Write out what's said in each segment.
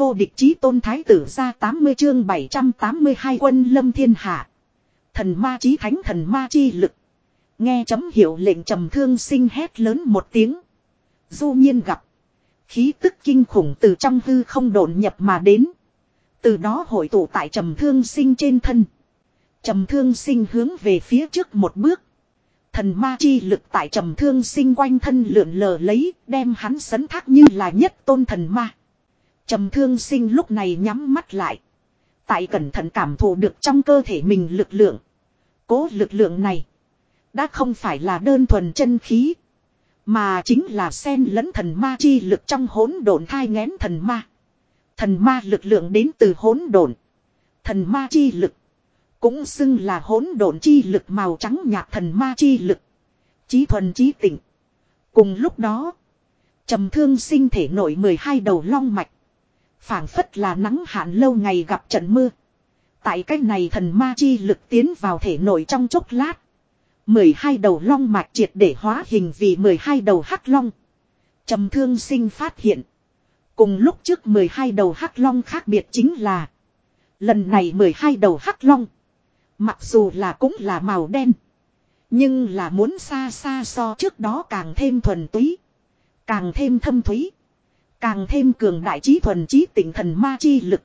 Vô địch chí tôn thái tử ra 80 chương 782 quân lâm thiên hạ. Thần ma chí thánh thần ma chi lực. Nghe chấm hiệu lệnh trầm thương sinh hét lớn một tiếng. Du nhiên gặp. Khí tức kinh khủng từ trong hư không độn nhập mà đến. Từ đó hội tụ tại trầm thương sinh trên thân. Trầm thương sinh hướng về phía trước một bước. Thần ma chi lực tại trầm thương sinh quanh thân lượn lờ lấy, đem hắn sấn thác như là nhất tôn thần ma. Trầm thương sinh lúc này nhắm mắt lại. Tại cẩn thận cảm thụ được trong cơ thể mình lực lượng. Cố lực lượng này. Đã không phải là đơn thuần chân khí. Mà chính là sen lẫn thần ma chi lực trong hỗn độn thai ngén thần ma. Thần ma lực lượng đến từ hỗn độn. Thần ma chi lực. Cũng xưng là hỗn độn chi lực màu trắng nhạt thần ma chi lực. Chí thuần chí tỉnh. Cùng lúc đó. trầm thương sinh thể nổi 12 đầu long mạch phảng phất là nắng hạn lâu ngày gặp trận mưa. Tại cách này thần ma chi lực tiến vào thể nội trong chốc lát. 12 đầu long mạch triệt để hóa hình vì 12 đầu hắc long. Trầm thương sinh phát hiện. Cùng lúc trước 12 đầu hắc long khác biệt chính là. Lần này 12 đầu hắc long. Mặc dù là cũng là màu đen. Nhưng là muốn xa xa so trước đó càng thêm thuần túy. Càng thêm thâm thúy. Càng thêm cường đại trí thuần trí tỉnh thần ma chi lực.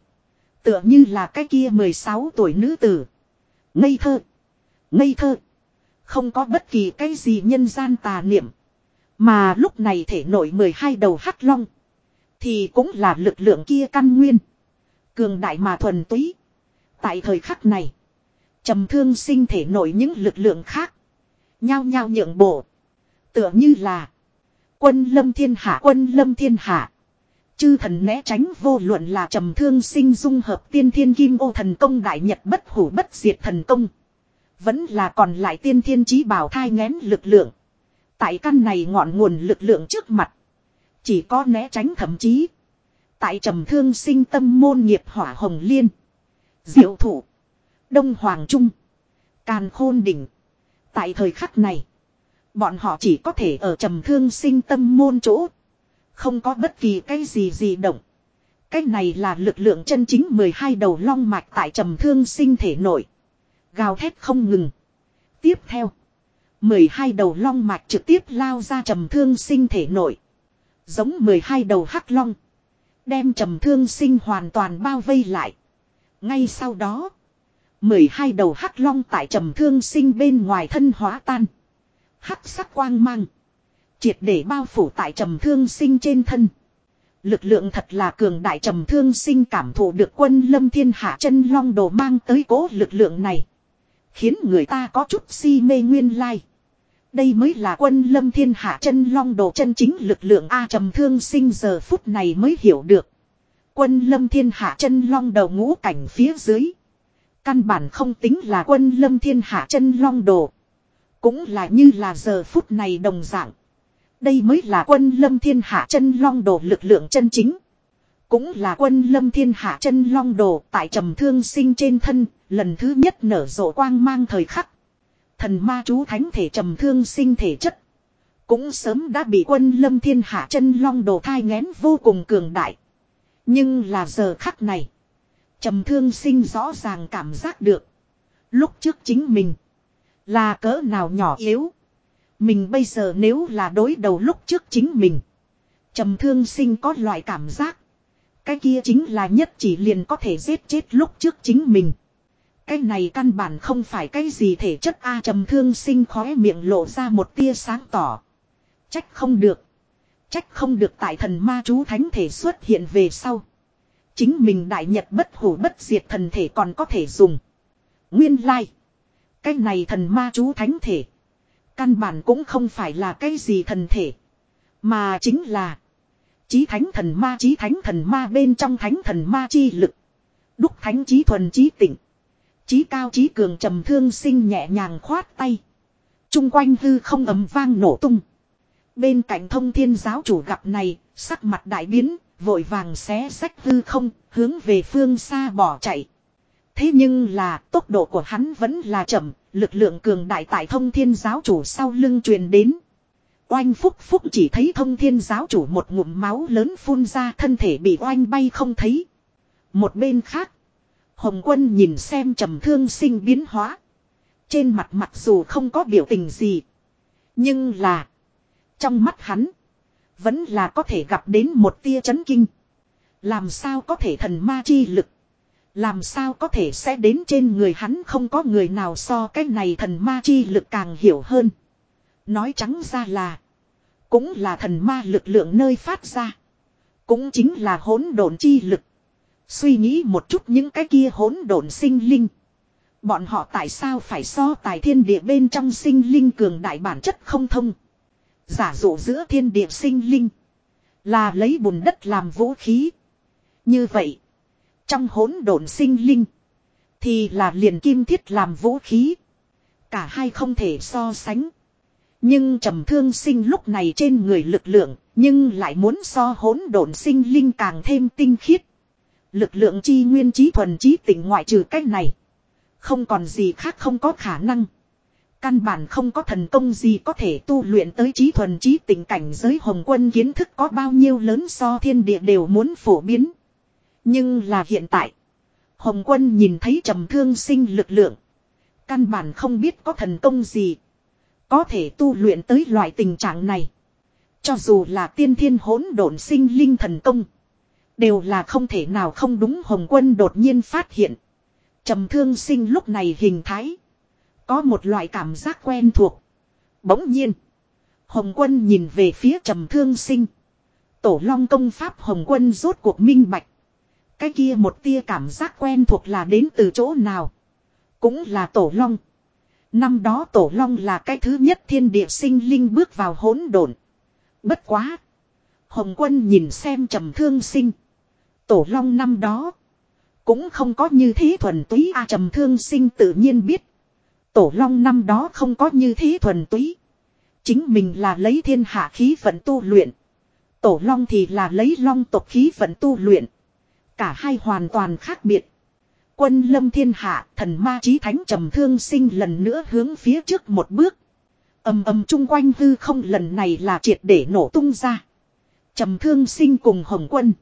Tựa như là cái kia 16 tuổi nữ tử. Ngây thơ. Ngây thơ. Không có bất kỳ cái gì nhân gian tà niệm. Mà lúc này thể nổi 12 đầu hắc long. Thì cũng là lực lượng kia căn nguyên. Cường đại mà thuần túy. Tại thời khắc này. trầm thương sinh thể nổi những lực lượng khác. Nhao nhao nhượng bộ. Tựa như là. Quân lâm thiên hạ, quân lâm thiên hạ. Chư thần né tránh vô luận là trầm thương sinh dung hợp tiên thiên kim ô thần công đại nhật bất hủ bất diệt thần công. Vẫn là còn lại tiên thiên chí bảo thai ngén lực lượng. Tại căn này ngọn nguồn lực lượng trước mặt. Chỉ có né tránh thậm chí. Tại trầm thương sinh tâm môn nghiệp hỏa hồng liên. Diệu thủ. Đông Hoàng Trung. Càn khôn đỉnh. Tại thời khắc này. Bọn họ chỉ có thể ở trầm thương sinh tâm môn chỗ. Không có bất kỳ cái gì gì động. Cái này là lực lượng chân chính 12 đầu long mạch tại trầm thương sinh thể nội. Gào thét không ngừng. Tiếp theo. 12 đầu long mạch trực tiếp lao ra trầm thương sinh thể nội. Giống 12 đầu hắc long. Đem trầm thương sinh hoàn toàn bao vây lại. Ngay sau đó. 12 đầu hắc long tại trầm thương sinh bên ngoài thân hóa tan. Hắc sắc quang mang. Triệt để bao phủ tại trầm thương sinh trên thân. Lực lượng thật là cường đại trầm thương sinh cảm thụ được quân lâm thiên hạ chân long đồ mang tới cố lực lượng này. Khiến người ta có chút si mê nguyên lai. Đây mới là quân lâm thiên hạ chân long đồ chân chính lực lượng A trầm thương sinh giờ phút này mới hiểu được. Quân lâm thiên hạ chân long đầu ngũ cảnh phía dưới. Căn bản không tính là quân lâm thiên hạ chân long đồ. Cũng là như là giờ phút này đồng dạng. Đây mới là quân lâm thiên hạ chân long đồ lực lượng chân chính. Cũng là quân lâm thiên hạ chân long đồ tại trầm thương sinh trên thân, lần thứ nhất nở rộ quang mang thời khắc. Thần ma chú thánh thể trầm thương sinh thể chất. Cũng sớm đã bị quân lâm thiên hạ chân long đồ thai ngén vô cùng cường đại. Nhưng là giờ khắc này. Trầm thương sinh rõ ràng cảm giác được. Lúc trước chính mình. Là cỡ nào nhỏ yếu. Mình bây giờ nếu là đối đầu lúc trước chính mình. Trầm thương sinh có loại cảm giác. Cái kia chính là nhất chỉ liền có thể giết chết lúc trước chính mình. Cái này căn bản không phải cái gì thể chất A trầm thương sinh khóe miệng lộ ra một tia sáng tỏ. Trách không được. Trách không được tại thần ma chú thánh thể xuất hiện về sau. Chính mình đại nhật bất hủ bất diệt thần thể còn có thể dùng. Nguyên lai. Cái này thần ma chú thánh thể. Căn bản cũng không phải là cái gì thần thể. Mà chính là. Chí thánh thần ma chí thánh thần ma bên trong thánh thần ma chi lực. Đúc thánh chí thuần chí tỉnh, Chí cao chí cường trầm thương sinh nhẹ nhàng khoát tay. Trung quanh hư không ấm vang nổ tung. Bên cạnh thông thiên giáo chủ gặp này, sắc mặt đại biến, vội vàng xé sách hư không, hướng về phương xa bỏ chạy. Thế nhưng là tốc độ của hắn vẫn là chậm, lực lượng cường đại tại thông thiên giáo chủ sau lưng truyền đến. Oanh phúc phúc chỉ thấy thông thiên giáo chủ một ngụm máu lớn phun ra, thân thể bị oanh bay không thấy. Một bên khác. Hồng quân nhìn xem trầm thương sinh biến hóa. Trên mặt mặc dù không có biểu tình gì. Nhưng là. Trong mắt hắn. Vẫn là có thể gặp đến một tia chấn kinh. Làm sao có thể thần ma chi lực. Làm sao có thể sẽ đến trên người hắn không có người nào so cái này thần ma chi lực càng hiểu hơn. Nói trắng ra là. Cũng là thần ma lực lượng nơi phát ra. Cũng chính là hỗn độn chi lực. Suy nghĩ một chút những cái kia hỗn độn sinh linh. Bọn họ tại sao phải so tài thiên địa bên trong sinh linh cường đại bản chất không thông. Giả dụ giữa thiên địa sinh linh. Là lấy bùn đất làm vũ khí. Như vậy. Trong hỗn độn sinh linh. Thì là liền kim thiết làm vũ khí. Cả hai không thể so sánh. Nhưng trầm thương sinh lúc này trên người lực lượng. Nhưng lại muốn so hỗn độn sinh linh càng thêm tinh khiết. Lực lượng chi nguyên trí thuần trí tỉnh ngoại trừ cách này. Không còn gì khác không có khả năng. Căn bản không có thần công gì có thể tu luyện tới trí thuần trí tình cảnh giới hồng quân kiến thức có bao nhiêu lớn so thiên địa đều muốn phổ biến. Nhưng là hiện tại. Hồng quân nhìn thấy trầm thương sinh lực lượng. Căn bản không biết có thần công gì. Có thể tu luyện tới loại tình trạng này. Cho dù là tiên thiên hỗn độn sinh linh thần công. Đều là không thể nào không đúng Hồng quân đột nhiên phát hiện. Trầm thương sinh lúc này hình thái. Có một loại cảm giác quen thuộc. Bỗng nhiên. Hồng quân nhìn về phía trầm thương sinh. Tổ long công pháp Hồng quân rốt cuộc minh bạch. Cái kia một tia cảm giác quen thuộc là đến từ chỗ nào. Cũng là tổ long. Năm đó tổ long là cái thứ nhất thiên địa sinh linh bước vào hỗn độn. Bất quá. Hồng quân nhìn xem trầm thương sinh. Tổ long năm đó. Cũng không có như thế thuần túy a trầm thương sinh tự nhiên biết. Tổ long năm đó không có như thế thuần túy. Chính mình là lấy thiên hạ khí vận tu luyện. Tổ long thì là lấy long tộc khí vận tu luyện. Cả hai hoàn toàn khác biệt. Quân lâm thiên hạ, thần ma chí thánh trầm thương sinh lần nữa hướng phía trước một bước. ầm ầm chung quanh hư không lần này là triệt để nổ tung ra. Trầm thương sinh cùng hồng quân.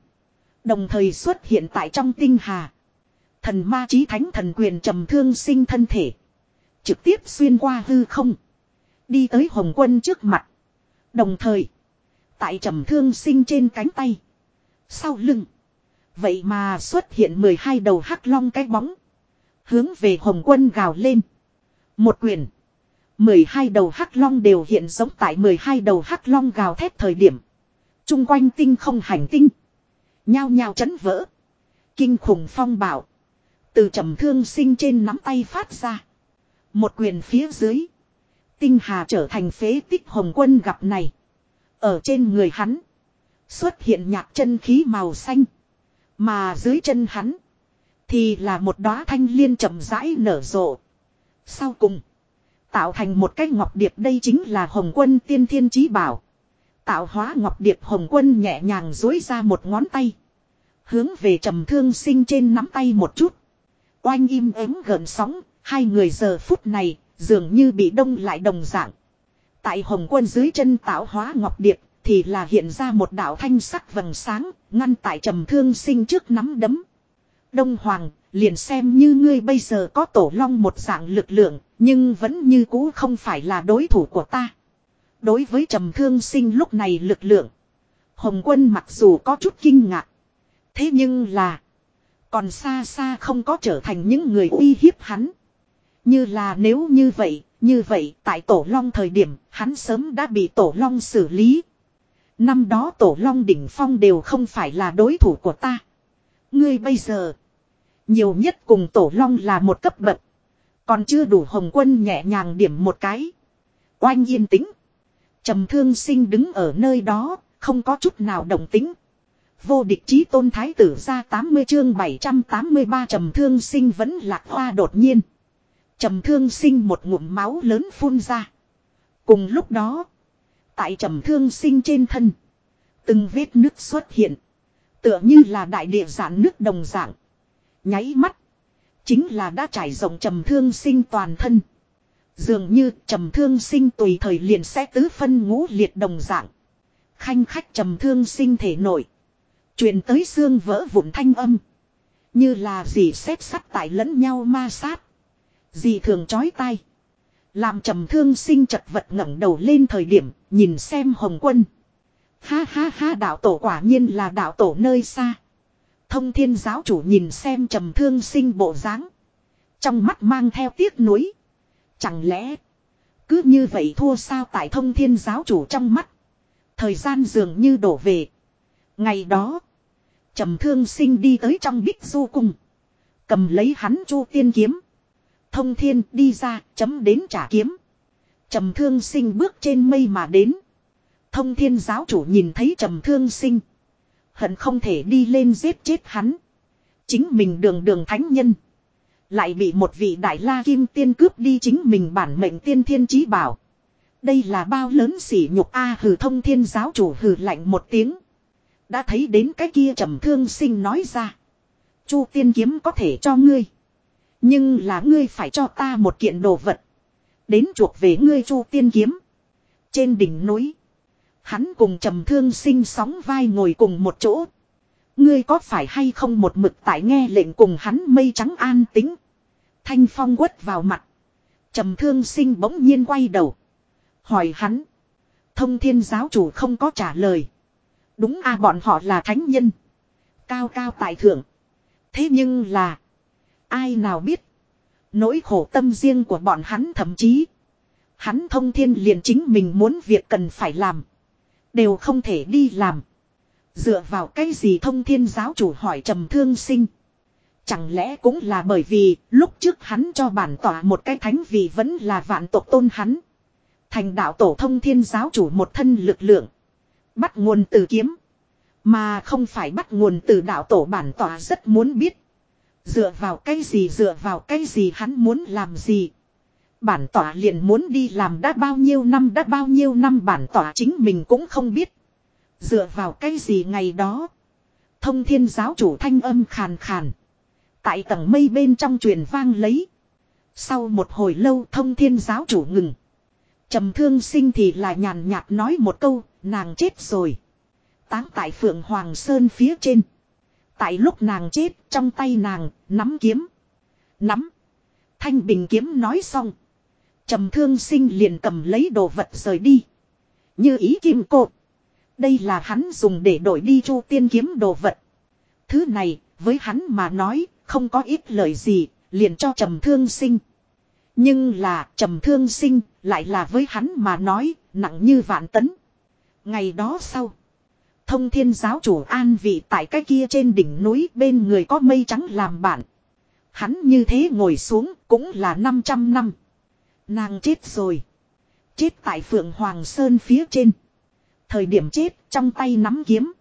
Đồng thời xuất hiện tại trong tinh hà. Thần ma chí thánh thần quyền trầm thương sinh thân thể. Trực tiếp xuyên qua hư không. Đi tới hồng quân trước mặt. Đồng thời. Tại trầm thương sinh trên cánh tay. Sau lưng. Vậy mà xuất hiện 12 đầu hắc long cái bóng. Hướng về hồng quân gào lên. Một quyền. 12 đầu hắc long đều hiện giống tại 12 đầu hắc long gào thét thời điểm. Trung quanh tinh không hành tinh. Nhao nhao chấn vỡ. Kinh khủng phong bảo. Từ trầm thương sinh trên nắm tay phát ra. Một quyền phía dưới. Tinh hà trở thành phế tích hồng quân gặp này. Ở trên người hắn. Xuất hiện nhạc chân khí màu xanh. Mà dưới chân hắn. Thì là một đóa thanh liên chậm rãi nở rộ. Sau cùng. Tạo thành một cái ngọc điệp đây chính là hồng quân tiên thiên chí bảo. Tạo hóa ngọc điệp hồng quân nhẹ nhàng dối ra một ngón tay. Hướng về trầm thương sinh trên nắm tay một chút. Oanh im ếm gần sóng, hai người giờ phút này, dường như bị đông lại đồng dạng. Tại hồng quân dưới chân tạo hóa ngọc điệp, thì là hiện ra một đạo thanh sắc vầng sáng, ngăn tại trầm thương sinh trước nắm đấm. Đông Hoàng, liền xem như ngươi bây giờ có tổ long một dạng lực lượng, nhưng vẫn như cũ không phải là đối thủ của ta. Đối với trầm thương sinh lúc này lực lượng, Hồng quân mặc dù có chút kinh ngạc. Thế nhưng là, còn xa xa không có trở thành những người uy hiếp hắn. Như là nếu như vậy, như vậy tại tổ long thời điểm, hắn sớm đã bị tổ long xử lý. Năm đó tổ long đỉnh phong đều không phải là đối thủ của ta. Ngươi bây giờ. Nhiều nhất cùng tổ long là một cấp bậc. Còn chưa đủ hồng quân nhẹ nhàng điểm một cái. Oanh yên tĩnh. trầm thương sinh đứng ở nơi đó. Không có chút nào đồng tính. Vô địch chí tôn thái tử ra 80 chương 783 trầm thương sinh vẫn lạc hoa đột nhiên. Trầm thương sinh một ngụm máu lớn phun ra. Cùng lúc đó. Tại trầm thương sinh trên thân. Từng vết nước xuất hiện. Tựa như là đại địa giản nước đồng dạng. Nháy mắt. Chính là đã trải rộng trầm thương sinh toàn thân. Dường như trầm thương sinh tùy thời liền sẽ tứ phân ngũ liệt đồng dạng. Khanh khách trầm thương sinh thể nổi. truyền tới xương vỡ vụn thanh âm. Như là gì xếp sắt tại lẫn nhau ma sát. Gì thường chói tai. Làm trầm thương sinh chật vật ngẩng đầu lên thời điểm nhìn xem hồng quân. Ha ha ha, đạo tổ quả nhiên là đạo tổ nơi xa. Thông thiên giáo chủ nhìn xem trầm thương sinh bộ dáng Trong mắt mang theo tiếc nuối. Chẳng lẽ, cứ như vậy thua sao tại thông thiên giáo chủ trong mắt. Thời gian dường như đổ về. Ngày đó. trầm thương sinh đi tới trong bích du cung. Cầm lấy hắn chu tiên kiếm. Thông thiên đi ra, chấm đến trả kiếm trầm thương sinh bước trên mây mà đến. Thông thiên giáo chủ nhìn thấy trầm thương sinh. Hận không thể đi lên giết chết hắn. Chính mình đường đường thánh nhân. Lại bị một vị đại la kim tiên cướp đi chính mình bản mệnh tiên thiên chí bảo. Đây là bao lớn sỉ nhục A hừ thông thiên giáo chủ hừ lạnh một tiếng. Đã thấy đến cái kia trầm thương sinh nói ra. Chu tiên kiếm có thể cho ngươi. Nhưng là ngươi phải cho ta một kiện đồ vật. Đến chuộc về ngươi chu tiên kiếm. Trên đỉnh núi. Hắn cùng trầm thương sinh sóng vai ngồi cùng một chỗ. Ngươi có phải hay không một mực tại nghe lệnh cùng hắn mây trắng an tính. Thanh phong quất vào mặt. Trầm thương sinh bỗng nhiên quay đầu. Hỏi hắn. Thông thiên giáo chủ không có trả lời. Đúng à bọn họ là thánh nhân. Cao cao tại thượng. Thế nhưng là. Ai nào biết. Nỗi khổ tâm riêng của bọn hắn thậm chí. Hắn thông thiên liền chính mình muốn việc cần phải làm. Đều không thể đi làm. Dựa vào cái gì thông thiên giáo chủ hỏi trầm thương sinh. Chẳng lẽ cũng là bởi vì lúc trước hắn cho bản tỏa một cái thánh vị vẫn là vạn tộc tôn hắn. Thành đạo tổ thông thiên giáo chủ một thân lực lượng. Bắt nguồn từ kiếm. Mà không phải bắt nguồn từ đạo tổ bản tỏa rất muốn biết. Dựa vào cái gì dựa vào cái gì hắn muốn làm gì. Bản tỏa liền muốn đi làm đã bao nhiêu năm đã bao nhiêu năm bản tỏa chính mình cũng không biết. Dựa vào cái gì ngày đó. Thông thiên giáo chủ thanh âm khàn khàn. Tại tầng mây bên trong truyền vang lấy. Sau một hồi lâu thông thiên giáo chủ ngừng. trầm thương sinh thì là nhàn nhạt nói một câu, nàng chết rồi. Táng tại phượng Hoàng Sơn phía trên. Tại lúc nàng chết, trong tay nàng, nắm kiếm. Nắm. Thanh bình kiếm nói xong. trầm thương sinh liền cầm lấy đồ vật rời đi. Như ý kim cột. Đây là hắn dùng để đổi đi chu tiên kiếm đồ vật. Thứ này, với hắn mà nói, không có ít lời gì, liền cho trầm thương sinh. Nhưng là trầm thương sinh, lại là với hắn mà nói, nặng như vạn tấn. Ngày đó sau, thông thiên giáo chủ an vị tại cái kia trên đỉnh núi bên người có mây trắng làm bạn. Hắn như thế ngồi xuống cũng là 500 năm. Nàng chết rồi. Chết tại Phượng Hoàng Sơn phía trên. Thời điểm chết trong tay nắm kiếm.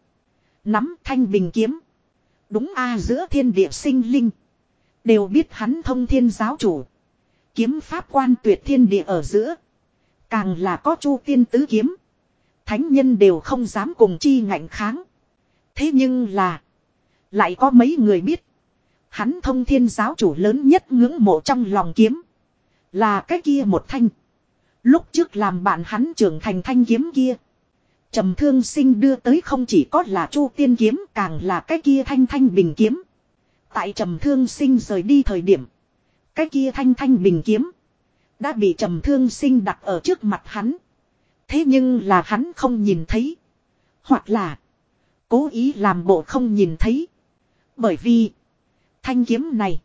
Nắm thanh bình kiếm. Đúng a à, giữa thiên địa sinh linh. Đều biết hắn thông thiên giáo chủ. Kiếm pháp quan tuyệt thiên địa ở giữa. Càng là có chu tiên tứ kiếm. Thánh nhân đều không dám cùng chi ngạnh kháng. Thế nhưng là. Lại có mấy người biết. Hắn thông thiên giáo chủ lớn nhất ngưỡng mộ trong lòng kiếm. Là cái kia một thanh. Lúc trước làm bạn hắn trưởng thành thanh kiếm kia. Trầm thương sinh đưa tới không chỉ có là chu tiên kiếm, càng là cái kia thanh thanh bình kiếm. Tại trầm thương sinh rời đi thời điểm. Cái kia thanh thanh bình kiếm. Đã bị trầm thương sinh đặt ở trước mặt hắn. Thế nhưng là hắn không nhìn thấy. Hoặc là. Cố ý làm bộ không nhìn thấy. Bởi vì. Thanh kiếm này.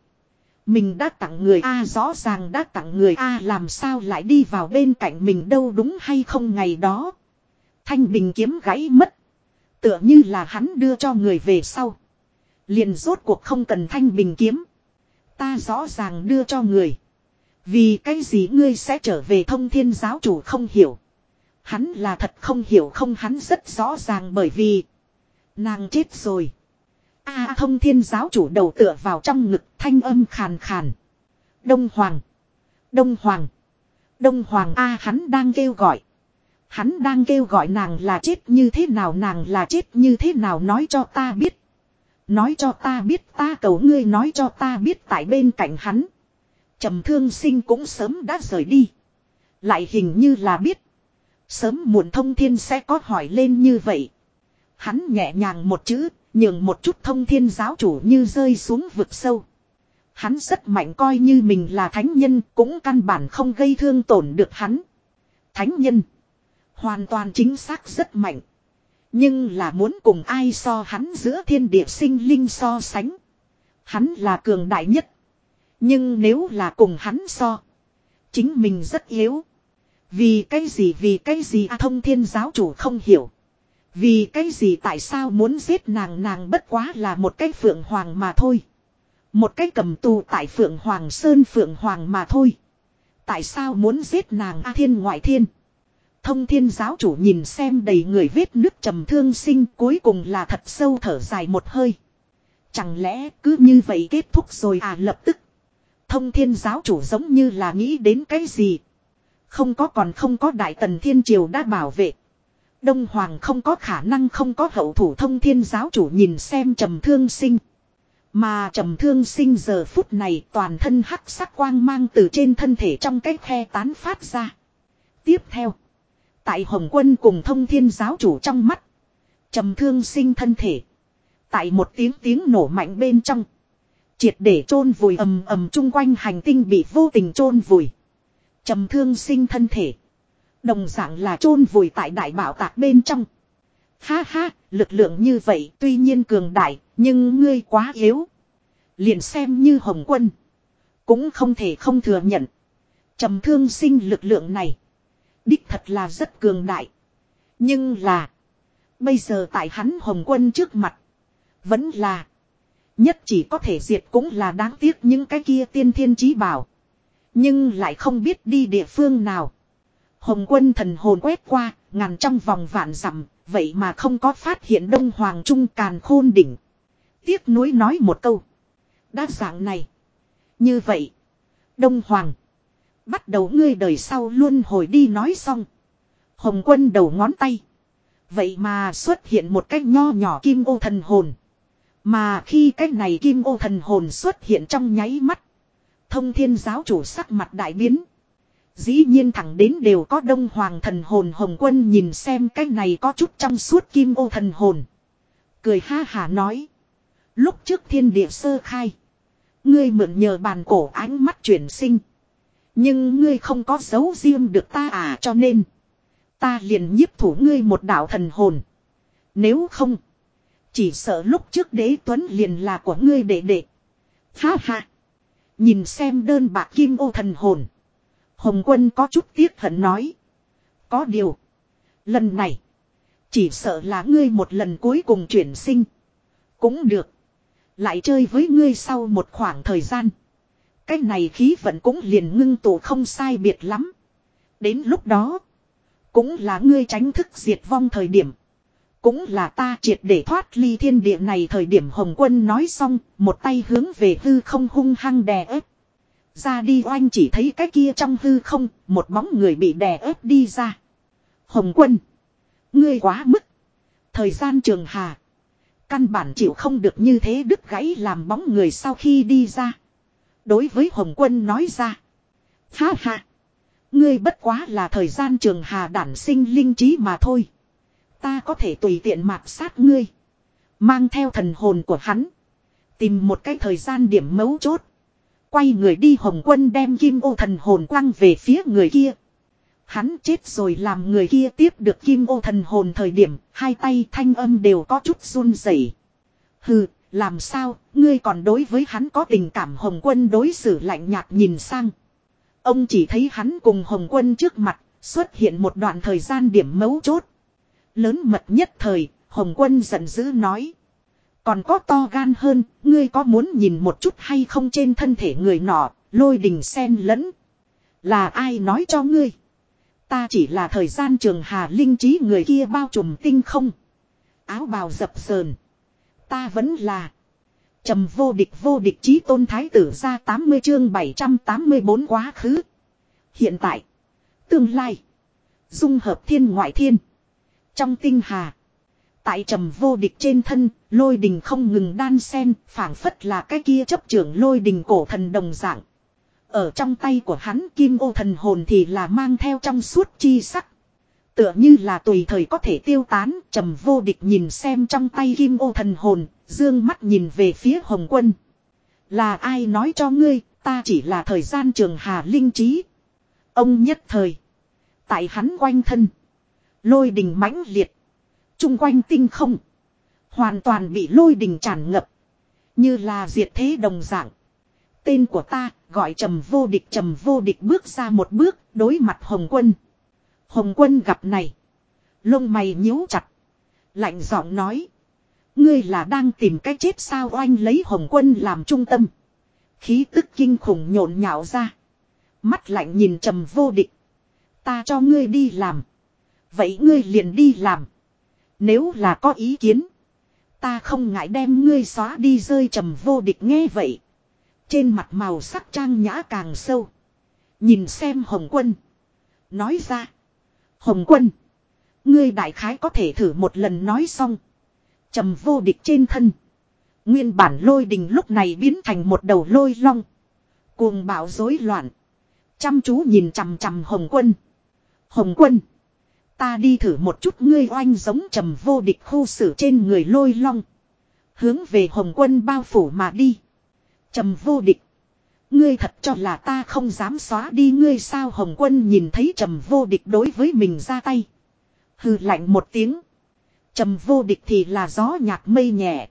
Mình đã tặng người A, rõ ràng đã tặng người A, làm sao lại đi vào bên cạnh mình đâu, đúng hay không ngày đó. Thanh bình kiếm gãy mất. Tựa như là hắn đưa cho người về sau. Liền rốt cuộc không cần thanh bình kiếm. Ta rõ ràng đưa cho người. Vì cái gì ngươi sẽ trở về thông thiên giáo chủ không hiểu. Hắn là thật không hiểu không hắn rất rõ ràng bởi vì. Nàng chết rồi. A thông thiên giáo chủ đầu tựa vào trong ngực thanh âm khàn khàn. Đông Hoàng. Đông Hoàng. Đông Hoàng A hắn đang kêu gọi. Hắn đang kêu gọi nàng là chết như thế nào, nàng là chết như thế nào nói cho ta biết. Nói cho ta biết, ta cầu ngươi nói cho ta biết tại bên cạnh hắn. trầm thương sinh cũng sớm đã rời đi. Lại hình như là biết. Sớm muộn thông thiên sẽ có hỏi lên như vậy. Hắn nhẹ nhàng một chữ, nhường một chút thông thiên giáo chủ như rơi xuống vực sâu. Hắn rất mạnh coi như mình là thánh nhân cũng căn bản không gây thương tổn được hắn. Thánh nhân. Hoàn toàn chính xác rất mạnh. Nhưng là muốn cùng ai so hắn giữa thiên địa sinh linh so sánh. Hắn là cường đại nhất. Nhưng nếu là cùng hắn so. Chính mình rất yếu. Vì cái gì vì cái gì à, thông thiên giáo chủ không hiểu. Vì cái gì tại sao muốn giết nàng nàng bất quá là một cái phượng hoàng mà thôi. Một cái cầm tù tại phượng hoàng sơn phượng hoàng mà thôi. Tại sao muốn giết nàng A thiên ngoại thiên. Thông thiên giáo chủ nhìn xem đầy người vết nước trầm thương sinh cuối cùng là thật sâu thở dài một hơi. Chẳng lẽ cứ như vậy kết thúc rồi à lập tức. Thông thiên giáo chủ giống như là nghĩ đến cái gì. Không có còn không có đại tần thiên triều đã bảo vệ. Đông Hoàng không có khả năng không có hậu thủ thông thiên giáo chủ nhìn xem trầm thương sinh. Mà trầm thương sinh giờ phút này toàn thân hắc sắc quang mang từ trên thân thể trong cái khe tán phát ra. Tiếp theo. Tại Hồng quân cùng thông thiên giáo chủ trong mắt. trầm thương sinh thân thể. Tại một tiếng tiếng nổ mạnh bên trong. Triệt để chôn vùi ầm ầm chung quanh hành tinh bị vô tình chôn vùi trầm thương sinh thân thể. Đồng dạng là chôn vùi tại đại bảo tạc bên trong. Ha ha, lực lượng như vậy tuy nhiên cường đại, nhưng ngươi quá yếu. Liền xem như hồng quân. Cũng không thể không thừa nhận. trầm thương sinh lực lượng này. Đích thật là rất cường đại. Nhưng là. Bây giờ tại hắn hồng quân trước mặt. Vẫn là. Nhất chỉ có thể diệt cũng là đáng tiếc những cái kia tiên thiên chí bảo. Nhưng lại không biết đi địa phương nào. Hồng quân thần hồn quét qua, ngàn trong vòng vạn dặm, vậy mà không có phát hiện Đông Hoàng Trung càn khôn đỉnh. Tiếc nuối nói một câu. Đa dạng này. Như vậy. Đông Hoàng. Bắt đầu ngươi đời sau luôn hồi đi nói xong. Hồng quân đầu ngón tay. Vậy mà xuất hiện một cái nho nhỏ kim ô thần hồn. Mà khi cái này kim ô thần hồn xuất hiện trong nháy mắt. Thông thiên giáo chủ sắc mặt đại biến. Dĩ nhiên thẳng đến đều có đông hoàng thần hồn hồng quân nhìn xem cái này có chút trong suốt kim ô thần hồn. Cười ha hà nói. Lúc trước thiên địa sơ khai. Ngươi mượn nhờ bàn cổ ánh mắt chuyển sinh. Nhưng ngươi không có dấu riêng được ta à cho nên. Ta liền nhiếp thủ ngươi một đạo thần hồn. Nếu không. Chỉ sợ lúc trước đế tuấn liền là của ngươi đệ đệ. Ha ha. Nhìn xem đơn bạc kim ô thần hồn. Hồng quân có chút tiếc hận nói. Có điều. Lần này. Chỉ sợ là ngươi một lần cuối cùng chuyển sinh. Cũng được. Lại chơi với ngươi sau một khoảng thời gian. Cái này khí vận cũng liền ngưng tụ không sai biệt lắm. Đến lúc đó. Cũng là ngươi tránh thức diệt vong thời điểm. Cũng là ta triệt để thoát ly thiên địa này thời điểm Hồng Quân nói xong, một tay hướng về hư không hung hăng đè ép. Ra đi oanh chỉ thấy cái kia trong hư không, một bóng người bị đè ép đi ra. Hồng Quân. Ngươi quá mức. Thời gian trường hà. Căn bản chịu không được như thế đứt gãy làm bóng người sau khi đi ra. Đối với Hồng Quân nói ra. Ha ha. Ngươi bất quá là thời gian trường hà đản sinh linh trí mà thôi. Ta có thể tùy tiện mạt sát ngươi. Mang theo thần hồn của hắn. Tìm một cái thời gian điểm mấu chốt. Quay người đi Hồng Quân đem kim ô thần hồn quăng về phía người kia. Hắn chết rồi làm người kia tiếp được kim ô thần hồn thời điểm, hai tay thanh âm đều có chút run rẩy. Hừ, làm sao, ngươi còn đối với hắn có tình cảm Hồng Quân đối xử lạnh nhạt nhìn sang. Ông chỉ thấy hắn cùng Hồng Quân trước mặt, xuất hiện một đoạn thời gian điểm mấu chốt. Lớn mật nhất thời, Hồng Quân giận dữ nói. Còn có to gan hơn, ngươi có muốn nhìn một chút hay không trên thân thể người nọ, lôi đình sen lẫn. Là ai nói cho ngươi? Ta chỉ là thời gian trường hà linh trí người kia bao trùm tinh không. Áo bào dập sờn. Ta vẫn là. trầm vô địch vô địch chí tôn thái tử ra 80 chương 784 quá khứ. Hiện tại. Tương lai. Dung hợp thiên ngoại thiên. Trong tinh hà. Tại trầm vô địch trên thân, lôi đình không ngừng đan sen, phảng phất là cái kia chấp trưởng lôi đình cổ thần đồng dạng. Ở trong tay của hắn kim ô thần hồn thì là mang theo trong suốt chi sắc. Tựa như là tùy thời có thể tiêu tán, trầm vô địch nhìn xem trong tay kim ô thần hồn, dương mắt nhìn về phía hồng quân. Là ai nói cho ngươi, ta chỉ là thời gian trường hà linh trí. Ông nhất thời. Tại hắn quanh thân. Lôi đình mãnh liệt. Trung quanh tinh không. Hoàn toàn bị lôi đình tràn ngập. Như là diệt thế đồng dạng. Tên của ta gọi trầm vô địch trầm vô địch bước ra một bước, đối mặt hồng quân. Hồng quân gặp này. Lông mày nhíu chặt. Lạnh giọng nói. Ngươi là đang tìm cách chết sao oanh lấy hồng quân làm trung tâm. Khí tức kinh khủng nhộn nhạo ra. Mắt lạnh nhìn trầm vô địch. Ta cho ngươi đi làm. Vậy ngươi liền đi làm. Nếu là có ý kiến. Ta không ngại đem ngươi xóa đi rơi trầm vô địch nghe vậy. Trên mặt màu sắc trang nhã càng sâu. Nhìn xem Hồng Quân. Nói ra. Hồng Quân. Ngươi đại khái có thể thử một lần nói xong. trầm vô địch trên thân. Nguyên bản lôi đình lúc này biến thành một đầu lôi long. Cuồng bạo rối loạn. Chăm chú nhìn chằm chằm Hồng Quân. Hồng Quân. Ta đi thử một chút ngươi oanh giống trầm vô địch khu xử trên người lôi long. Hướng về Hồng Quân bao phủ mà đi. Trầm vô địch. Ngươi thật cho là ta không dám xóa đi ngươi sao Hồng Quân nhìn thấy trầm vô địch đối với mình ra tay. Hừ lạnh một tiếng. Trầm vô địch thì là gió nhạc mây nhẹ.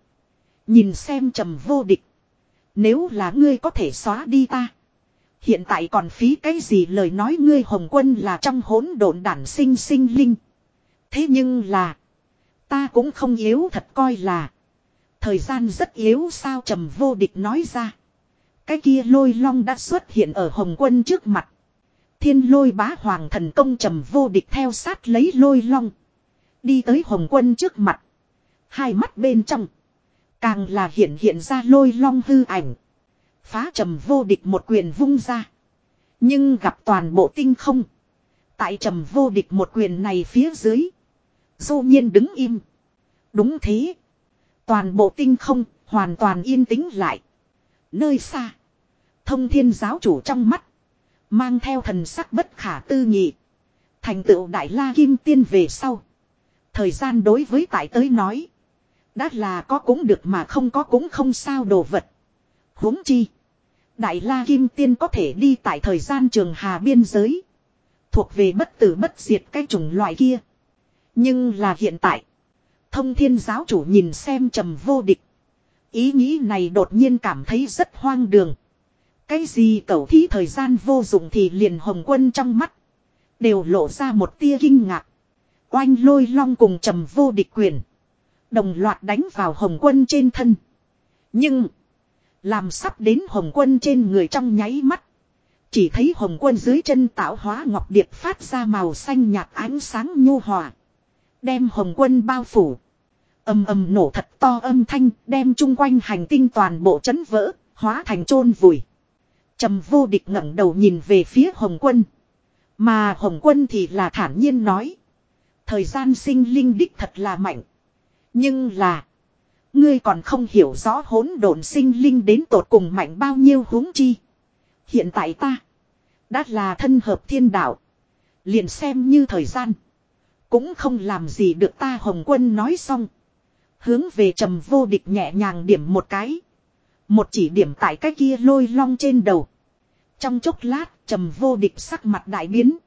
Nhìn xem trầm vô địch. Nếu là ngươi có thể xóa đi ta. Hiện tại còn phí cái gì lời nói ngươi Hồng Quân là trong hỗn độn đản sinh sinh linh. Thế nhưng là. Ta cũng không yếu thật coi là. Thời gian rất yếu sao trầm vô địch nói ra. Cái kia lôi long đã xuất hiện ở Hồng Quân trước mặt. Thiên lôi bá hoàng thần công trầm vô địch theo sát lấy lôi long. Đi tới Hồng Quân trước mặt. Hai mắt bên trong. Càng là hiện hiện ra lôi long hư ảnh. Phá trầm vô địch một quyền vung ra. Nhưng gặp toàn bộ tinh không. Tại trầm vô địch một quyền này phía dưới. Dô nhiên đứng im. Đúng thế. Toàn bộ tinh không hoàn toàn yên tĩnh lại. Nơi xa. Thông thiên giáo chủ trong mắt. Mang theo thần sắc bất khả tư nghị. Thành tựu đại la kim tiên về sau. Thời gian đối với tại tới nói. Đã là có cũng được mà không có cũng không sao đồ vật. huống chi. Đại la kim tiên có thể đi tại thời gian trường hà biên giới. Thuộc về bất tử bất diệt cái chủng loại kia. Nhưng là hiện tại. Thông thiên giáo chủ nhìn xem trầm vô địch. Ý nghĩ này đột nhiên cảm thấy rất hoang đường. Cái gì cầu thí thời gian vô dụng thì liền hồng quân trong mắt. Đều lộ ra một tia kinh ngạc. Oanh lôi long cùng trầm vô địch quyền. Đồng loạt đánh vào hồng quân trên thân. Nhưng. Làm sắp đến hồng quân trên người trong nháy mắt. Chỉ thấy hồng quân dưới chân tạo hóa ngọc điệp phát ra màu xanh nhạt ánh sáng nhu hòa. Đem hồng quân bao phủ. ầm ầm nổ thật to âm thanh đem chung quanh hành tinh toàn bộ chấn vỡ, hóa thành chôn vùi. Trầm vô địch ngẩng đầu nhìn về phía hồng quân. Mà hồng quân thì là thản nhiên nói. Thời gian sinh linh đích thật là mạnh. Nhưng là. Ngươi còn không hiểu rõ hỗn độn sinh linh đến tột cùng mạnh bao nhiêu huống chi. Hiện tại ta. Đã là thân hợp thiên đạo. Liền xem như thời gian. Cũng không làm gì được ta Hồng Quân nói xong. Hướng về trầm vô địch nhẹ nhàng điểm một cái. Một chỉ điểm tại cái kia lôi long trên đầu. Trong chốc lát, trầm vô địch sắc mặt đại biến.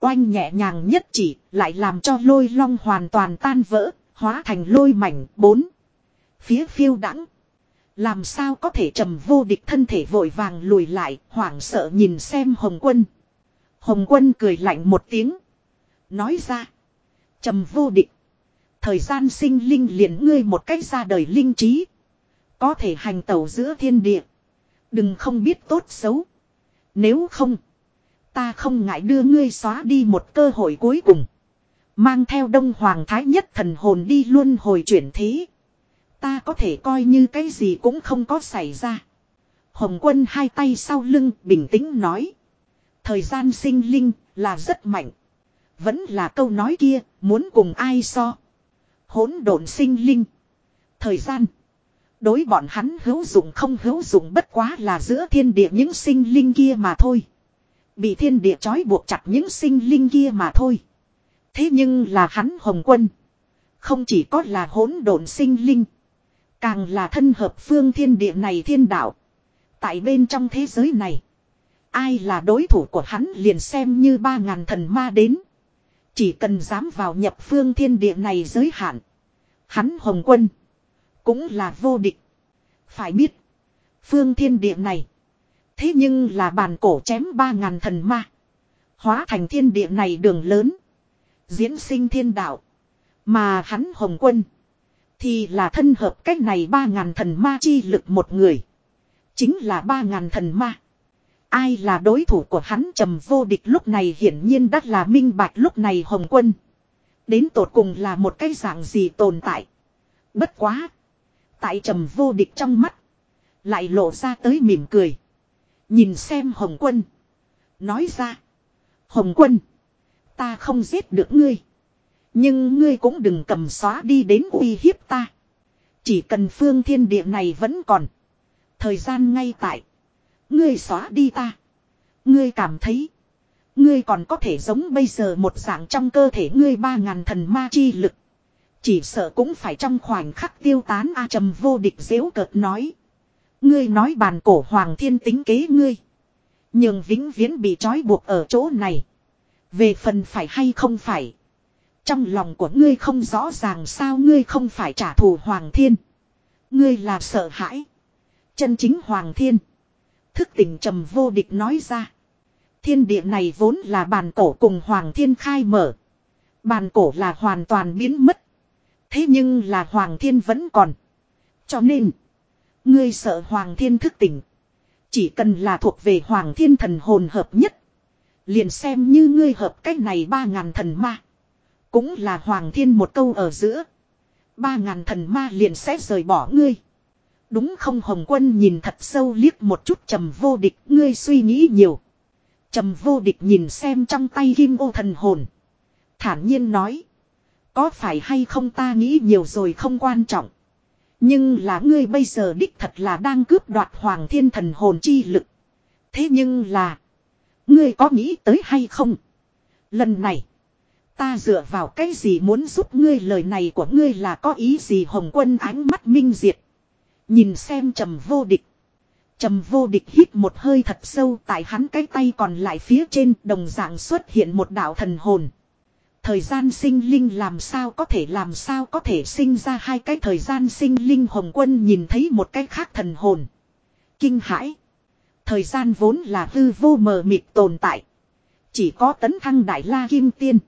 Oanh nhẹ nhàng nhất chỉ lại làm cho lôi long hoàn toàn tan vỡ. Hóa thành lôi mảnh bốn. Phía phiêu đãng Làm sao có thể trầm vô địch thân thể vội vàng lùi lại, hoảng sợ nhìn xem Hồng Quân. Hồng Quân cười lạnh một tiếng. Nói ra. Trầm vô địch. Thời gian sinh linh liền ngươi một cách ra đời linh trí. Có thể hành tẩu giữa thiên địa. Đừng không biết tốt xấu. Nếu không. Ta không ngại đưa ngươi xóa đi một cơ hội cuối cùng. Mang theo đông hoàng thái nhất thần hồn đi luôn hồi chuyển thế. Ta có thể coi như cái gì cũng không có xảy ra. Hồng quân hai tay sau lưng bình tĩnh nói. Thời gian sinh linh là rất mạnh. Vẫn là câu nói kia, muốn cùng ai so. Hỗn độn sinh linh. Thời gian. Đối bọn hắn hữu dụng không hữu dụng bất quá là giữa thiên địa những sinh linh kia mà thôi. Bị thiên địa trói buộc chặt những sinh linh kia mà thôi. Thế nhưng là hắn hồng quân. Không chỉ có là hỗn độn sinh linh. Càng là thân hợp phương thiên địa này thiên đạo. Tại bên trong thế giới này. Ai là đối thủ của hắn liền xem như ba ngàn thần ma đến. Chỉ cần dám vào nhập phương thiên địa này giới hạn. Hắn hồng quân. Cũng là vô địch. Phải biết. Phương thiên địa này. Thế nhưng là bàn cổ chém ba ngàn thần ma. Hóa thành thiên địa này đường lớn. Diễn sinh thiên đạo. Mà hắn hồng quân. Thì là thân hợp cách này ba ngàn thần ma chi lực một người. Chính là ba ngàn thần ma. Ai là đối thủ của hắn trầm vô địch lúc này hiển nhiên đắt là minh bạch lúc này hồng quân. Đến tột cùng là một cái dạng gì tồn tại. Bất quá. Tại trầm vô địch trong mắt. Lại lộ ra tới mỉm cười. Nhìn xem hồng quân. Nói ra. Hồng quân. Ta không giết được ngươi. Nhưng ngươi cũng đừng cầm xóa đi đến uy hiếp ta. Chỉ cần phương thiên địa này vẫn còn. Thời gian ngay tại. Ngươi xóa đi ta. Ngươi cảm thấy. Ngươi còn có thể giống bây giờ một dạng trong cơ thể ngươi ba ngàn thần ma chi lực. Chỉ sợ cũng phải trong khoảnh khắc tiêu tán A trầm vô địch dễu cợt nói. Ngươi nói bàn cổ hoàng thiên tính kế ngươi. Nhưng vĩnh viễn bị trói buộc ở chỗ này. Về phần phải hay không phải. Trong lòng của ngươi không rõ ràng sao ngươi không phải trả thù hoàng thiên. Ngươi là sợ hãi. Chân chính hoàng thiên. Thức tỉnh trầm vô địch nói ra. Thiên địa này vốn là bàn cổ cùng hoàng thiên khai mở. Bàn cổ là hoàn toàn biến mất. Thế nhưng là hoàng thiên vẫn còn. Cho nên. Ngươi sợ hoàng thiên thức tỉnh. Chỉ cần là thuộc về hoàng thiên thần hồn hợp nhất. Liền xem như ngươi hợp cách này ba ngàn thần ma. Cũng là hoàng thiên một câu ở giữa. Ba ngàn thần ma liền sẽ rời bỏ ngươi. Đúng không Hồng Quân nhìn thật sâu liếc một chút trầm vô địch, ngươi suy nghĩ nhiều. Trầm vô địch nhìn xem trong tay kim ô thần hồn. Thản nhiên nói. Có phải hay không ta nghĩ nhiều rồi không quan trọng. Nhưng là ngươi bây giờ đích thật là đang cướp đoạt hoàng thiên thần hồn chi lực. Thế nhưng là. Ngươi có nghĩ tới hay không? Lần này. Ta dựa vào cái gì muốn giúp ngươi lời này của ngươi là có ý gì hồng quân ánh mắt minh diệt. Nhìn xem trầm vô địch. Trầm vô địch hít một hơi thật sâu, tại hắn cái tay còn lại phía trên, đồng dạng xuất hiện một đạo thần hồn. Thời gian sinh linh làm sao có thể, làm sao có thể sinh ra hai cái thời gian sinh linh hồng quân nhìn thấy một cái khác thần hồn. Kinh hãi. Thời gian vốn là hư vô mờ mịt tồn tại. Chỉ có tấn thăng đại la kim tiên.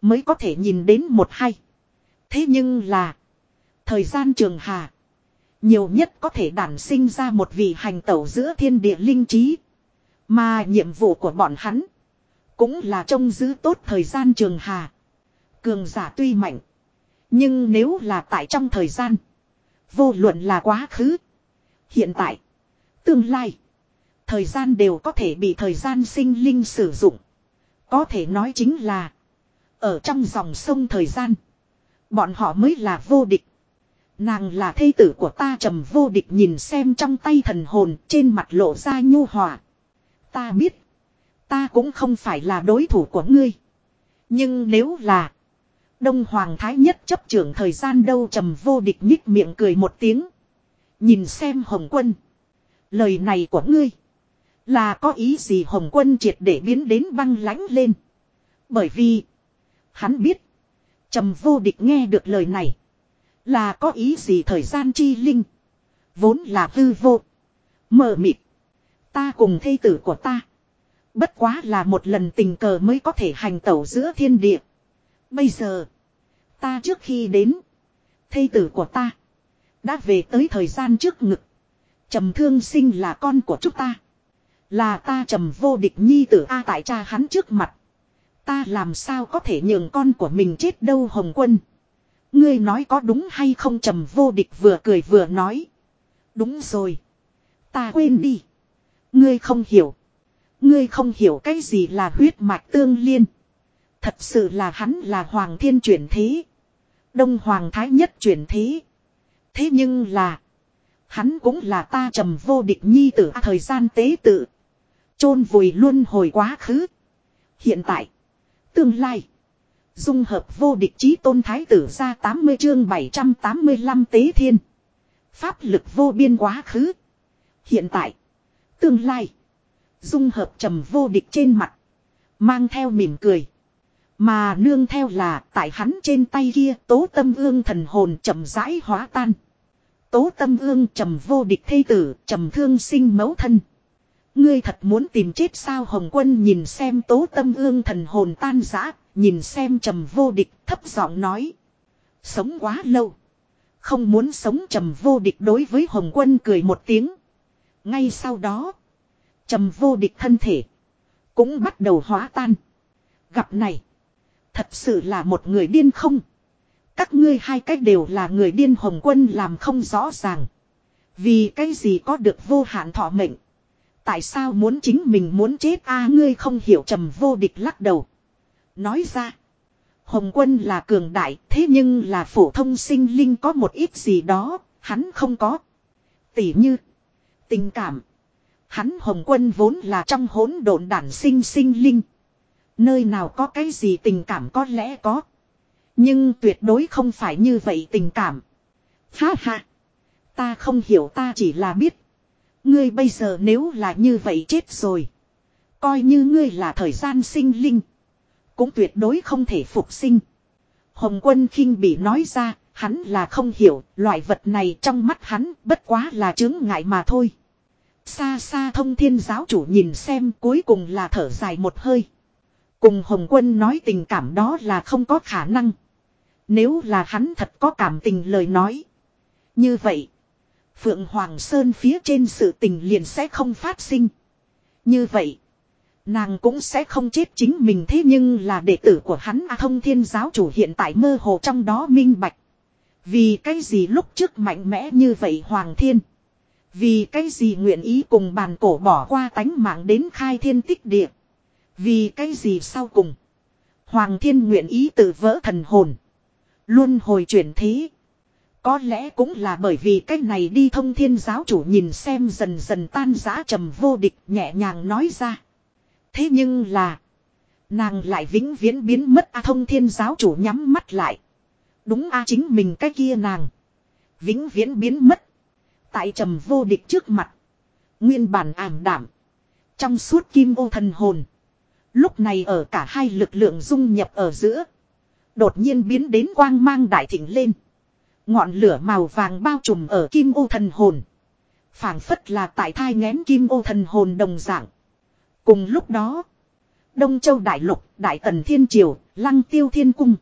Mới có thể nhìn đến một hay. Thế nhưng là. Thời gian trường hà. Nhiều nhất có thể đản sinh ra một vị hành tẩu giữa thiên địa linh trí. Mà nhiệm vụ của bọn hắn. Cũng là trông giữ tốt thời gian trường hà. Cường giả tuy mạnh. Nhưng nếu là tại trong thời gian. Vô luận là quá khứ. Hiện tại. Tương lai. Thời gian đều có thể bị thời gian sinh linh sử dụng. Có thể nói chính là. Ở trong dòng sông thời gian. Bọn họ mới là vô địch. Nàng là thê tử của ta trầm vô địch nhìn xem trong tay thần hồn trên mặt lộ ra nhu hòa. Ta biết. Ta cũng không phải là đối thủ của ngươi. Nhưng nếu là. Đông Hoàng Thái nhất chấp trưởng thời gian đâu trầm vô địch nhích miệng cười một tiếng. Nhìn xem Hồng Quân. Lời này của ngươi. Là có ý gì Hồng Quân triệt để biến đến băng lãnh lên. Bởi vì. Hắn biết. Trầm vô địch nghe được lời này. Là có ý gì thời gian chi linh. Vốn là hư vô. Mờ mịt. Ta cùng thây tử của ta. Bất quá là một lần tình cờ mới có thể hành tẩu giữa thiên địa. Bây giờ. Ta trước khi đến. Thây tử của ta. Đã về tới thời gian trước ngực. Trầm thương sinh là con của chúng ta. Là ta trầm vô địch nhi tử A tại cha hắn trước mặt. Ta làm sao có thể nhường con của mình chết đâu Hồng Quân. Ngươi nói có đúng hay không trầm vô địch vừa cười vừa nói. Đúng rồi. Ta quên đi. Ngươi không hiểu. Ngươi không hiểu cái gì là huyết mạch tương liên. Thật sự là hắn là hoàng thiên chuyển thế. Đông hoàng thái nhất chuyển thế. Thế nhưng là. Hắn cũng là ta trầm vô địch nhi tử thời gian tế tự. chôn vùi luôn hồi quá khứ. Hiện tại. Tương lai. Dung hợp vô địch chí tôn thái tử ra 80 chương 785 tế thiên. Pháp lực vô biên quá khứ. Hiện tại. Tương lai. Dung hợp trầm vô địch trên mặt. Mang theo mỉm cười. Mà nương theo là tại hắn trên tay kia tố tâm ương thần hồn chậm rãi hóa tan. Tố tâm ương trầm vô địch thây tử, trầm thương sinh mẫu thân. Ngươi thật muốn tìm chết sao Hồng Quân nhìn xem tố tâm ương thần hồn tan rã, nhìn xem trầm vô địch thấp giọng nói. Sống quá lâu. Không muốn sống trầm vô địch đối với Hồng Quân cười một tiếng. Ngay sau đó, trầm vô địch thân thể cũng bắt đầu hóa tan. Gặp này, thật sự là một người điên không? Các ngươi hai cách đều là người điên Hồng Quân làm không rõ ràng. Vì cái gì có được vô hạn thọ mệnh? Tại sao muốn chính mình muốn chết a ngươi không hiểu trầm vô địch lắc đầu. Nói ra. Hồng quân là cường đại thế nhưng là phổ thông sinh linh có một ít gì đó, hắn không có. Tỉ như. Tình cảm. Hắn hồng quân vốn là trong hỗn độn đản sinh sinh linh. Nơi nào có cái gì tình cảm có lẽ có. Nhưng tuyệt đối không phải như vậy tình cảm. Ha ha. Ta không hiểu ta chỉ là biết. Ngươi bây giờ nếu là như vậy chết rồi. Coi như ngươi là thời gian sinh linh. Cũng tuyệt đối không thể phục sinh. Hồng quân khinh bị nói ra, hắn là không hiểu, loại vật này trong mắt hắn bất quá là chứng ngại mà thôi. Xa xa thông thiên giáo chủ nhìn xem cuối cùng là thở dài một hơi. Cùng Hồng quân nói tình cảm đó là không có khả năng. Nếu là hắn thật có cảm tình lời nói. Như vậy. Phượng Hoàng Sơn phía trên sự tình liền sẽ không phát sinh. Như vậy. Nàng cũng sẽ không chết chính mình thế nhưng là đệ tử của hắn A thông thiên giáo chủ hiện tại mơ hồ trong đó minh bạch. Vì cái gì lúc trước mạnh mẽ như vậy Hoàng Thiên. Vì cái gì nguyện ý cùng bàn cổ bỏ qua tánh mạng đến khai thiên tích địa. Vì cái gì sau cùng. Hoàng Thiên nguyện ý tự vỡ thần hồn. Luôn hồi chuyển thế. Có lẽ cũng là bởi vì cách này đi thông thiên giáo chủ nhìn xem dần dần tan giã trầm vô địch nhẹ nhàng nói ra. Thế nhưng là. Nàng lại vĩnh viễn biến mất a thông thiên giáo chủ nhắm mắt lại. Đúng a chính mình cái kia nàng. Vĩnh viễn biến mất. Tại trầm vô địch trước mặt. Nguyên bản ảm đảm. Trong suốt kim ô thần hồn. Lúc này ở cả hai lực lượng dung nhập ở giữa. Đột nhiên biến đến quang mang đại thịnh lên. Ngọn lửa màu vàng bao trùm ở kim ô thần hồn. phảng phất là tại thai ngén kim ô thần hồn đồng dạng. Cùng lúc đó. Đông Châu Đại Lục, Đại Tần Thiên Triều, Lăng Tiêu Thiên Cung.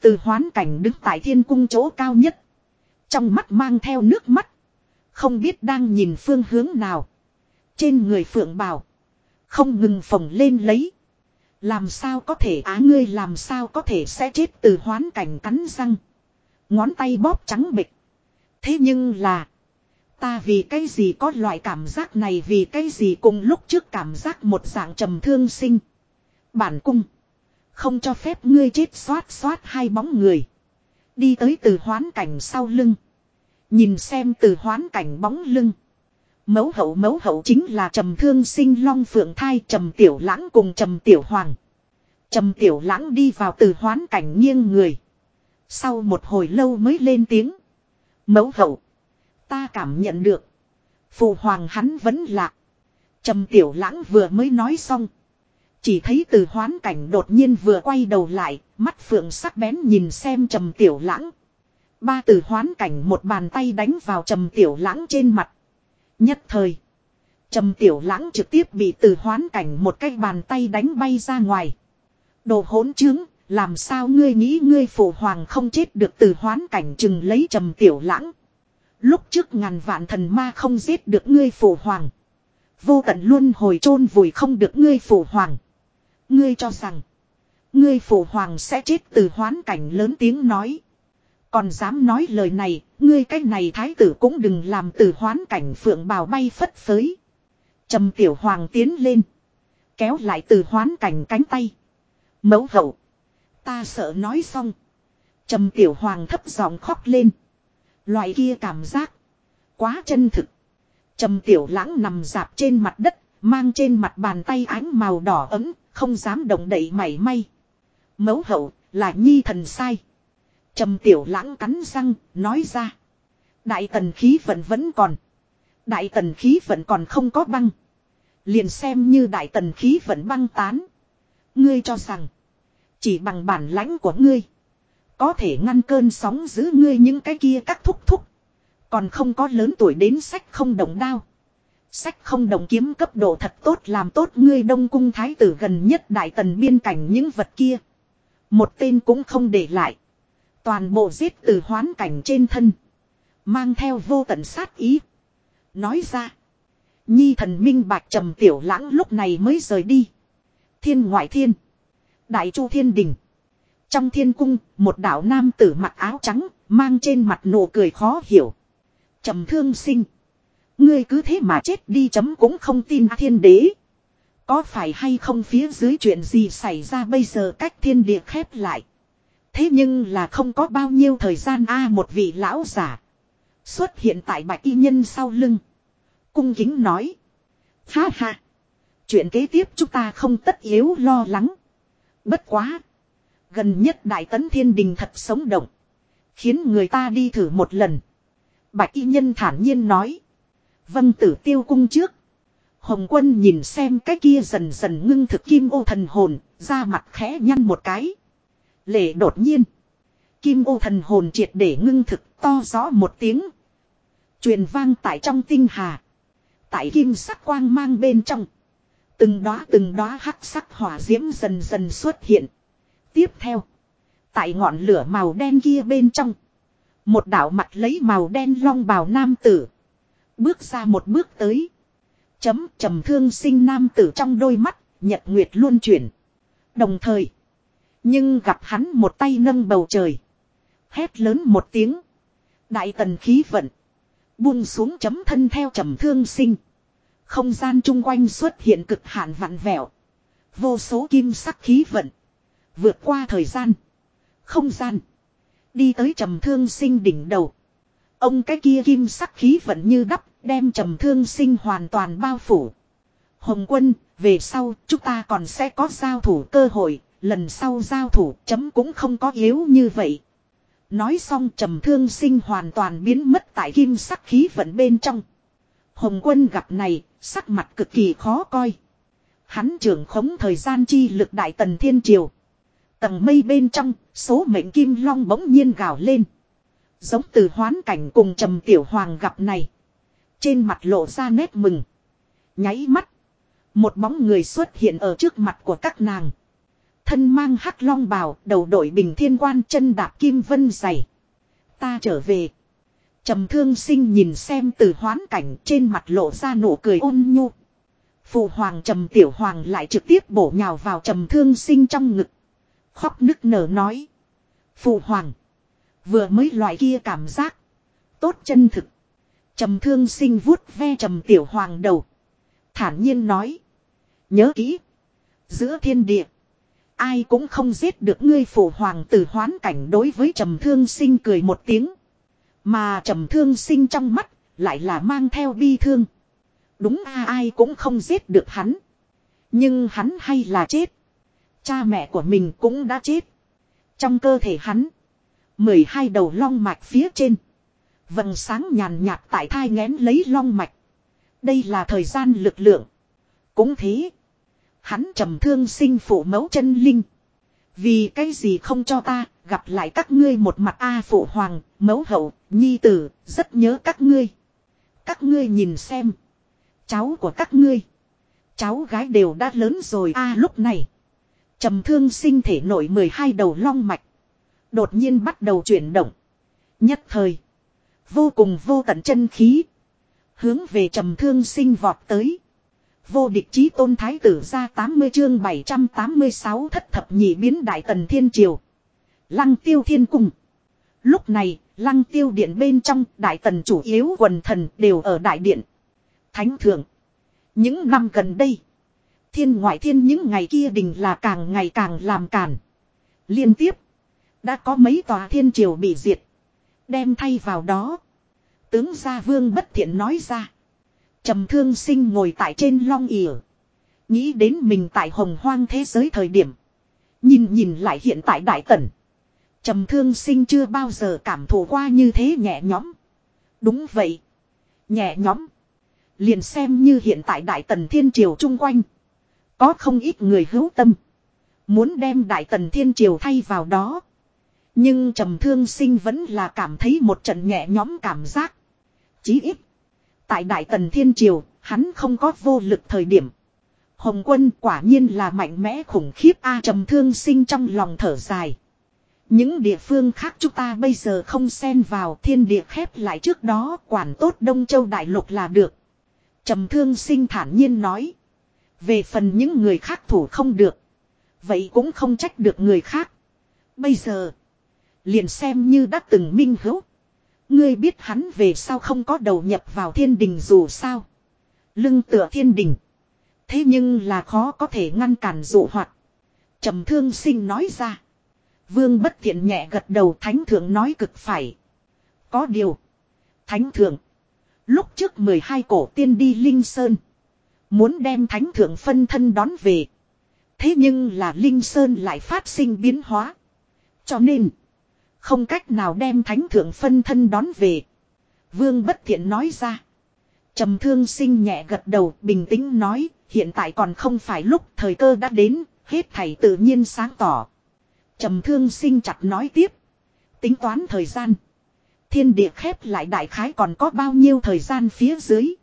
Từ hoán cảnh đứng tại thiên cung chỗ cao nhất. Trong mắt mang theo nước mắt. Không biết đang nhìn phương hướng nào. Trên người phượng bào. Không ngừng phồng lên lấy. Làm sao có thể á ngươi làm sao có thể sẽ chết từ hoán cảnh cắn răng. Ngón tay bóp trắng bịch. Thế nhưng là. Ta vì cái gì có loại cảm giác này, vì cái gì cùng lúc trước cảm giác một dạng trầm thương sinh. Bản cung. Không cho phép ngươi chết xoát xoát hai bóng người. Đi tới từ hoán cảnh sau lưng. Nhìn xem từ hoán cảnh bóng lưng. Mấu hậu mấu hậu chính là trầm thương sinh long phượng thai trầm tiểu lãng cùng trầm tiểu hoàng. Trầm tiểu lãng đi vào từ hoán cảnh nghiêng người. Sau một hồi lâu mới lên tiếng. mẫu hậu. Ta cảm nhận được. Phụ hoàng hắn vẫn lạc. Trầm tiểu lãng vừa mới nói xong. Chỉ thấy từ hoán cảnh đột nhiên vừa quay đầu lại. Mắt phượng sắc bén nhìn xem trầm tiểu lãng. Ba từ hoán cảnh một bàn tay đánh vào trầm tiểu lãng trên mặt. Nhất thời. Trầm tiểu lãng trực tiếp bị từ hoán cảnh một cái bàn tay đánh bay ra ngoài. Đồ hỗn trướng, làm sao ngươi nghĩ ngươi phụ hoàng không chết được từ hoán cảnh chừng lấy trầm tiểu lãng. Lúc trước ngàn vạn thần ma không giết được ngươi phụ hoàng. Vô tận luôn hồi chôn vùi không được ngươi phụ hoàng. Ngươi cho rằng. Ngươi phụ hoàng sẽ chết từ hoán cảnh lớn tiếng nói. Còn dám nói lời này, ngươi cái này thái tử cũng đừng làm từ hoán cảnh phượng bào bay phất phới. Trầm tiểu hoàng tiến lên. Kéo lại từ hoán cảnh cánh tay. Mẫu hậu. Ta sợ nói xong. Trầm tiểu hoàng thấp giọng khóc lên. Loại kia cảm giác. Quá chân thực. Trầm tiểu lãng nằm dạp trên mặt đất, mang trên mặt bàn tay ánh màu đỏ ấm, không dám động đậy mảy may. Mấu hậu, là nhi thần sai. Trầm tiểu lãng cắn răng, nói ra. Đại tần khí vẫn vẫn còn. Đại tần khí vẫn còn không có băng. Liền xem như đại tần khí vẫn băng tán. Ngươi cho rằng. Chỉ bằng bản lãnh của ngươi. Có thể ngăn cơn sóng giữ ngươi những cái kia các thúc thúc. Còn không có lớn tuổi đến sách không đồng đao. Sách không đồng kiếm cấp độ thật tốt làm tốt ngươi đông cung thái tử gần nhất đại tần biên cảnh những vật kia. Một tên cũng không để lại. Toàn bộ giết từ hoán cảnh trên thân. Mang theo vô tận sát ý. Nói ra. Nhi thần minh bạch trầm tiểu lãng lúc này mới rời đi. Thiên ngoại thiên. Đại chu thiên đình. Trong thiên cung, một đạo nam tử mặc áo trắng, mang trên mặt nụ cười khó hiểu. trầm thương sinh. Ngươi cứ thế mà chết đi chấm cũng không tin thiên đế. Có phải hay không phía dưới chuyện gì xảy ra bây giờ cách thiên địa khép lại. Thế nhưng là không có bao nhiêu thời gian a một vị lão giả. Xuất hiện tại bạch y nhân sau lưng. Cung kính nói. Ha ha. Chuyện kế tiếp chúng ta không tất yếu lo lắng. Bất quá. Gần nhất đại tấn thiên đình thật sống động. Khiến người ta đi thử một lần. Bạch y nhân thản nhiên nói. Vâng tử tiêu cung trước. Hồng quân nhìn xem cái kia dần dần ngưng thực kim ô thần hồn, ra mặt khẽ nhăn một cái. Lệ đột nhiên. Kim ô thần hồn triệt để ngưng thực to rõ một tiếng. truyền vang tại trong tinh hà. Tại kim sắc quang mang bên trong. Từng đóa từng đóa hắc sắc hỏa diễm dần dần xuất hiện. Tiếp theo. Tại ngọn lửa màu đen kia bên trong. Một đạo mặt lấy màu đen long bào nam tử. Bước ra một bước tới. Chấm trầm thương sinh nam tử trong đôi mắt, nhật nguyệt luôn chuyển. Đồng thời. Nhưng gặp hắn một tay nâng bầu trời. Hét lớn một tiếng. Đại tần khí vận. Buông xuống chấm thân theo trầm thương sinh. Không gian chung quanh xuất hiện cực hạn vặn vẹo. Vô số kim sắc khí vận. Vượt qua thời gian. Không gian. Đi tới trầm thương sinh đỉnh đầu. Ông cái kia kim sắc khí vận như đắp đem trầm thương sinh hoàn toàn bao phủ. Hồng quân, về sau chúng ta còn sẽ có giao thủ cơ hội, lần sau giao thủ chấm cũng không có yếu như vậy. Nói xong trầm thương sinh hoàn toàn biến mất tại kim sắc khí vận bên trong. Hồng quân gặp này, sắc mặt cực kỳ khó coi. Hắn trưởng khống thời gian chi lực đại tần thiên triều. Tầng mây bên trong, số mệnh kim long bỗng nhiên gào lên. Giống từ hoán cảnh cùng trầm tiểu hoàng gặp này. Trên mặt lộ ra nét mừng. Nháy mắt. Một bóng người xuất hiện ở trước mặt của các nàng. Thân mang hắc long bào, đầu đội bình thiên quan chân đạp kim vân dày. Ta trở về. Trầm thương sinh nhìn xem từ hoán cảnh trên mặt lộ ra nụ cười ôn nhu. Phụ hoàng trầm tiểu hoàng lại trực tiếp bổ nhào vào trầm thương sinh trong ngực. Khóc nức nở nói. Phụ hoàng. Vừa mới loại kia cảm giác. Tốt chân thực. Trầm thương sinh vuốt ve trầm tiểu hoàng đầu. Thản nhiên nói. Nhớ kỹ. Giữa thiên địa. Ai cũng không giết được ngươi phụ hoàng từ hoán cảnh đối với trầm thương sinh cười một tiếng. Mà trầm thương sinh trong mắt. Lại là mang theo bi thương. Đúng a, ai cũng không giết được hắn. Nhưng hắn hay là chết. Cha mẹ của mình cũng đã chết. Trong cơ thể hắn. mười hai đầu long mạch phía trên. Vầng sáng nhàn nhạt tại thai ngén lấy long mạch. Đây là thời gian lực lượng. Cũng thế. Hắn trầm thương sinh phụ mẫu chân linh. Vì cái gì không cho ta gặp lại các ngươi một mặt A phụ hoàng, mẫu hậu, nhi tử, rất nhớ các ngươi. Các ngươi nhìn xem. Cháu của các ngươi. Cháu gái đều đã lớn rồi A lúc này. Trầm thương sinh thể nội 12 đầu long mạch. Đột nhiên bắt đầu chuyển động. Nhất thời. Vô cùng vô tận chân khí. Hướng về trầm thương sinh vọt tới. Vô địch chí tôn thái tử ra 80 chương 786 thất thập nhị biến đại tần thiên triều. Lăng tiêu thiên cung. Lúc này, lăng tiêu điện bên trong đại tần chủ yếu quần thần đều ở đại điện. Thánh thượng. Những năm gần đây. Thiên ngoại thiên những ngày kia đình là càng ngày càng làm càn. Liên tiếp. Đã có mấy tòa thiên triều bị diệt. Đem thay vào đó. Tướng gia vương bất thiện nói ra trầm thương sinh ngồi tại trên long ỉa. Nghĩ đến mình tại hồng hoang thế giới thời điểm. Nhìn nhìn lại hiện tại đại tần. trầm thương sinh chưa bao giờ cảm thụ qua như thế nhẹ nhõm. Đúng vậy. Nhẹ nhõm. Liền xem như hiện tại đại tần thiên triều chung quanh. Có không ít người hữu tâm. Muốn đem đại tần thiên triều thay vào đó. Nhưng trầm thương sinh vẫn là cảm thấy một trận nhẹ nhõm cảm giác. Chí ít. Tại đại tần thiên triều, hắn không có vô lực thời điểm. Hồng quân quả nhiên là mạnh mẽ khủng khiếp a trầm thương sinh trong lòng thở dài. Những địa phương khác chúng ta bây giờ không xen vào thiên địa khép lại trước đó quản tốt Đông Châu Đại Lục là được. Trầm thương sinh thản nhiên nói. Về phần những người khác thủ không được. Vậy cũng không trách được người khác. Bây giờ. Liền xem như đã từng minh hữu. Ngươi biết hắn về sao không có đầu nhập vào thiên đình dù sao. Lưng tựa thiên đình. Thế nhưng là khó có thể ngăn cản dụ hoạt. trầm thương sinh nói ra. Vương bất thiện nhẹ gật đầu, thánh thượng nói cực phải. Có điều. Thánh thượng. Lúc trước 12 cổ tiên đi Linh Sơn. Muốn đem thánh thượng phân thân đón về. Thế nhưng là Linh Sơn lại phát sinh biến hóa. Cho nên. Không cách nào đem thánh thượng phân thân đón về. Vương bất thiện nói ra. trầm thương sinh nhẹ gật đầu, bình tĩnh nói. Hiện tại còn không phải lúc, thời cơ đã đến. Hết thảy tự nhiên sáng tỏ. trầm thương sinh chặt nói tiếp. Tính toán thời gian. Thiên địa khép lại đại khái còn có bao nhiêu thời gian phía dưới.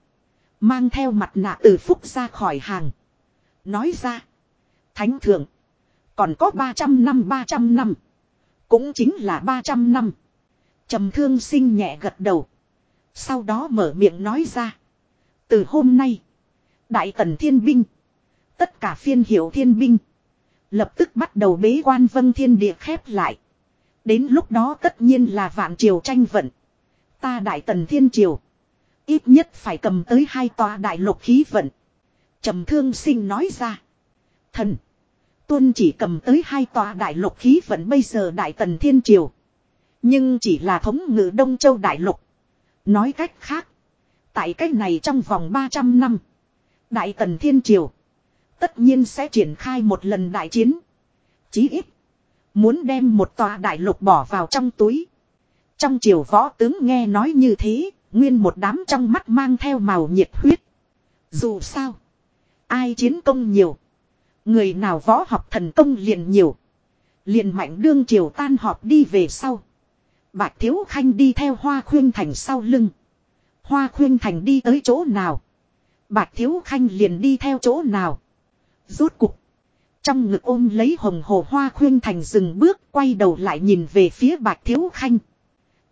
Mang theo mặt nạ từ phúc ra khỏi hàng. Nói ra. Thánh thượng. Còn có 300 năm 300 năm. Cũng chính là 300 năm. trầm thương sinh nhẹ gật đầu. Sau đó mở miệng nói ra. Từ hôm nay. Đại tần thiên binh. Tất cả phiên hiệu thiên binh. Lập tức bắt đầu bế quan vân thiên địa khép lại. Đến lúc đó tất nhiên là vạn triều tranh vận. Ta đại tần thiên triều. Ít nhất phải cầm tới hai tòa đại lục khí vận. trầm thương sinh nói ra. Thần. Tuân chỉ cầm tới hai tòa đại lục khí vận bây giờ đại tần thiên triều. Nhưng chỉ là thống ngự Đông Châu đại lục. Nói cách khác. Tại cách này trong vòng 300 năm. Đại tần thiên triều. Tất nhiên sẽ triển khai một lần đại chiến. Chí ít. Muốn đem một tòa đại lục bỏ vào trong túi. Trong triều võ tướng nghe nói như thế. Nguyên một đám trong mắt mang theo màu nhiệt huyết. Dù sao. Ai chiến công nhiều. Người nào võ học thần công liền nhiều. Liền mạnh đương triều tan họp đi về sau. Bạch Thiếu Khanh đi theo Hoa Khuyên Thành sau lưng. Hoa Khuyên Thành đi tới chỗ nào. Bạch Thiếu Khanh liền đi theo chỗ nào. Rốt cục. Trong ngực ôm lấy hồng hồ Hoa Khuyên Thành dừng bước quay đầu lại nhìn về phía Bạch Thiếu Khanh.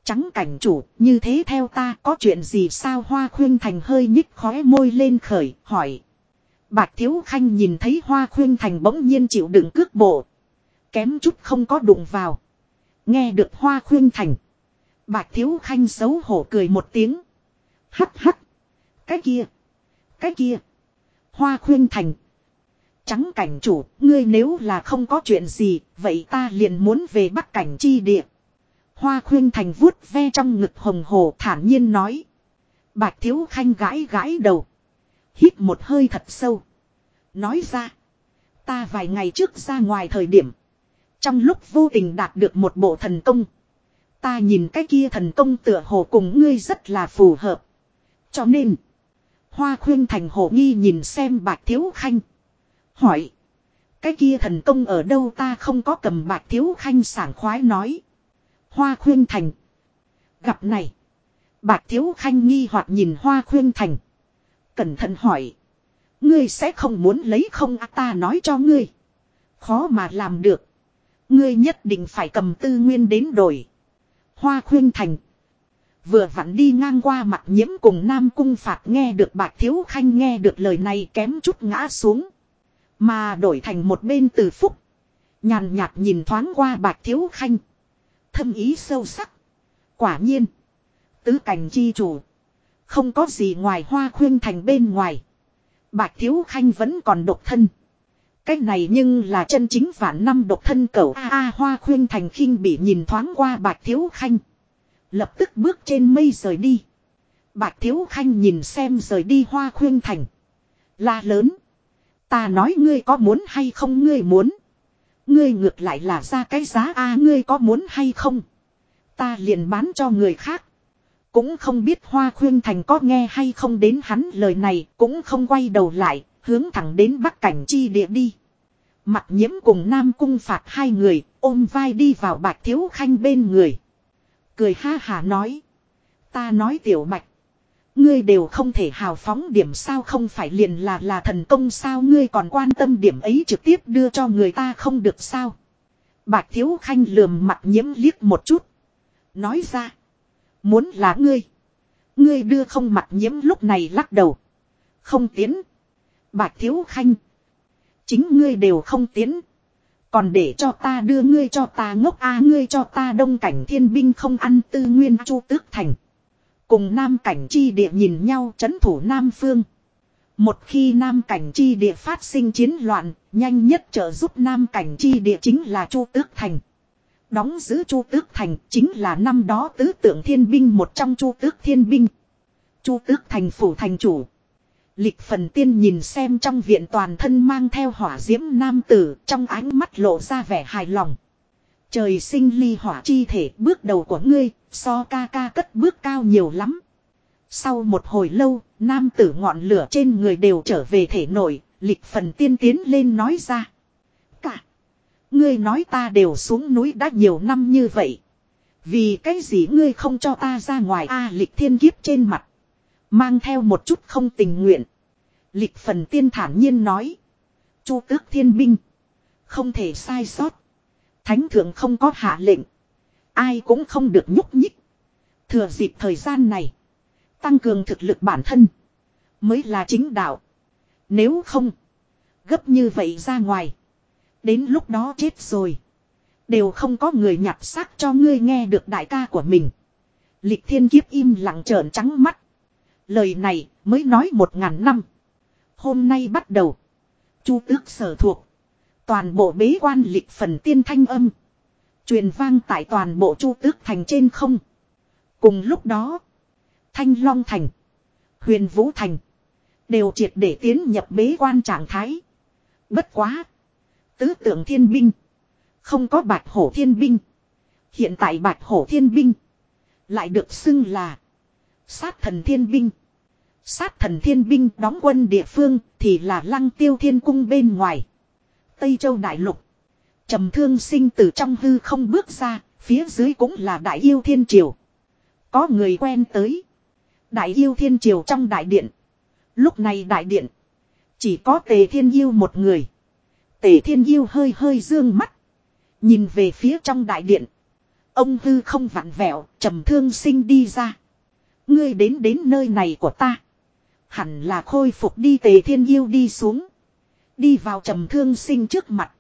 Trắng cảnh chủ, như thế theo ta có chuyện gì sao Hoa Khuyên Thành hơi nhích khóe môi lên khởi, hỏi. Bạch Thiếu Khanh nhìn thấy Hoa Khuyên Thành bỗng nhiên chịu đựng cước bộ. Kém chút không có đụng vào. Nghe được Hoa Khuyên Thành. Bạch Thiếu Khanh xấu hổ cười một tiếng. Hắc hắc. Cái kia. Cái kia. Hoa Khuyên Thành. Trắng cảnh chủ, ngươi nếu là không có chuyện gì, vậy ta liền muốn về bắc cảnh chi địa. Hoa Khuyên Thành vuốt ve trong ngực hồng hồ thản nhiên nói. Bạch Thiếu Khanh gãi gãi đầu. Hít một hơi thật sâu. Nói ra. Ta vài ngày trước ra ngoài thời điểm. Trong lúc vô tình đạt được một bộ thần công. Ta nhìn cái kia thần công tựa hồ cùng ngươi rất là phù hợp. Cho nên. Hoa khuyên thành hồ nghi nhìn xem bạc thiếu khanh. Hỏi. Cái kia thần công ở đâu ta không có cầm bạc thiếu khanh sảng khoái nói. Hoa khuyên thành. Gặp này. Bạc thiếu khanh nghi hoặc nhìn hoa khuyên thành. Cẩn thận hỏi. Ngươi sẽ không muốn lấy không à ta nói cho ngươi. Khó mà làm được. Ngươi nhất định phải cầm tư nguyên đến đổi. Hoa khuyên thành. Vừa vặn đi ngang qua mặt nhiễm cùng Nam Cung Phạt nghe được bạc thiếu khanh nghe được lời này kém chút ngã xuống. Mà đổi thành một bên từ phúc. Nhàn nhạt nhìn thoáng qua bạc thiếu khanh. Thâm ý sâu sắc. Quả nhiên. Tứ cảnh chi chủ. Không có gì ngoài hoa khuyên thành bên ngoài. Bạch Thiếu Khanh vẫn còn độc thân. Cái này nhưng là chân chính vạn năm độc thân cầu A A Hoa khuyên thành khinh bị nhìn thoáng qua Bạch Thiếu Khanh. Lập tức bước trên mây rời đi. Bạch Thiếu Khanh nhìn xem rời đi hoa khuyên thành. La lớn. Ta nói ngươi có muốn hay không ngươi muốn. Ngươi ngược lại là ra cái giá a ngươi có muốn hay không. Ta liền bán cho người khác. Cũng không biết hoa khuyên thành có nghe hay không đến hắn lời này, cũng không quay đầu lại, hướng thẳng đến bắc cảnh chi địa đi. Mặt nhiễm cùng Nam Cung phạt hai người, ôm vai đi vào bạch thiếu khanh bên người. Cười ha hà nói. Ta nói tiểu bạch. Ngươi đều không thể hào phóng điểm sao không phải liền là là thần công sao ngươi còn quan tâm điểm ấy trực tiếp đưa cho người ta không được sao. Bạch Thiếu Khanh lườm mặt nhiễm liếc một chút. Nói ra. Muốn là ngươi. Ngươi đưa không mặt nhiễm lúc này lắc đầu. Không tiến. Bạch Thiếu Khanh. Chính ngươi đều không tiến. Còn để cho ta đưa ngươi cho ta ngốc a ngươi cho ta đông cảnh thiên binh không ăn tư nguyên chu tước thành. Cùng Nam Cảnh Chi Địa nhìn nhau chấn thủ Nam Phương. Một khi Nam Cảnh Chi Địa phát sinh chiến loạn, nhanh nhất trợ giúp Nam Cảnh Chi Địa chính là Chu Tước Thành. Đóng giữ Chu Tước Thành chính là năm đó tứ tượng thiên binh một trong Chu Tước Thiên Binh. Chu Tước Thành phủ thành chủ. Lịch phần tiên nhìn xem trong viện toàn thân mang theo hỏa diễm nam tử trong ánh mắt lộ ra vẻ hài lòng. Trời sinh ly hỏa chi thể bước đầu của ngươi, so ca ca cất bước cao nhiều lắm. Sau một hồi lâu, nam tử ngọn lửa trên người đều trở về thể nổi, lịch phần tiên tiến lên nói ra. Ngươi nói ta đều xuống núi đã nhiều năm như vậy. Vì cái gì ngươi không cho ta ra ngoài a lịch thiên kiếp trên mặt. Mang theo một chút không tình nguyện. Lịch phần tiên thản nhiên nói. Chu tước thiên binh. Không thể sai sót. Thánh thượng không có hạ lệnh. Ai cũng không được nhúc nhích. Thừa dịp thời gian này. Tăng cường thực lực bản thân. Mới là chính đạo. Nếu không. Gấp như vậy ra ngoài. Đến lúc đó chết rồi. Đều không có người nhặt xác cho ngươi nghe được đại ca của mình. Lịch thiên kiếp im lặng trợn trắng mắt. Lời này mới nói một ngàn năm. Hôm nay bắt đầu. Chu tước sở thuộc. Toàn bộ bế quan lịch phần tiên thanh âm. Truyền vang tại toàn bộ chu tước thành trên không. Cùng lúc đó. Thanh Long Thành. Huyền Vũ Thành. Đều triệt để tiến nhập bế quan trạng thái. Bất quá. Tứ tượng thiên binh. Không có bạch hổ thiên binh. Hiện tại bạch hổ thiên binh. Lại được xưng là. Sát thần thiên binh. Sát thần thiên binh đóng quân địa phương thì là lăng tiêu thiên cung bên ngoài. Tây Châu Đại Lục. trầm thương sinh từ trong hư không bước ra, phía dưới cũng là Đại Yêu Thiên Triều. Có người quen tới. Đại Yêu Thiên Triều trong đại điện. Lúc này đại điện. Chỉ có Tề Thiên Yêu một người. Tề Thiên Yêu hơi hơi dương mắt. Nhìn về phía trong đại điện. Ông hư không vặn vẹo, trầm thương sinh đi ra. Ngươi đến đến nơi này của ta. Hẳn là khôi phục đi Tề Thiên Yêu đi xuống. Đi vào trầm thương sinh trước mặt.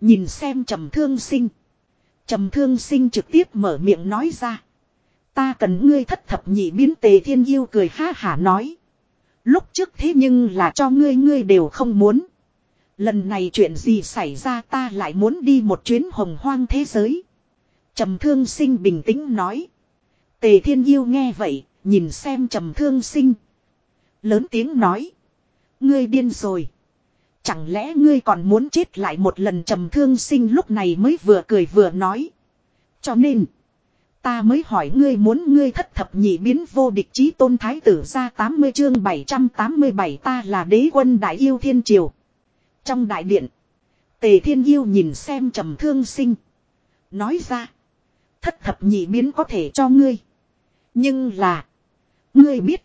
Nhìn xem trầm thương sinh. Trầm thương sinh trực tiếp mở miệng nói ra. Ta cần ngươi thất thập nhị biến tề thiên yêu cười ha hả nói. Lúc trước thế nhưng là cho ngươi ngươi đều không muốn. Lần này chuyện gì xảy ra ta lại muốn đi một chuyến hồng hoang thế giới. Trầm thương sinh bình tĩnh nói. Tề thiên yêu nghe vậy, nhìn xem trầm thương sinh. Lớn tiếng nói. Ngươi điên rồi. Chẳng lẽ ngươi còn muốn chết lại một lần trầm thương sinh lúc này mới vừa cười vừa nói. Cho nên. Ta mới hỏi ngươi muốn ngươi thất thập nhị biến vô địch chí tôn thái tử ra 80 chương 787 ta là đế quân đại yêu thiên triều. Trong đại điện. Tề thiên yêu nhìn xem trầm thương sinh. Nói ra. Thất thập nhị biến có thể cho ngươi. Nhưng là. Ngươi biết.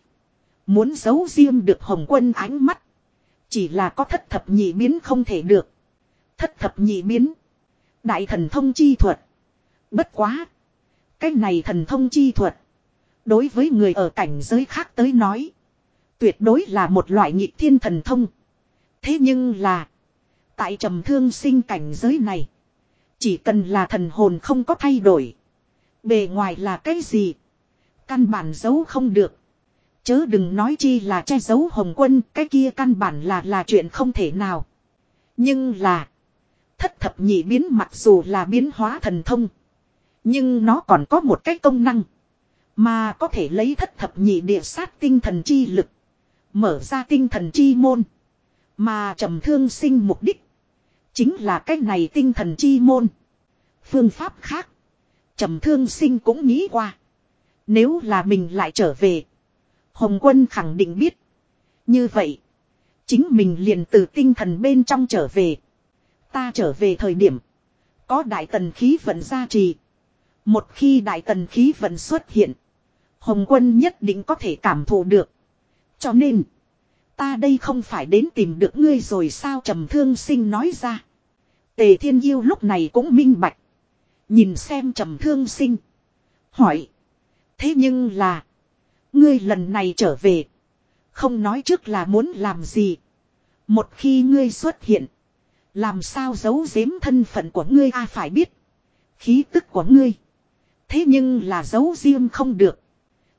Muốn giấu riêng được hồng quân ánh mắt. Chỉ là có thất thập nhị biến không thể được. Thất thập nhị biến. Đại thần thông chi thuật. Bất quá. Cái này thần thông chi thuật. Đối với người ở cảnh giới khác tới nói. Tuyệt đối là một loại nhị thiên thần thông. Thế nhưng là. Tại trầm thương sinh cảnh giới này. Chỉ cần là thần hồn không có thay đổi. Bề ngoài là cái gì. Căn bản giấu không được. Chớ đừng nói chi là che giấu hồng quân, cái kia căn bản là là chuyện không thể nào. Nhưng là, thất thập nhị biến mặc dù là biến hóa thần thông. Nhưng nó còn có một cái công năng. Mà có thể lấy thất thập nhị địa sát tinh thần chi lực. Mở ra tinh thần chi môn. Mà trầm thương sinh mục đích. Chính là cách này tinh thần chi môn. Phương pháp khác. trầm thương sinh cũng nghĩ qua. Nếu là mình lại trở về. Hồng quân khẳng định biết. Như vậy. Chính mình liền từ tinh thần bên trong trở về. Ta trở về thời điểm. Có đại tần khí vận gia trì. Một khi đại tần khí vận xuất hiện. Hồng quân nhất định có thể cảm thụ được. Cho nên. Ta đây không phải đến tìm được ngươi rồi sao trầm thương sinh nói ra. Tề thiên yêu lúc này cũng minh bạch. Nhìn xem trầm thương sinh. Hỏi. Thế nhưng là. Ngươi lần này trở về. Không nói trước là muốn làm gì. Một khi ngươi xuất hiện. Làm sao giấu giếm thân phận của ngươi a phải biết. Khí tức của ngươi. Thế nhưng là giấu riêng không được.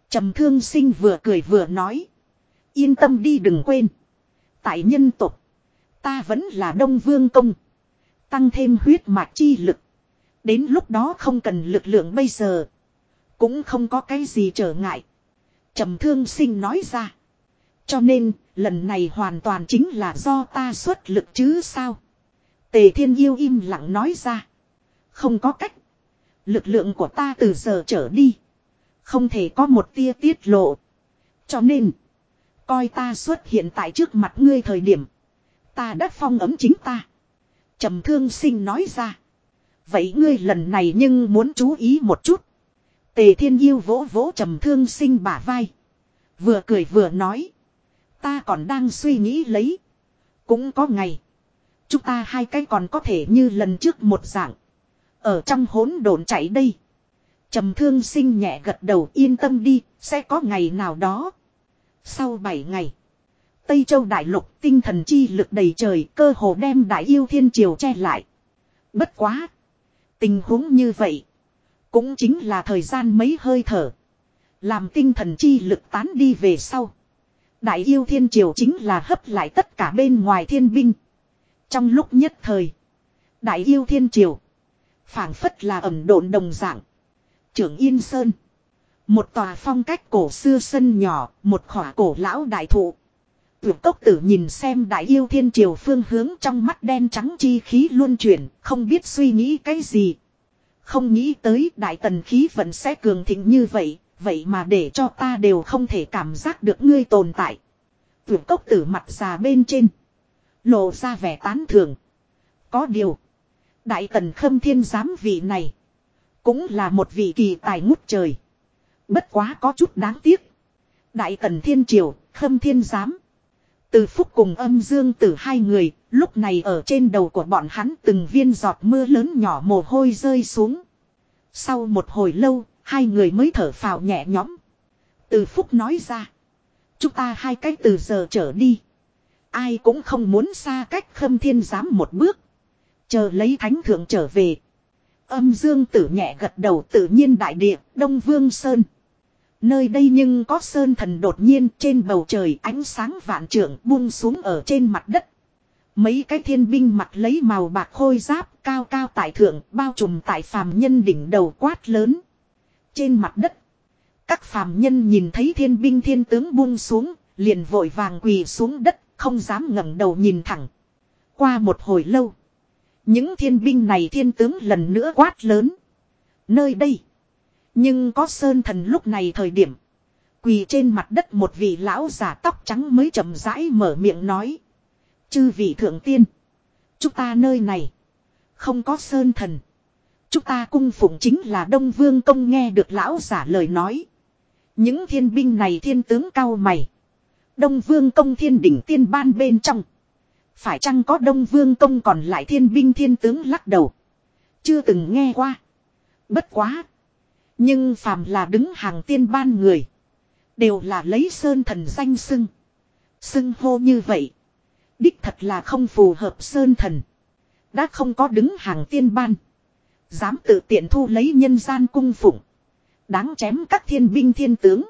trầm thương sinh vừa cười vừa nói. Yên tâm đi đừng quên. Tại nhân tục. Ta vẫn là Đông Vương Công. Tăng thêm huyết mạch chi lực. Đến lúc đó không cần lực lượng bây giờ. Cũng không có cái gì trở ngại. trầm thương sinh nói ra. Cho nên, lần này hoàn toàn chính là do ta xuất lực chứ sao. Tề thiên yêu im lặng nói ra. Không có cách. Lực lượng của ta từ giờ trở đi. Không thể có một tia tiết lộ. Cho nên. Coi ta xuất hiện tại trước mặt ngươi thời điểm. Ta đã phong ấm chính ta. trầm thương sinh nói ra. Vậy ngươi lần này nhưng muốn chú ý một chút. Tề thiên yêu vỗ vỗ trầm thương sinh bả vai. Vừa cười vừa nói. Ta còn đang suy nghĩ lấy. Cũng có ngày. Chúng ta hai cái còn có thể như lần trước một dạng. Ở trong hỗn độn chạy đây. trầm thương sinh nhẹ gật đầu yên tâm đi, sẽ có ngày nào đó. Sau 7 ngày. Tây Châu Đại Lục tinh thần chi lực đầy trời cơ hồ đem Đại Yêu Thiên Triều che lại. Bất quá. Tình huống như vậy. Cũng chính là thời gian mấy hơi thở. Làm tinh thần chi lực tán đi về sau. Đại yêu thiên triều chính là hấp lại tất cả bên ngoài thiên binh. Trong lúc nhất thời. Đại yêu thiên triều. phảng phất là ẩm độn đồng dạng. Trưởng Yên Sơn. Một tòa phong cách cổ xưa sân nhỏ, một khỏa cổ lão đại thụ. Tuyệt cốc tử nhìn xem đại yêu thiên triều phương hướng trong mắt đen trắng chi khí luôn chuyển, không biết suy nghĩ cái gì. Không nghĩ tới đại tần khí vẫn sẽ cường thịnh như vậy, vậy mà để cho ta đều không thể cảm giác được ngươi tồn tại. Tuyệt cốc tử mặt già bên trên. Lộ ra vẻ tán thường. Có điều. Đại tần khâm thiên giám vị này. Cũng là một vị kỳ tài ngút trời. Bất quá có chút đáng tiếc. Đại tần thiên triều, khâm thiên giám. Từ phúc cùng âm dương tử hai người, lúc này ở trên đầu của bọn hắn từng viên giọt mưa lớn nhỏ mồ hôi rơi xuống. Sau một hồi lâu, hai người mới thở phào nhẹ nhõm. Từ phúc nói ra. Chúng ta hai cách từ giờ trở đi. Ai cũng không muốn xa cách khâm thiên giám một bước. Chờ lấy thánh thượng trở về. Âm dương tử nhẹ gật đầu tự nhiên đại địa, Đông Vương Sơn. Nơi đây nhưng có sơn thần đột nhiên trên bầu trời ánh sáng vạn trượng buông xuống ở trên mặt đất. Mấy cái thiên binh mặt lấy màu bạc khôi giáp cao cao tại thượng bao trùm tại phàm nhân đỉnh đầu quát lớn. Trên mặt đất. Các phàm nhân nhìn thấy thiên binh thiên tướng buông xuống, liền vội vàng quỳ xuống đất, không dám ngẩng đầu nhìn thẳng. Qua một hồi lâu. Những thiên binh này thiên tướng lần nữa quát lớn. Nơi đây. Nhưng có sơn thần lúc này thời điểm. Quỳ trên mặt đất một vị lão giả tóc trắng mới chậm rãi mở miệng nói. Chư vị thượng tiên. Chúng ta nơi này. Không có sơn thần. Chúng ta cung phụng chính là Đông Vương Công nghe được lão giả lời nói. Những thiên binh này thiên tướng cao mày. Đông Vương Công thiên đỉnh tiên ban bên trong. Phải chăng có Đông Vương Công còn lại thiên binh thiên tướng lắc đầu. Chưa từng nghe qua. Bất quá. Nhưng phàm là đứng hàng tiên ban người. Đều là lấy sơn thần danh xưng. Xưng hô như vậy. Đích thật là không phù hợp sơn thần. Đã không có đứng hàng tiên ban. Dám tự tiện thu lấy nhân gian cung phụng. Đáng chém các thiên binh thiên tướng.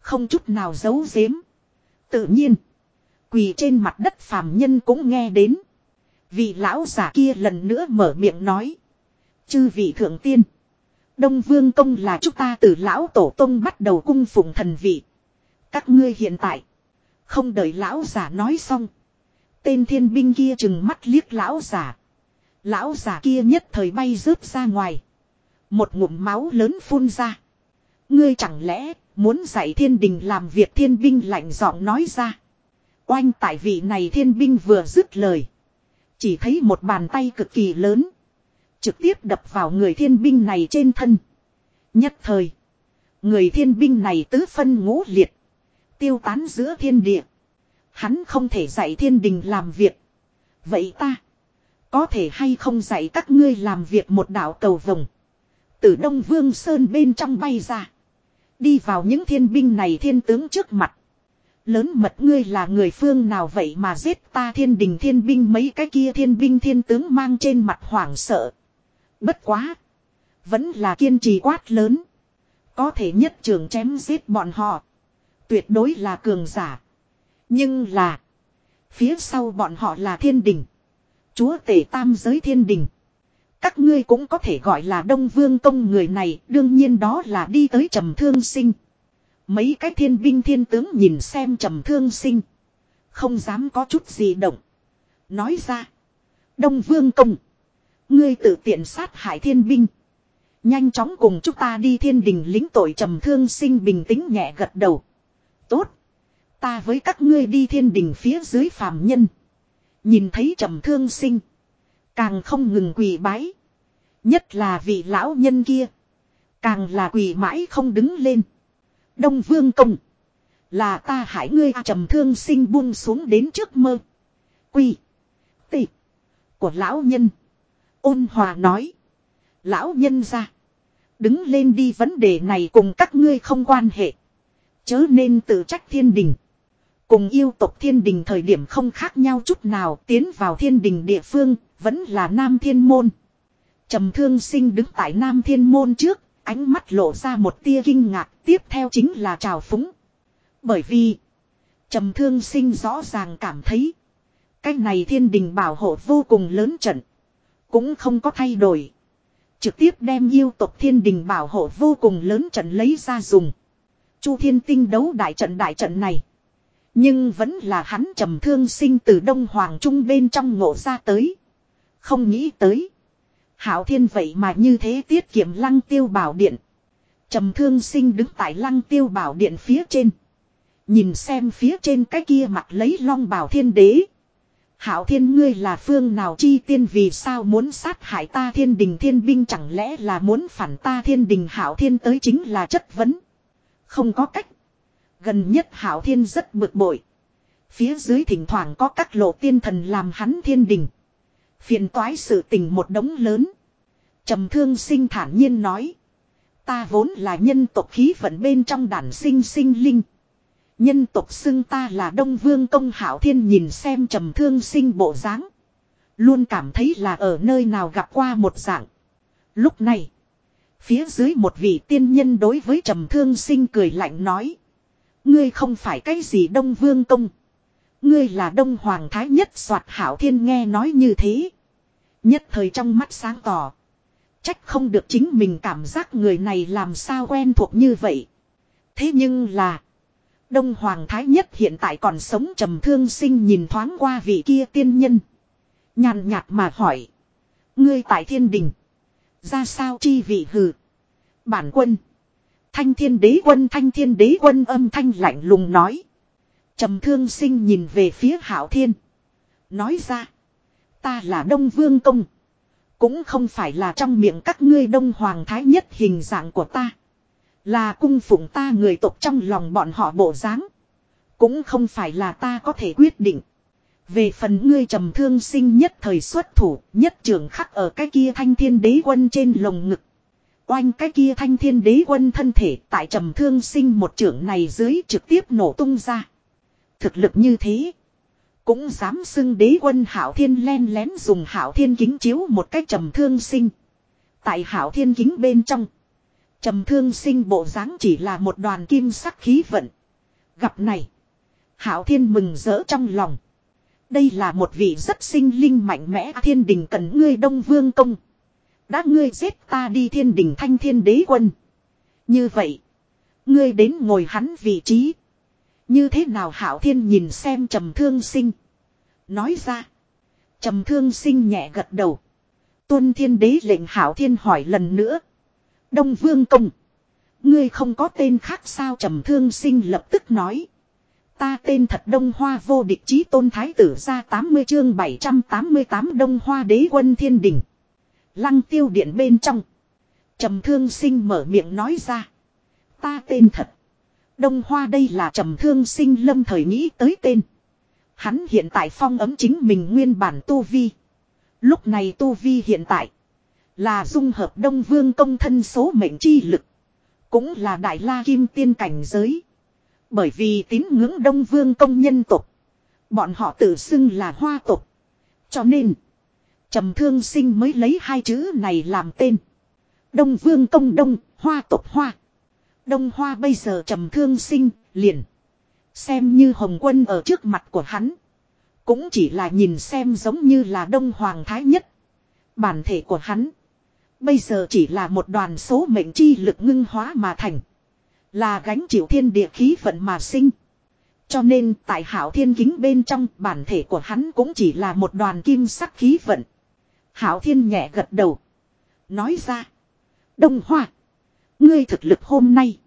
Không chút nào giấu giếm. Tự nhiên. Quỳ trên mặt đất phàm nhân cũng nghe đến. Vị lão giả kia lần nữa mở miệng nói. Chư vị thượng tiên. Đông Vương Công là chúng ta từ lão tổ tông bắt đầu cung phụng thần vị. Các ngươi hiện tại. Không đợi lão giả nói xong. Tên thiên binh kia chừng mắt liếc lão giả. Lão giả kia nhất thời bay rớt ra ngoài. Một ngụm máu lớn phun ra. Ngươi chẳng lẽ muốn dạy thiên đình làm việc thiên binh lạnh giọng nói ra. Oanh tại vị này thiên binh vừa dứt lời. Chỉ thấy một bàn tay cực kỳ lớn. Trực tiếp đập vào người thiên binh này trên thân. Nhất thời. Người thiên binh này tứ phân ngũ liệt. Tiêu tán giữa thiên địa. Hắn không thể dạy thiên đình làm việc. Vậy ta. Có thể hay không dạy các ngươi làm việc một đạo cầu vồng. Từ Đông Vương Sơn bên trong bay ra. Đi vào những thiên binh này thiên tướng trước mặt. Lớn mật ngươi là người phương nào vậy mà giết ta thiên đình thiên binh mấy cái kia thiên binh thiên tướng mang trên mặt hoảng sợ. Bất quá. Vẫn là kiên trì quát lớn. Có thể nhất trường chém giết bọn họ. Tuyệt đối là cường giả. Nhưng là. Phía sau bọn họ là thiên đình. Chúa tể tam giới thiên đình. Các ngươi cũng có thể gọi là Đông Vương Công người này, đương nhiên đó là đi tới trầm thương sinh. Mấy cái thiên binh thiên tướng nhìn xem trầm thương sinh. Không dám có chút gì động. Nói ra. Đông Vương Công. Ngươi tự tiện sát hại thiên binh. Nhanh chóng cùng chúng ta đi thiên đình lính tội trầm thương sinh bình tĩnh nhẹ gật đầu. Tốt. Ta với các ngươi đi thiên đình phía dưới phàm nhân. Nhìn thấy trầm thương sinh. Càng không ngừng quỳ bái. Nhất là vị lão nhân kia. Càng là quỳ mãi không đứng lên. Đông vương công. Là ta hại ngươi à, trầm thương sinh buông xuống đến trước mơ. Quỳ. Tị. Của lão nhân. Ôn hòa nói. Lão nhân ra. Đứng lên đi vấn đề này cùng các ngươi không quan hệ. Chớ nên tự trách thiên đình. Cùng yêu tộc thiên đình thời điểm không khác nhau chút nào tiến vào thiên đình địa phương, vẫn là nam thiên môn. trầm thương sinh đứng tại nam thiên môn trước, ánh mắt lộ ra một tia kinh ngạc, tiếp theo chính là trào phúng. Bởi vì, trầm thương sinh rõ ràng cảm thấy, cái này thiên đình bảo hộ vô cùng lớn trận, cũng không có thay đổi. Trực tiếp đem yêu tộc thiên đình bảo hộ vô cùng lớn trận lấy ra dùng. Chu thiên tinh đấu đại trận đại trận này. Nhưng vẫn là hắn trầm thương sinh từ Đông Hoàng Trung bên trong ngộ ra tới. Không nghĩ tới. Hảo thiên vậy mà như thế tiết kiệm lăng tiêu bảo điện. Trầm thương sinh đứng tại lăng tiêu bảo điện phía trên. Nhìn xem phía trên cái kia mặt lấy long bảo thiên đế. Hảo thiên ngươi là phương nào chi tiên vì sao muốn sát hại ta thiên đình thiên binh chẳng lẽ là muốn phản ta thiên đình hảo thiên tới chính là chất vấn. Không có cách. Gần nhất hảo thiên rất bực bội. Phía dưới thỉnh thoảng có các lộ tiên thần làm hắn thiên đình. Phiền toái sự tình một đống lớn. trầm thương sinh thản nhiên nói. Ta vốn là nhân tộc khí vận bên trong đàn sinh sinh linh. Nhân tộc xưng ta là Đông Vương Công Hảo Thiên nhìn xem trầm thương sinh bộ dáng Luôn cảm thấy là ở nơi nào gặp qua một dạng. Lúc này. Phía dưới một vị tiên nhân đối với trầm thương sinh cười lạnh nói. Ngươi không phải cái gì Đông Vương Công. Ngươi là Đông Hoàng Thái nhất soạt hảo thiên nghe nói như thế. Nhất thời trong mắt sáng tỏ. Trách không được chính mình cảm giác người này làm sao quen thuộc như vậy. Thế nhưng là. Đông Hoàng Thái nhất hiện tại còn sống trầm thương sinh nhìn thoáng qua vị kia tiên nhân. Nhàn nhạt mà hỏi. Ngươi tại thiên đình. Ra sao chi vị hừ. Bản quân. Thanh thiên đế quân, thanh thiên đế quân âm thanh lạnh lùng nói. trầm thương sinh nhìn về phía hảo thiên. Nói ra. Ta là Đông Vương Công. Cũng không phải là trong miệng các ngươi Đông Hoàng Thái nhất hình dạng của ta. Là cung phụng ta người tộc trong lòng bọn họ bộ dáng. Cũng không phải là ta có thể quyết định. Về phần ngươi trầm thương sinh nhất thời xuất thủ, nhất trường khắc ở cái kia thanh thiên đế quân trên lồng ngực. Oanh cái kia thanh thiên đế quân thân thể tại trầm thương sinh một trưởng này dưới trực tiếp nổ tung ra. Thực lực như thế. Cũng dám xưng đế quân hảo thiên len lén dùng hảo thiên kính chiếu một cách trầm thương sinh. Tại hảo thiên kính bên trong. Trầm thương sinh bộ dáng chỉ là một đoàn kim sắc khí vận. Gặp này. Hảo thiên mừng rỡ trong lòng. Đây là một vị rất sinh linh mạnh mẽ, thiên đình cần ngươi đông vương công. Đã ngươi giết ta đi thiên đình thanh thiên đế quân. Như vậy. Ngươi đến ngồi hắn vị trí. Như thế nào hảo thiên nhìn xem trầm thương sinh. Nói ra. trầm thương sinh nhẹ gật đầu. Tuân thiên đế lệnh hảo thiên hỏi lần nữa. Đông vương công. Ngươi không có tên khác sao trầm thương sinh lập tức nói. Ta tên thật Đông Hoa vô địch chí tôn thái tử ra 80 chương 788 Đông Hoa đế quân thiên đỉnh Lăng tiêu điện bên trong. Trầm thương sinh mở miệng nói ra. Ta tên thật. Đông Hoa đây là trầm thương sinh lâm thời nghĩ tới tên. Hắn hiện tại phong ấm chính mình nguyên bản tu vi. Lúc này tu vi hiện tại. Là dung hợp đông vương công thân số mệnh chi lực. Cũng là đại la kim tiên cảnh giới. Bởi vì tín ngưỡng đông vương công nhân tục. Bọn họ tự xưng là hoa tục. Cho nên. trầm thương sinh mới lấy hai chữ này làm tên. Đông vương công đông, hoa tục hoa. Đông hoa bây giờ trầm thương sinh, liền. Xem như hồng quân ở trước mặt của hắn. Cũng chỉ là nhìn xem giống như là đông hoàng thái nhất. Bản thể của hắn. Bây giờ chỉ là một đoàn số mệnh chi lực ngưng hóa mà thành. Là gánh chịu thiên địa khí vận mà sinh. Cho nên tại hảo thiên kính bên trong, bản thể của hắn cũng chỉ là một đoàn kim sắc khí vận. Hảo thiên nhẹ gật đầu. Nói ra. Đông hoa. Ngươi thực lực hôm nay.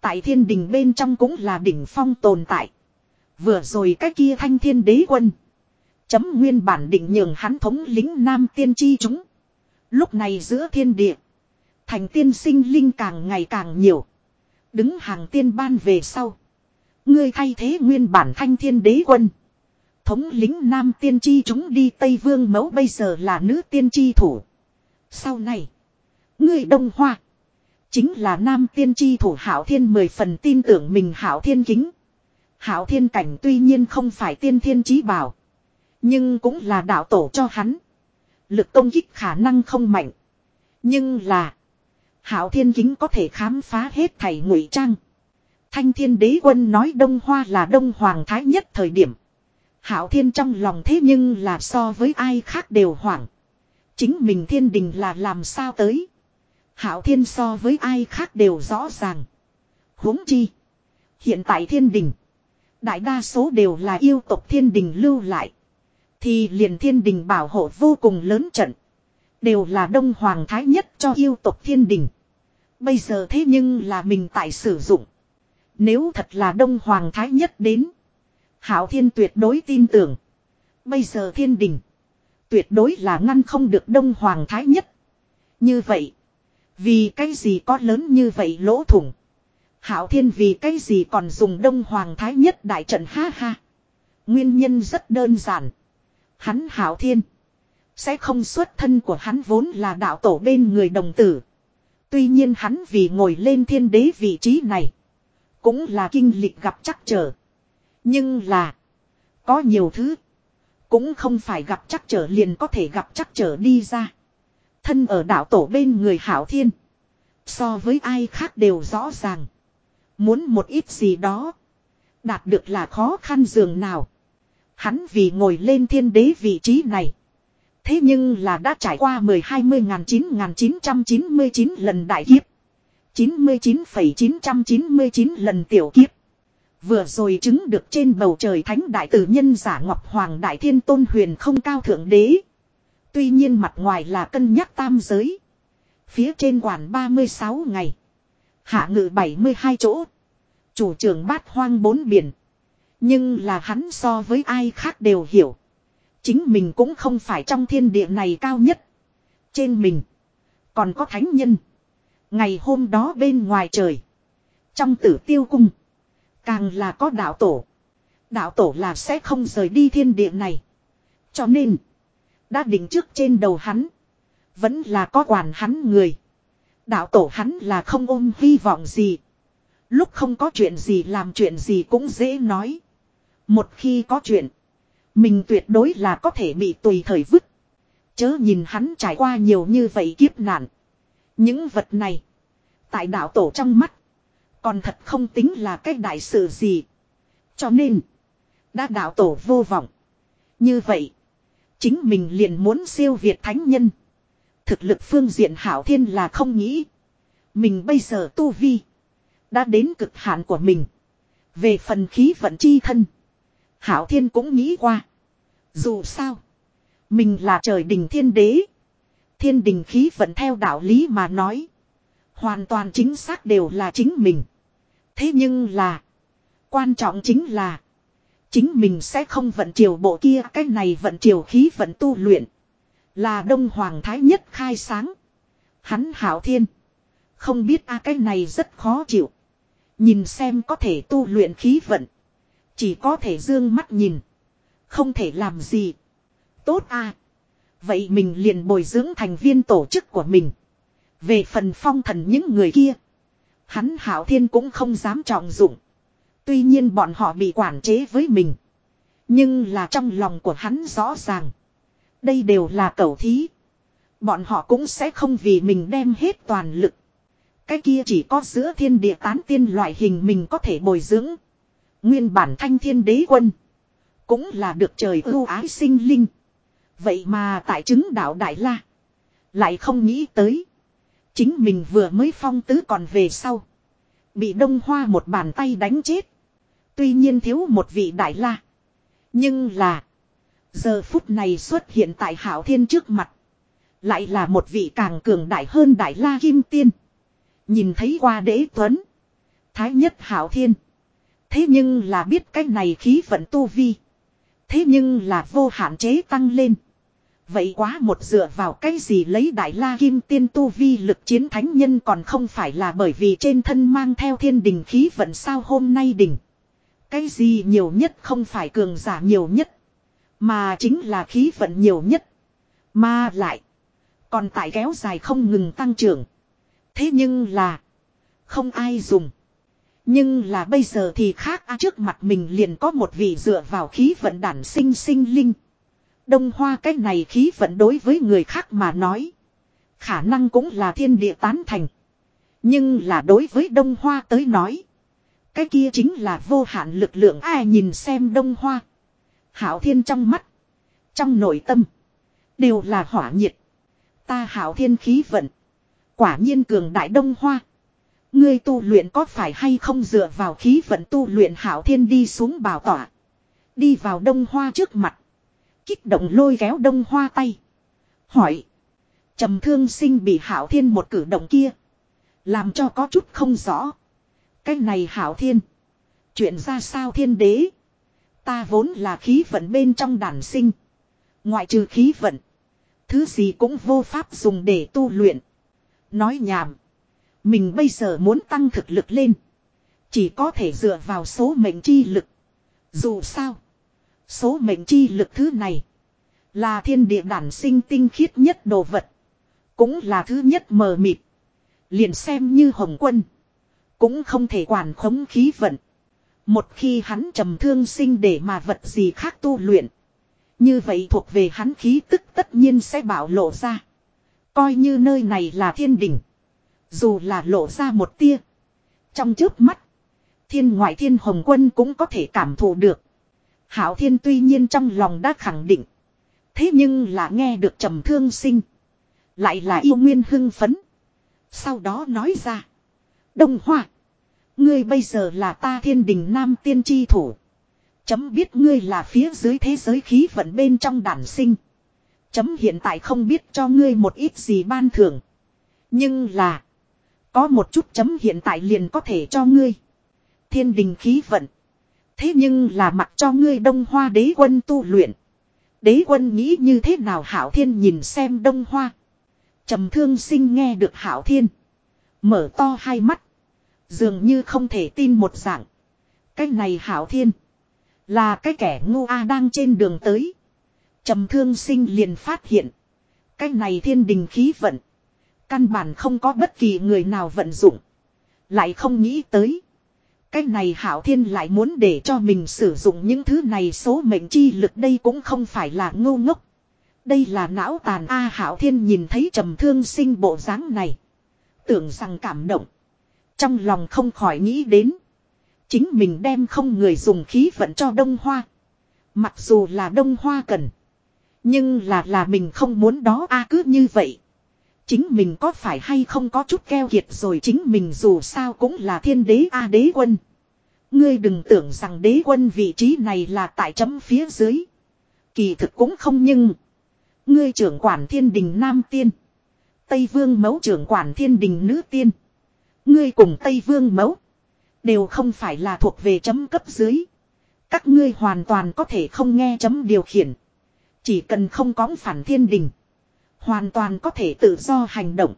Tại thiên đình bên trong cũng là đỉnh phong tồn tại. Vừa rồi cái kia thanh thiên đế quân. Chấm nguyên bản định nhường hắn thống lính nam tiên tri chúng. Lúc này giữa thiên địa. Thành tiên sinh linh càng ngày càng nhiều. Đứng hàng tiên ban về sau. Ngươi thay thế nguyên bản thanh thiên đế quân. Thống lính nam tiên tri chúng đi Tây Vương mẫu bây giờ là nữ tiên tri thủ. Sau này. Ngươi đông hoa. Chính là nam tiên tri thủ hảo thiên mười phần tin tưởng mình hảo thiên kính. Hảo thiên cảnh tuy nhiên không phải tiên thiên trí bảo. Nhưng cũng là đạo tổ cho hắn. Lực công kích khả năng không mạnh. Nhưng là. Hảo thiên kính có thể khám phá hết thảy ngụy trang. Thanh thiên đế quân nói Đông Hoa là Đông Hoàng Thái nhất thời điểm. Hảo thiên trong lòng thế nhưng là so với ai khác đều hoảng. Chính mình thiên đình là làm sao tới. Hảo thiên so với ai khác đều rõ ràng. huống chi. Hiện tại thiên đình. Đại đa số đều là yêu tộc thiên đình lưu lại. Thì liền thiên đình bảo hộ vô cùng lớn trận. Đều là đông hoàng thái nhất cho yêu tộc thiên đình. Bây giờ thế nhưng là mình tại sử dụng. Nếu thật là đông hoàng thái nhất đến. Hảo thiên tuyệt đối tin tưởng. Bây giờ thiên đình. Tuyệt đối là ngăn không được đông hoàng thái nhất. Như vậy. Vì cái gì có lớn như vậy lỗ thủng. Hảo thiên vì cái gì còn dùng đông hoàng thái nhất đại trận ha ha. Nguyên nhân rất đơn giản. Hắn hảo thiên. Sẽ không xuất thân của hắn vốn là đạo tổ bên người đồng tử. Tuy nhiên hắn vì ngồi lên thiên đế vị trí này. Cũng là kinh lịch gặp chắc trở. Nhưng là. Có nhiều thứ. Cũng không phải gặp chắc trở liền có thể gặp chắc trở đi ra. Thân ở đạo tổ bên người hảo thiên. So với ai khác đều rõ ràng. Muốn một ít gì đó. Đạt được là khó khăn dường nào. Hắn vì ngồi lên thiên đế vị trí này. Thế nhưng là đã trải qua 10-20-9-999 lần đại kiếp. 99,999 lần tiểu kiếp. Vừa rồi chứng được trên bầu trời thánh đại tử nhân giả Ngọc Hoàng Đại Thiên Tôn Huyền không cao thượng đế. Tuy nhiên mặt ngoài là cân nhắc tam giới. Phía trên quản 36 ngày. Hạ ngự 72 chỗ. Chủ trưởng bát hoang bốn biển. Nhưng là hắn so với ai khác đều hiểu. Chính mình cũng không phải trong thiên địa này cao nhất. Trên mình. Còn có thánh nhân. Ngày hôm đó bên ngoài trời. Trong tử tiêu cung. Càng là có đạo tổ. Đạo tổ là sẽ không rời đi thiên địa này. Cho nên. Đã định trước trên đầu hắn. Vẫn là có quản hắn người. Đạo tổ hắn là không ôm hy vọng gì. Lúc không có chuyện gì làm chuyện gì cũng dễ nói. Một khi có chuyện. Mình tuyệt đối là có thể bị tùy thời vứt. Chớ nhìn hắn trải qua nhiều như vậy kiếp nạn. Những vật này. Tại đạo tổ trong mắt. Còn thật không tính là cái đại sự gì. Cho nên. Đã đạo tổ vô vọng. Như vậy. Chính mình liền muốn siêu việt thánh nhân. Thực lực phương diện hảo thiên là không nghĩ. Mình bây giờ tu vi. Đã đến cực hạn của mình. Về phần khí vận chi thân. Hảo thiên cũng nghĩ qua. Dù sao. Mình là trời đình thiên đế. Thiên đình khí vận theo đạo lý mà nói. Hoàn toàn chính xác đều là chính mình. Thế nhưng là. Quan trọng chính là. Chính mình sẽ không vận chiều bộ kia. Cái này vận chiều khí vận tu luyện. Là Đông Hoàng Thái nhất khai sáng. Hắn hảo thiên. Không biết a cái này rất khó chịu. Nhìn xem có thể tu luyện khí vận. Chỉ có thể dương mắt nhìn. Không thể làm gì. Tốt a Vậy mình liền bồi dưỡng thành viên tổ chức của mình. Về phần phong thần những người kia. Hắn hảo thiên cũng không dám trọng dụng. Tuy nhiên bọn họ bị quản chế với mình. Nhưng là trong lòng của hắn rõ ràng. Đây đều là cầu thí. Bọn họ cũng sẽ không vì mình đem hết toàn lực. Cái kia chỉ có giữa thiên địa tán tiên loại hình mình có thể bồi dưỡng. Nguyên bản thanh thiên đế quân. Cũng là được trời ưu ái sinh linh. Vậy mà tại chứng đạo Đại La. Lại không nghĩ tới. Chính mình vừa mới phong tứ còn về sau. Bị đông hoa một bàn tay đánh chết. Tuy nhiên thiếu một vị Đại La. Nhưng là. Giờ phút này xuất hiện tại Hảo Thiên trước mặt. Lại là một vị càng cường đại hơn Đại La Kim Tiên. Nhìn thấy qua đế tuấn. Thái nhất Hảo Thiên. Thế nhưng là biết cái này khí vận tu vi. Thế nhưng là vô hạn chế tăng lên. Vậy quá một dựa vào cái gì lấy đại la kim tiên tu vi lực chiến thánh nhân còn không phải là bởi vì trên thân mang theo thiên đình khí vận sao hôm nay đỉnh. Cái gì nhiều nhất không phải cường giả nhiều nhất. Mà chính là khí vận nhiều nhất. Mà lại. Còn tại kéo dài không ngừng tăng trưởng. Thế nhưng là. Không ai dùng. Nhưng là bây giờ thì khác à, trước mặt mình liền có một vị dựa vào khí vận đản sinh sinh linh. Đông hoa cái này khí vận đối với người khác mà nói. Khả năng cũng là thiên địa tán thành. Nhưng là đối với đông hoa tới nói. Cái kia chính là vô hạn lực lượng ai nhìn xem đông hoa. Hảo thiên trong mắt. Trong nội tâm. Đều là hỏa nhiệt. Ta hảo thiên khí vận. Quả nhiên cường đại đông hoa. Ngươi tu luyện có phải hay không dựa vào khí vận tu luyện hảo thiên đi xuống bảo tỏa. Đi vào đông hoa trước mặt. Kích động lôi kéo đông hoa tay. Hỏi. trầm thương sinh bị hảo thiên một cử động kia. Làm cho có chút không rõ. Cái này hảo thiên. Chuyện ra sao thiên đế. Ta vốn là khí vận bên trong đàn sinh. Ngoại trừ khí vận. Thứ gì cũng vô pháp dùng để tu luyện. Nói nhảm. Mình bây giờ muốn tăng thực lực lên. Chỉ có thể dựa vào số mệnh chi lực. Dù sao. Số mệnh chi lực thứ này. Là thiên địa đản sinh tinh khiết nhất đồ vật. Cũng là thứ nhất mờ mịt. Liền xem như hồng quân. Cũng không thể quản khống khí vận. Một khi hắn trầm thương sinh để mà vật gì khác tu luyện. Như vậy thuộc về hắn khí tức tất nhiên sẽ bảo lộ ra. Coi như nơi này là thiên đỉnh. Dù là lộ ra một tia. Trong trước mắt. Thiên ngoại thiên hồng quân cũng có thể cảm thụ được. Hảo thiên tuy nhiên trong lòng đã khẳng định. Thế nhưng là nghe được trầm thương sinh. Lại là yêu nguyên hưng phấn. Sau đó nói ra. Đông Hoa. Ngươi bây giờ là ta thiên đình nam tiên tri thủ. Chấm biết ngươi là phía dưới thế giới khí vận bên trong đàn sinh. Chấm hiện tại không biết cho ngươi một ít gì ban thưởng. Nhưng là. Có một chút chấm hiện tại liền có thể cho ngươi. Thiên đình khí vận. Thế nhưng là mặc cho ngươi đông hoa đế quân tu luyện. Đế quân nghĩ như thế nào hảo thiên nhìn xem đông hoa. trầm thương sinh nghe được hảo thiên. Mở to hai mắt. Dường như không thể tin một dạng. Cái này hảo thiên. Là cái kẻ ngu a đang trên đường tới. trầm thương sinh liền phát hiện. Cái này thiên đình khí vận. Căn bản không có bất kỳ người nào vận dụng. Lại không nghĩ tới. Cái này hảo thiên lại muốn để cho mình sử dụng những thứ này số mệnh chi lực đây cũng không phải là ngu ngốc. Đây là não tàn A hảo thiên nhìn thấy trầm thương sinh bộ dáng này. Tưởng rằng cảm động. Trong lòng không khỏi nghĩ đến. Chính mình đem không người dùng khí vận cho đông hoa. Mặc dù là đông hoa cần. Nhưng là là mình không muốn đó a cứ như vậy. Chính mình có phải hay không có chút keo kiệt rồi chính mình dù sao cũng là thiên đế A đế quân. Ngươi đừng tưởng rằng đế quân vị trí này là tại chấm phía dưới. Kỳ thực cũng không nhưng. Ngươi trưởng quản thiên đình nam tiên. Tây vương mẫu trưởng quản thiên đình nữ tiên. Ngươi cùng Tây vương mẫu. Đều không phải là thuộc về chấm cấp dưới. Các ngươi hoàn toàn có thể không nghe chấm điều khiển. Chỉ cần không có phản thiên đình. Hoàn toàn có thể tự do hành động.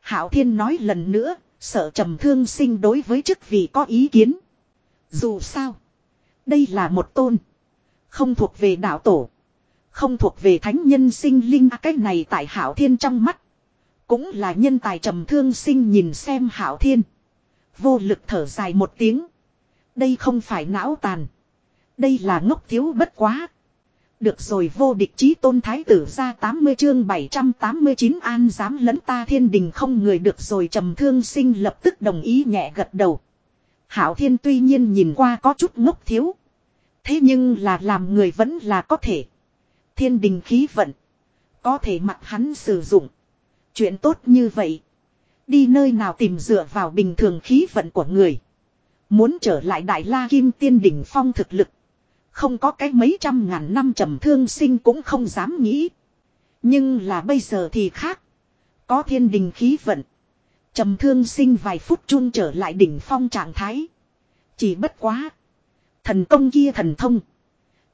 Hảo Thiên nói lần nữa, sợ trầm thương sinh đối với chức vị có ý kiến. Dù sao, đây là một tôn. Không thuộc về đạo tổ. Không thuộc về thánh nhân sinh linh à, cái này tại Hảo Thiên trong mắt. Cũng là nhân tài trầm thương sinh nhìn xem Hảo Thiên. Vô lực thở dài một tiếng. Đây không phải não tàn. Đây là ngốc thiếu bất quá. Được rồi vô địch chí tôn thái tử ra 80 chương 789 an dám lẫn ta thiên đình không người được rồi trầm thương sinh lập tức đồng ý nhẹ gật đầu. Hảo thiên tuy nhiên nhìn qua có chút ngốc thiếu. Thế nhưng là làm người vẫn là có thể. Thiên đình khí vận. Có thể mặc hắn sử dụng. Chuyện tốt như vậy. Đi nơi nào tìm dựa vào bình thường khí vận của người. Muốn trở lại đại la kim tiên đỉnh phong thực lực. Không có cái mấy trăm ngàn năm trầm thương sinh cũng không dám nghĩ. Nhưng là bây giờ thì khác. Có thiên đình khí vận. Trầm thương sinh vài phút chun trở lại đỉnh phong trạng thái. Chỉ bất quá. Thần công kia thần thông.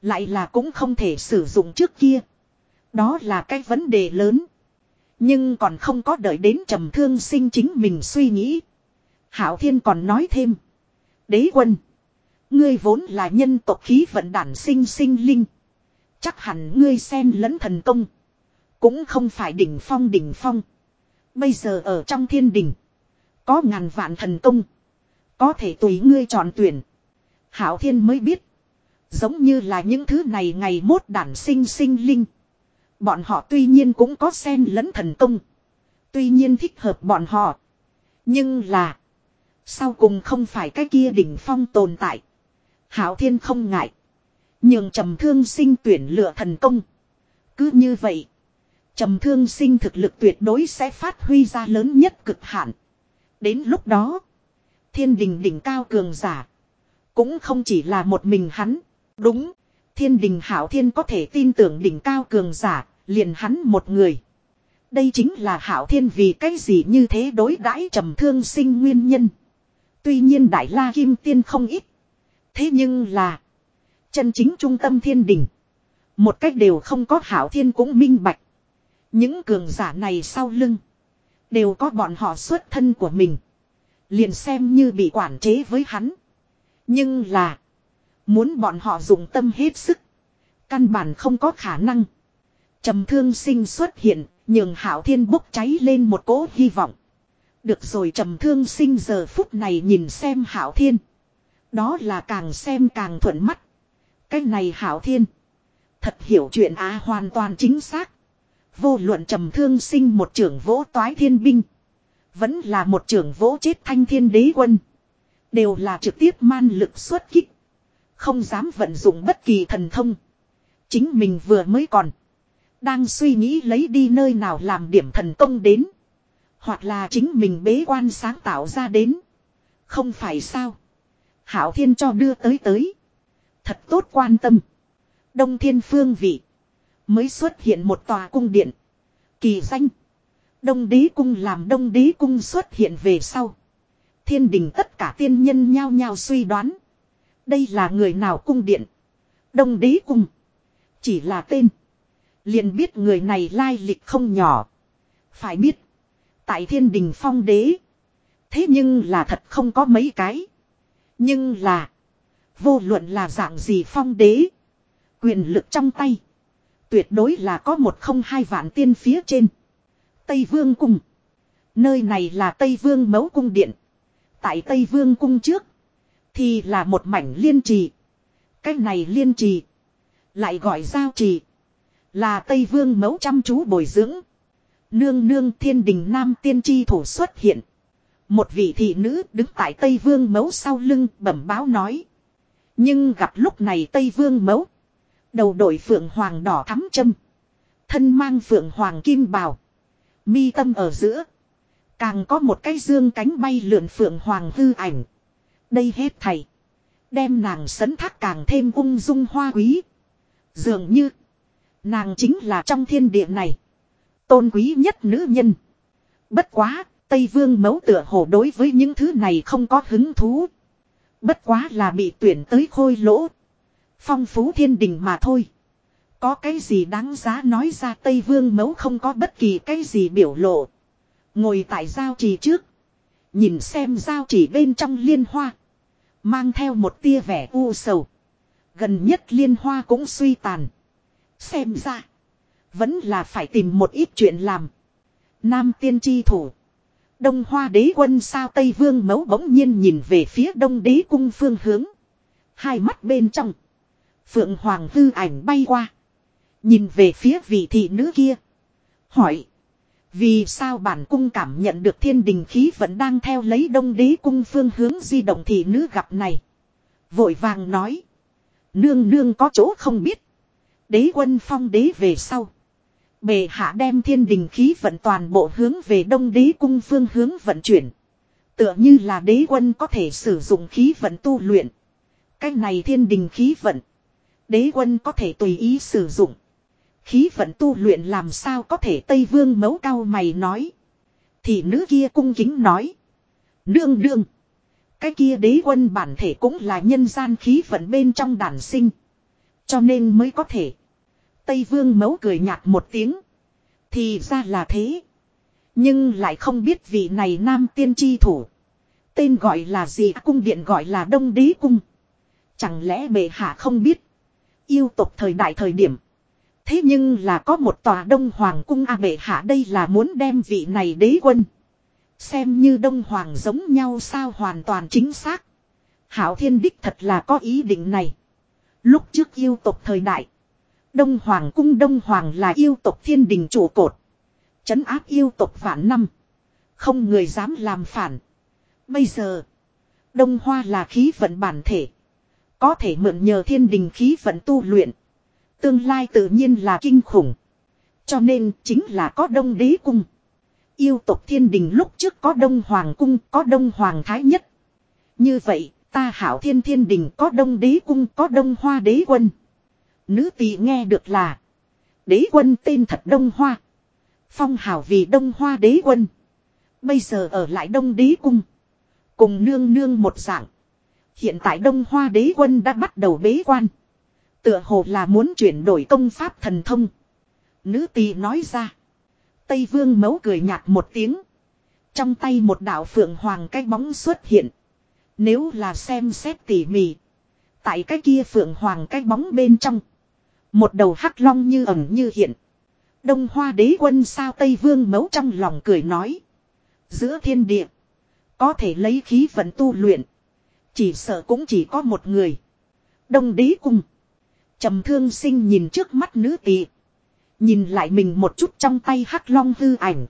Lại là cũng không thể sử dụng trước kia. Đó là cái vấn đề lớn. Nhưng còn không có đợi đến trầm thương sinh chính mình suy nghĩ. Hảo Thiên còn nói thêm. Đế quân. Ngươi vốn là nhân tộc khí vận đản sinh sinh linh. Chắc hẳn ngươi xen lẫn thần công. Cũng không phải đỉnh phong đỉnh phong. Bây giờ ở trong thiên đình. Có ngàn vạn thần công. Có thể tùy ngươi chọn tuyển. Hảo thiên mới biết. Giống như là những thứ này ngày mốt đản sinh sinh linh. Bọn họ tuy nhiên cũng có xen lẫn thần công. Tuy nhiên thích hợp bọn họ. Nhưng là. Sau cùng không phải cái kia đỉnh phong tồn tại. Hảo thiên không ngại. Nhưng trầm thương sinh tuyển lựa thần công. Cứ như vậy. Trầm thương sinh thực lực tuyệt đối sẽ phát huy ra lớn nhất cực hạn. Đến lúc đó. Thiên đình đỉnh cao cường giả. Cũng không chỉ là một mình hắn. Đúng. Thiên đình hảo thiên có thể tin tưởng đỉnh cao cường giả. Liền hắn một người. Đây chính là hảo thiên vì cái gì như thế đối đãi trầm thương sinh nguyên nhân. Tuy nhiên đại la kim tiên không ít. Thế nhưng là. Chân chính trung tâm thiên đình. Một cách đều không có hảo thiên cũng minh bạch. Những cường giả này sau lưng. Đều có bọn họ xuất thân của mình. Liền xem như bị quản chế với hắn. Nhưng là. Muốn bọn họ dùng tâm hết sức. Căn bản không có khả năng. trầm thương sinh xuất hiện. Nhường hảo thiên bốc cháy lên một cỗ hy vọng. Được rồi trầm thương sinh giờ phút này nhìn xem hảo thiên. Đó là càng xem càng thuận mắt. Cái này hảo thiên. Thật hiểu chuyện á, hoàn toàn chính xác. Vô luận trầm thương sinh một trưởng vỗ toái thiên binh. Vẫn là một trưởng vỗ chết thanh thiên đế quân. Đều là trực tiếp man lực xuất kích. Không dám vận dụng bất kỳ thần thông. Chính mình vừa mới còn. Đang suy nghĩ lấy đi nơi nào làm điểm thần công đến. Hoặc là chính mình bế quan sáng tạo ra đến. Không phải sao. Hảo Thiên cho đưa tới tới. Thật tốt quan tâm. Đông Thiên Phương vị. Mới xuất hiện một tòa cung điện. Kỳ danh. Đông Đế Cung làm Đông Đế Cung xuất hiện về sau. Thiên đình tất cả tiên nhân nhao nhao suy đoán. Đây là người nào cung điện. Đông Đế Cung. Chỉ là tên. liền biết người này lai lịch không nhỏ. Phải biết. Tại thiên đình phong đế. Thế nhưng là thật không có mấy cái. Nhưng là. Vô luận là dạng gì phong đế. Quyền lực trong tay. Tuyệt đối là có một không hai vạn tiên phía trên. Tây Vương Cung. Nơi này là Tây Vương Mấu Cung Điện. Tại Tây Vương Cung trước. Thì là một mảnh liên trì. Cái này liên trì. Lại gọi giao trì. Là Tây Vương Mấu chăm chú bồi dưỡng. Nương nương thiên đình nam tiên tri thủ xuất hiện. Một vị thị nữ đứng tại Tây Vương mấu sau lưng bẩm báo nói. Nhưng gặp lúc này Tây Vương mấu. Đầu đội phượng hoàng đỏ thắm châm. Thân mang phượng hoàng kim bào. Mi tâm ở giữa. Càng có một cái dương cánh bay lượn phượng hoàng hư ảnh. Đây hết thầy. Đem nàng sấn thác càng thêm ung dung hoa quý. Dường như. Nàng chính là trong thiên địa này. Tôn quý nhất nữ nhân. Bất quá, Tây Vương mẫu tựa hồ đối với những thứ này không có hứng thú. Bất quá là bị tuyển tới khôi lỗ. Phong phú thiên đình mà thôi. Có cái gì đáng giá nói ra Tây Vương mẫu không có bất kỳ cái gì biểu lộ. Ngồi tại giao trì trước. Nhìn xem giao trì bên trong liên hoa. Mang theo một tia vẻ u sầu. Gần nhất liên hoa cũng suy tàn. Xem ra. Vẫn là phải tìm một ít chuyện làm. Nam tiên tri thủ. Đông hoa đế quân sao Tây Vương mấu bỗng nhiên nhìn về phía đông đế cung phương hướng. Hai mắt bên trong. Phượng Hoàng hư ảnh bay qua. Nhìn về phía vị thị nữ kia. Hỏi. Vì sao bản cung cảm nhận được thiên đình khí vẫn đang theo lấy đông đế cung phương hướng di động thị nữ gặp này. Vội vàng nói. Nương nương có chỗ không biết. Đế quân phong đế về sau. Bề hạ đem thiên đình khí vận toàn bộ hướng về đông đế cung phương hướng vận chuyển. Tựa như là đế quân có thể sử dụng khí vận tu luyện. Cách này thiên đình khí vận. Đế quân có thể tùy ý sử dụng. Khí vận tu luyện làm sao có thể Tây Vương mấu cao mày nói. Thì nữ kia cung kính nói. Đương đương. Cái kia đế quân bản thể cũng là nhân gian khí vận bên trong đàn sinh. Cho nên mới có thể. Tây Vương mấu cười nhạt một tiếng. Thì ra là thế. Nhưng lại không biết vị này nam tiên tri thủ. Tên gọi là gì à, cung điện gọi là đông đế cung. Chẳng lẽ bệ hạ không biết. Yêu tục thời đại thời điểm. Thế nhưng là có một tòa đông hoàng cung a bệ hạ đây là muốn đem vị này đế quân. Xem như đông hoàng giống nhau sao hoàn toàn chính xác. Hảo thiên đích thật là có ý định này. Lúc trước yêu tục thời đại. Đông Hoàng cung Đông Hoàng là yêu tộc thiên đình trụ cột. Chấn áp yêu tộc vạn năm. Không người dám làm phản. Bây giờ. Đông Hoa là khí vận bản thể. Có thể mượn nhờ thiên đình khí vận tu luyện. Tương lai tự nhiên là kinh khủng. Cho nên chính là có đông đế cung. Yêu tộc thiên đình lúc trước có đông hoàng cung, có đông hoàng thái nhất. Như vậy, ta hảo thiên thiên đình có đông đế cung, có đông hoa đế quân. Nữ tỳ nghe được là. Đế quân tên thật Đông Hoa. Phong hào vì Đông Hoa đế quân. Bây giờ ở lại Đông đế cung. Cùng nương nương một dạng. Hiện tại Đông Hoa đế quân đã bắt đầu bế quan. Tựa hồ là muốn chuyển đổi công pháp thần thông. Nữ tỳ nói ra. Tây vương mấu cười nhạt một tiếng. Trong tay một đạo phượng hoàng cái bóng xuất hiện. Nếu là xem xét tỉ mỉ. Tại cái kia phượng hoàng cái bóng bên trong. Một đầu hắc long như ẩn như hiện. Đông hoa đế quân sao Tây Vương mấu trong lòng cười nói. Giữa thiên địa. Có thể lấy khí vận tu luyện. Chỉ sợ cũng chỉ có một người. Đông đế cung. trầm thương sinh nhìn trước mắt nữ tỳ, Nhìn lại mình một chút trong tay hắc long hư ảnh.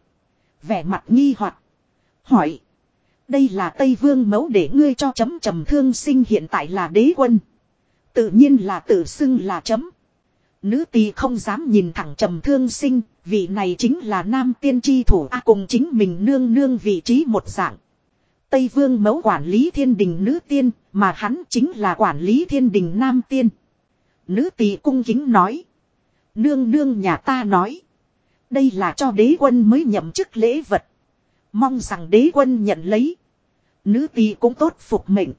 Vẻ mặt nghi hoặc, Hỏi. Đây là Tây Vương mấu để ngươi cho chấm trầm thương sinh hiện tại là đế quân. Tự nhiên là tự xưng là chấm. Nữ tỳ không dám nhìn thẳng trầm thương sinh, vị này chính là nam tiên tri thủ a cùng chính mình nương nương vị trí một dạng. Tây vương mẫu quản lý thiên đình nữ tiên, mà hắn chính là quản lý thiên đình nam tiên. Nữ tỳ cung kính nói. Nương nương nhà ta nói. Đây là cho đế quân mới nhậm chức lễ vật. Mong rằng đế quân nhận lấy. Nữ tỳ cũng tốt phục mệnh.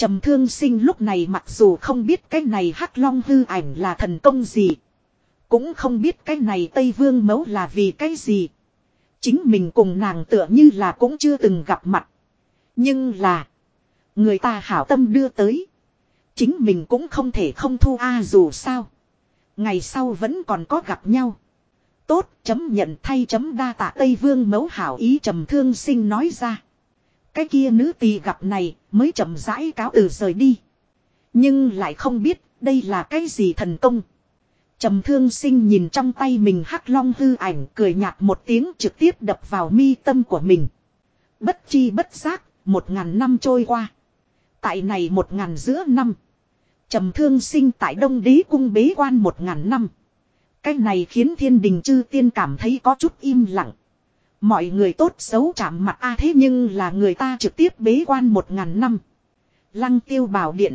Trầm thương sinh lúc này mặc dù không biết cái này hắc long hư ảnh là thần công gì. Cũng không biết cái này Tây Vương mẫu là vì cái gì. Chính mình cùng nàng tựa như là cũng chưa từng gặp mặt. Nhưng là. Người ta hảo tâm đưa tới. Chính mình cũng không thể không thu a dù sao. Ngày sau vẫn còn có gặp nhau. Tốt, chấm nhận thay chấm đa tạ Tây Vương mẫu hảo ý trầm thương sinh nói ra. Cái kia nữ tỳ gặp này mới chậm rãi cáo từ rời đi. Nhưng lại không biết đây là cái gì thần công. Trầm thương sinh nhìn trong tay mình hắc long hư ảnh cười nhạt một tiếng trực tiếp đập vào mi tâm của mình. Bất chi bất giác, một ngàn năm trôi qua. Tại này một ngàn giữa năm. Trầm thương sinh tại đông đế cung bế quan một ngàn năm. Cái này khiến thiên đình chư tiên cảm thấy có chút im lặng. Mọi người tốt xấu chạm mặt a à, thế nhưng là người ta trực tiếp bế quan một ngàn năm. Lăng tiêu bảo điện.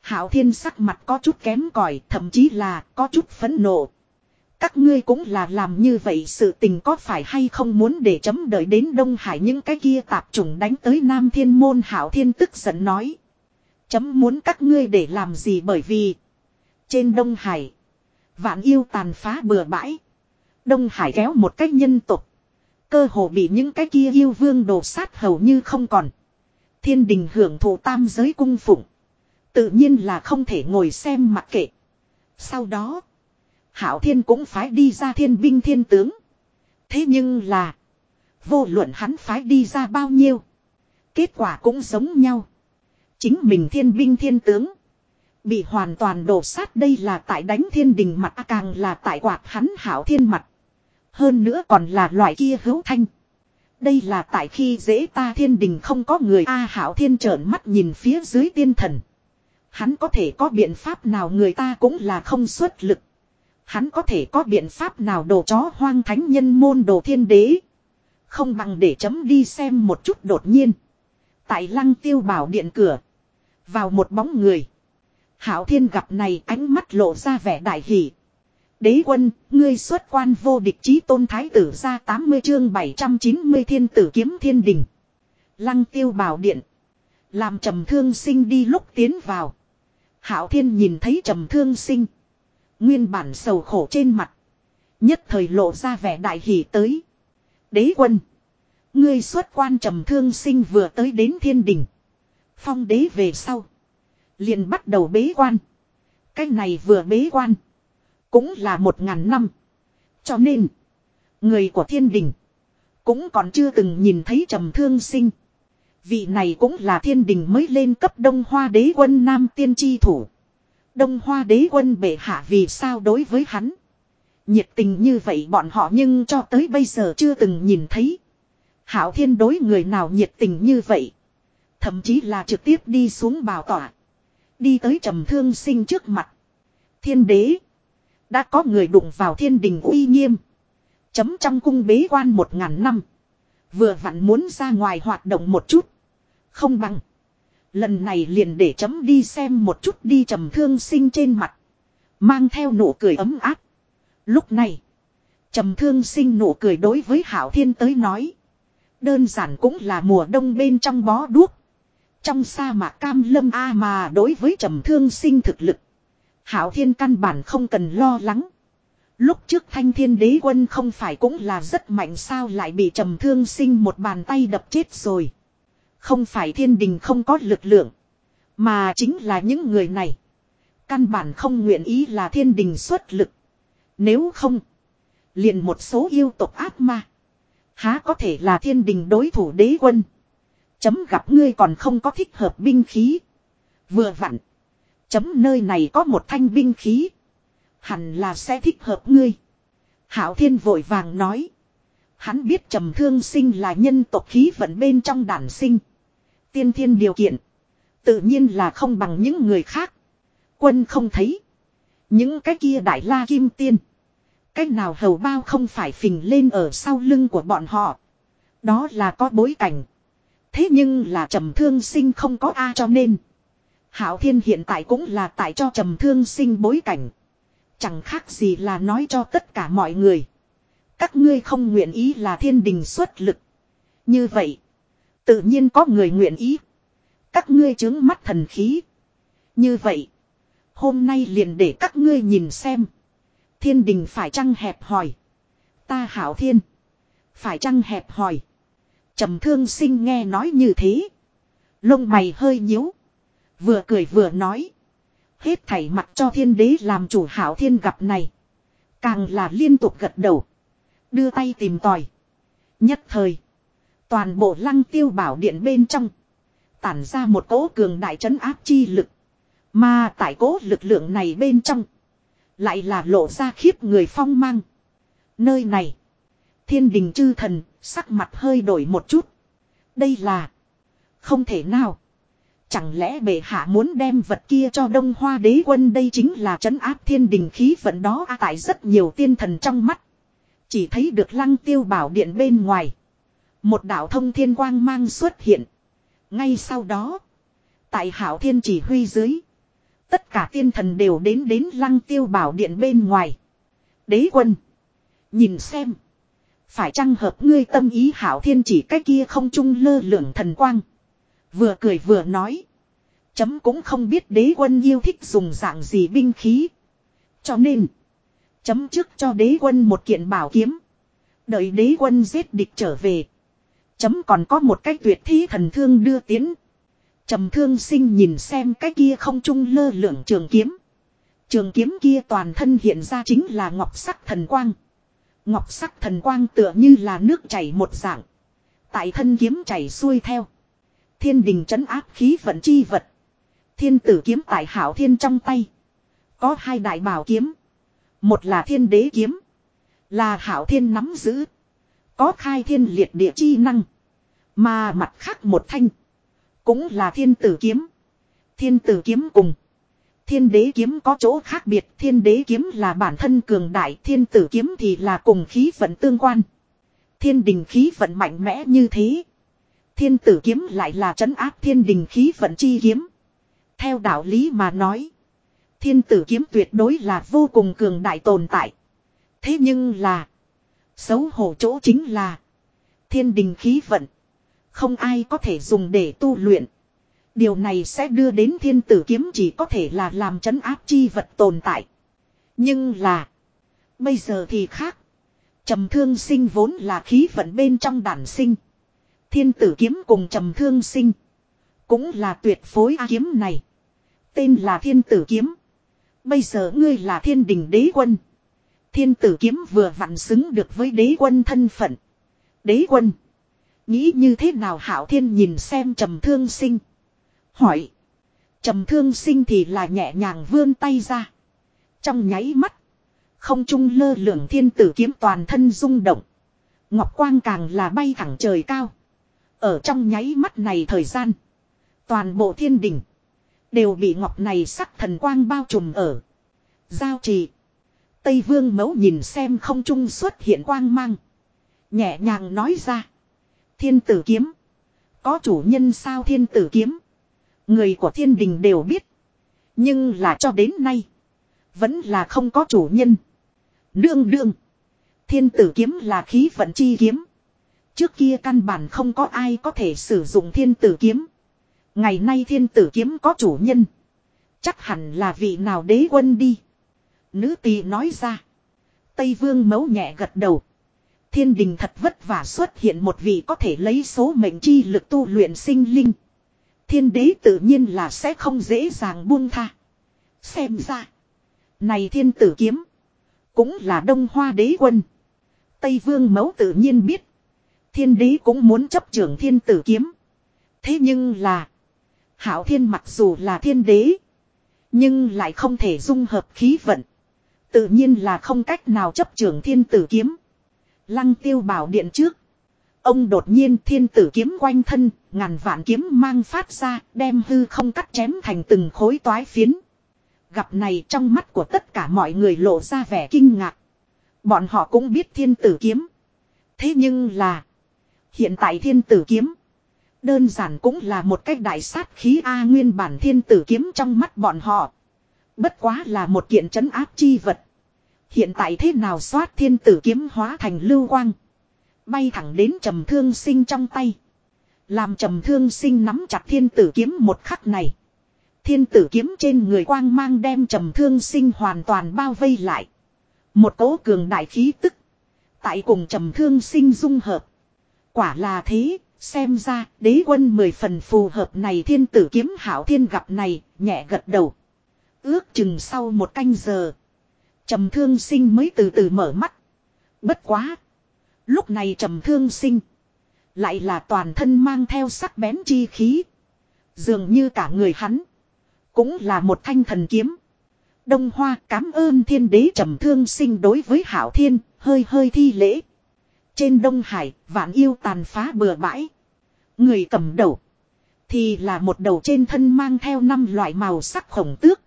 Hảo thiên sắc mặt có chút kém cỏi, thậm chí là có chút phẫn nộ. Các ngươi cũng là làm như vậy, sự tình có phải hay không muốn để chấm đợi đến Đông Hải những cái kia tạp trùng đánh tới Nam Thiên Môn Hảo Thiên tức giận nói. Chấm muốn các ngươi để làm gì bởi vì trên Đông Hải vạn yêu tàn phá bừa bãi. Đông Hải kéo một cách nhân tục. Cơ hồ bị những cái kia yêu vương đổ sát hầu như không còn. Thiên đình hưởng thụ tam giới cung phụng. Tự nhiên là không thể ngồi xem mặc kệ. Sau đó. Hảo thiên cũng phái đi ra thiên binh thiên tướng. Thế nhưng là. Vô luận hắn phái đi ra bao nhiêu. Kết quả cũng giống nhau. Chính mình thiên binh thiên tướng. Bị hoàn toàn đổ sát đây là tại đánh thiên đình mặt, càng là tại quạt hắn hảo thiên mặt. Hơn nữa còn là loại kia hữu thanh. Đây là tại khi dễ ta thiên đình không có người A hảo thiên trợn mắt nhìn phía dưới tiên thần. Hắn có thể có biện pháp nào người ta cũng là không xuất lực. Hắn có thể có biện pháp nào đồ chó hoang thánh nhân môn đồ thiên đế. Không bằng để chấm đi xem một chút đột nhiên. Tại lăng tiêu bảo điện cửa. Vào một bóng người. Hảo thiên gặp này ánh mắt lộ ra vẻ đại hỷ. Đế quân, ngươi xuất quan vô địch chí tôn thái tử ra 80 chương 790 thiên tử kiếm thiên đình. Lăng tiêu bảo điện. Làm trầm thương sinh đi lúc tiến vào. Hảo thiên nhìn thấy trầm thương sinh. Nguyên bản sầu khổ trên mặt. Nhất thời lộ ra vẻ đại hỷ tới. Đế quân. Ngươi xuất quan trầm thương sinh vừa tới đến thiên đình. Phong đế về sau. liền bắt đầu bế quan. cách này vừa bế quan. Cũng là một ngàn năm. Cho nên. Người của thiên đình. Cũng còn chưa từng nhìn thấy trầm thương sinh. Vị này cũng là thiên đình mới lên cấp đông hoa đế quân nam tiên tri thủ. Đông hoa đế quân bệ hạ vì sao đối với hắn. Nhiệt tình như vậy bọn họ nhưng cho tới bây giờ chưa từng nhìn thấy. Hảo thiên đối người nào nhiệt tình như vậy. Thậm chí là trực tiếp đi xuống bào tỏa. Đi tới trầm thương sinh trước mặt. Thiên đế. Đã có người đụng vào thiên đình uy nghiêm. Chấm trong cung bế quan một ngàn năm. Vừa vặn muốn ra ngoài hoạt động một chút. Không bằng. Lần này liền để chấm đi xem một chút đi trầm thương sinh trên mặt. Mang theo nụ cười ấm áp. Lúc này. Trầm thương sinh nụ cười đối với Hảo Thiên tới nói. Đơn giản cũng là mùa đông bên trong bó đuốc. Trong sa mạc cam lâm A mà đối với trầm thương sinh thực lực. Hảo Thiên căn bản không cần lo lắng. Lúc trước thanh thiên đế quân không phải cũng là rất mạnh sao lại bị trầm thương sinh một bàn tay đập chết rồi. Không phải thiên đình không có lực lượng. Mà chính là những người này. Căn bản không nguyện ý là thiên đình xuất lực. Nếu không. Liền một số yêu tộc ác ma. Há có thể là thiên đình đối thủ đế quân. Chấm gặp ngươi còn không có thích hợp binh khí. Vừa vặn. Chấm nơi này có một thanh binh khí. Hẳn là sẽ thích hợp ngươi. Hảo thiên vội vàng nói. Hắn biết trầm thương sinh là nhân tộc khí vận bên trong đản sinh. Tiên thiên điều kiện. Tự nhiên là không bằng những người khác. Quân không thấy. Những cái kia đại la kim tiên. Cách nào hầu bao không phải phình lên ở sau lưng của bọn họ. Đó là có bối cảnh. Thế nhưng là trầm thương sinh không có A cho nên. Hảo thiên hiện tại cũng là tại cho trầm thương sinh bối cảnh. Chẳng khác gì là nói cho tất cả mọi người. Các ngươi không nguyện ý là thiên đình xuất lực. Như vậy. Tự nhiên có người nguyện ý. Các ngươi chứng mắt thần khí. Như vậy. Hôm nay liền để các ngươi nhìn xem. Thiên đình phải chăng hẹp hỏi. Ta hảo thiên. Phải chăng hẹp hỏi. trầm thương sinh nghe nói như thế. Lông mày hơi nhíu. Vừa cười vừa nói. Hết thảy mặt cho thiên đế làm chủ hảo thiên gặp này. Càng là liên tục gật đầu. Đưa tay tìm tòi. Nhất thời. Toàn bộ lăng tiêu bảo điện bên trong. Tản ra một cỗ cường đại trấn áp chi lực. Mà tại cỗ lực lượng này bên trong. Lại là lộ ra khiếp người phong mang. Nơi này. Thiên đình chư thần. Sắc mặt hơi đổi một chút. Đây là. Không thể nào. Chẳng lẽ bệ hạ muốn đem vật kia cho đông hoa đế quân đây chính là trấn áp thiên đình khí vận đó à, tại rất nhiều tiên thần trong mắt. Chỉ thấy được lăng tiêu bảo điện bên ngoài. Một đạo thông thiên quang mang xuất hiện. Ngay sau đó. Tại hảo thiên chỉ huy dưới. Tất cả tiên thần đều đến đến lăng tiêu bảo điện bên ngoài. Đế quân. Nhìn xem. Phải chăng hợp ngươi tâm ý hảo thiên chỉ cái kia không trung lơ lửng thần quang. Vừa cười vừa nói. Chấm cũng không biết đế quân yêu thích dùng dạng gì binh khí. Cho nên. Chấm trước cho đế quân một kiện bảo kiếm. Đợi đế quân giết địch trở về. Chấm còn có một cái tuyệt thí thần thương đưa tiến. trầm thương sinh nhìn xem cái kia không trung lơ lửng trường kiếm. Trường kiếm kia toàn thân hiện ra chính là ngọc sắc thần quang. Ngọc sắc thần quang tựa như là nước chảy một dạng. Tại thân kiếm chảy xuôi theo. Thiên đình trấn áp khí vận chi vật. Thiên tử kiếm tại hảo thiên trong tay. Có hai đại bảo kiếm. Một là thiên đế kiếm. Là hảo thiên nắm giữ. Có khai thiên liệt địa chi năng. Mà mặt khác một thanh. Cũng là thiên tử kiếm. Thiên tử kiếm cùng. Thiên đế kiếm có chỗ khác biệt. Thiên đế kiếm là bản thân cường đại. Thiên tử kiếm thì là cùng khí vận tương quan. Thiên đình khí vận mạnh mẽ như thế. Thiên tử kiếm lại là trấn áp thiên đình khí vận chi kiếm. Theo đạo lý mà nói. Thiên tử kiếm tuyệt đối là vô cùng cường đại tồn tại. Thế nhưng là. Xấu hổ chỗ chính là. Thiên đình khí vận. Không ai có thể dùng để tu luyện. Điều này sẽ đưa đến thiên tử kiếm chỉ có thể là làm chấn áp chi vật tồn tại. Nhưng là. Bây giờ thì khác. Trầm thương sinh vốn là khí vận bên trong đàn sinh. Thiên tử kiếm cùng trầm thương sinh. Cũng là tuyệt phối A kiếm này. Tên là thiên tử kiếm. Bây giờ ngươi là thiên đình đế quân. Thiên tử kiếm vừa vặn xứng được với đế quân thân phận. Đế quân. Nghĩ như thế nào hảo thiên nhìn xem trầm thương sinh. Hỏi. Trầm thương sinh thì là nhẹ nhàng vươn tay ra. Trong nháy mắt. Không trung lơ lửng thiên tử kiếm toàn thân rung động. Ngọc quang càng là bay thẳng trời cao. Ở trong nháy mắt này thời gian. Toàn bộ thiên đình. Đều bị ngọc này sắc thần quang bao trùm ở. Giao trì. Tây vương mẫu nhìn xem không trung xuất hiện quang mang. Nhẹ nhàng nói ra. Thiên tử kiếm. Có chủ nhân sao thiên tử kiếm. Người của thiên đình đều biết. Nhưng là cho đến nay. Vẫn là không có chủ nhân. Đương đương. Thiên tử kiếm là khí vận chi kiếm. Trước kia căn bản không có ai có thể sử dụng thiên tử kiếm. Ngày nay thiên tử kiếm có chủ nhân. Chắc hẳn là vị nào đế quân đi. Nữ tỳ nói ra. Tây vương mấu nhẹ gật đầu. Thiên đình thật vất vả xuất hiện một vị có thể lấy số mệnh chi lực tu luyện sinh linh. Thiên đế tự nhiên là sẽ không dễ dàng buông tha. Xem ra. Này thiên tử kiếm. Cũng là đông hoa đế quân. Tây vương mấu tự nhiên biết. Thiên đế cũng muốn chấp trưởng thiên tử kiếm. Thế nhưng là. Hảo thiên mặc dù là thiên đế. Nhưng lại không thể dung hợp khí vận. Tự nhiên là không cách nào chấp trưởng thiên tử kiếm. Lăng tiêu bảo điện trước. Ông đột nhiên thiên tử kiếm quanh thân, ngàn vạn kiếm mang phát ra, đem hư không cắt chém thành từng khối toái phiến. Gặp này trong mắt của tất cả mọi người lộ ra vẻ kinh ngạc. Bọn họ cũng biết thiên tử kiếm. Thế nhưng là, hiện tại thiên tử kiếm, đơn giản cũng là một cách đại sát khí A nguyên bản thiên tử kiếm trong mắt bọn họ. Bất quá là một kiện trấn áp chi vật. Hiện tại thế nào xoát thiên tử kiếm hóa thành lưu quang. Bay thẳng đến trầm thương sinh trong tay. Làm trầm thương sinh nắm chặt thiên tử kiếm một khắc này. Thiên tử kiếm trên người quang mang đem trầm thương sinh hoàn toàn bao vây lại. Một cỗ cường đại khí tức. Tại cùng trầm thương sinh dung hợp. Quả là thế, xem ra đế quân mười phần phù hợp này thiên tử kiếm hảo thiên gặp này, nhẹ gật đầu. Ước chừng sau một canh giờ. Trầm thương sinh mới từ từ mở mắt. Bất quá. Lúc này trầm thương sinh. Lại là toàn thân mang theo sắc bén chi khí. Dường như cả người hắn. Cũng là một thanh thần kiếm. Đông Hoa cảm ơn thiên đế trầm thương sinh đối với hảo thiên, hơi hơi thi lễ. Trên Đông Hải, vạn yêu tàn phá bừa bãi. Người cầm đầu. Thì là một đầu trên thân mang theo năm loại màu sắc khổng tước.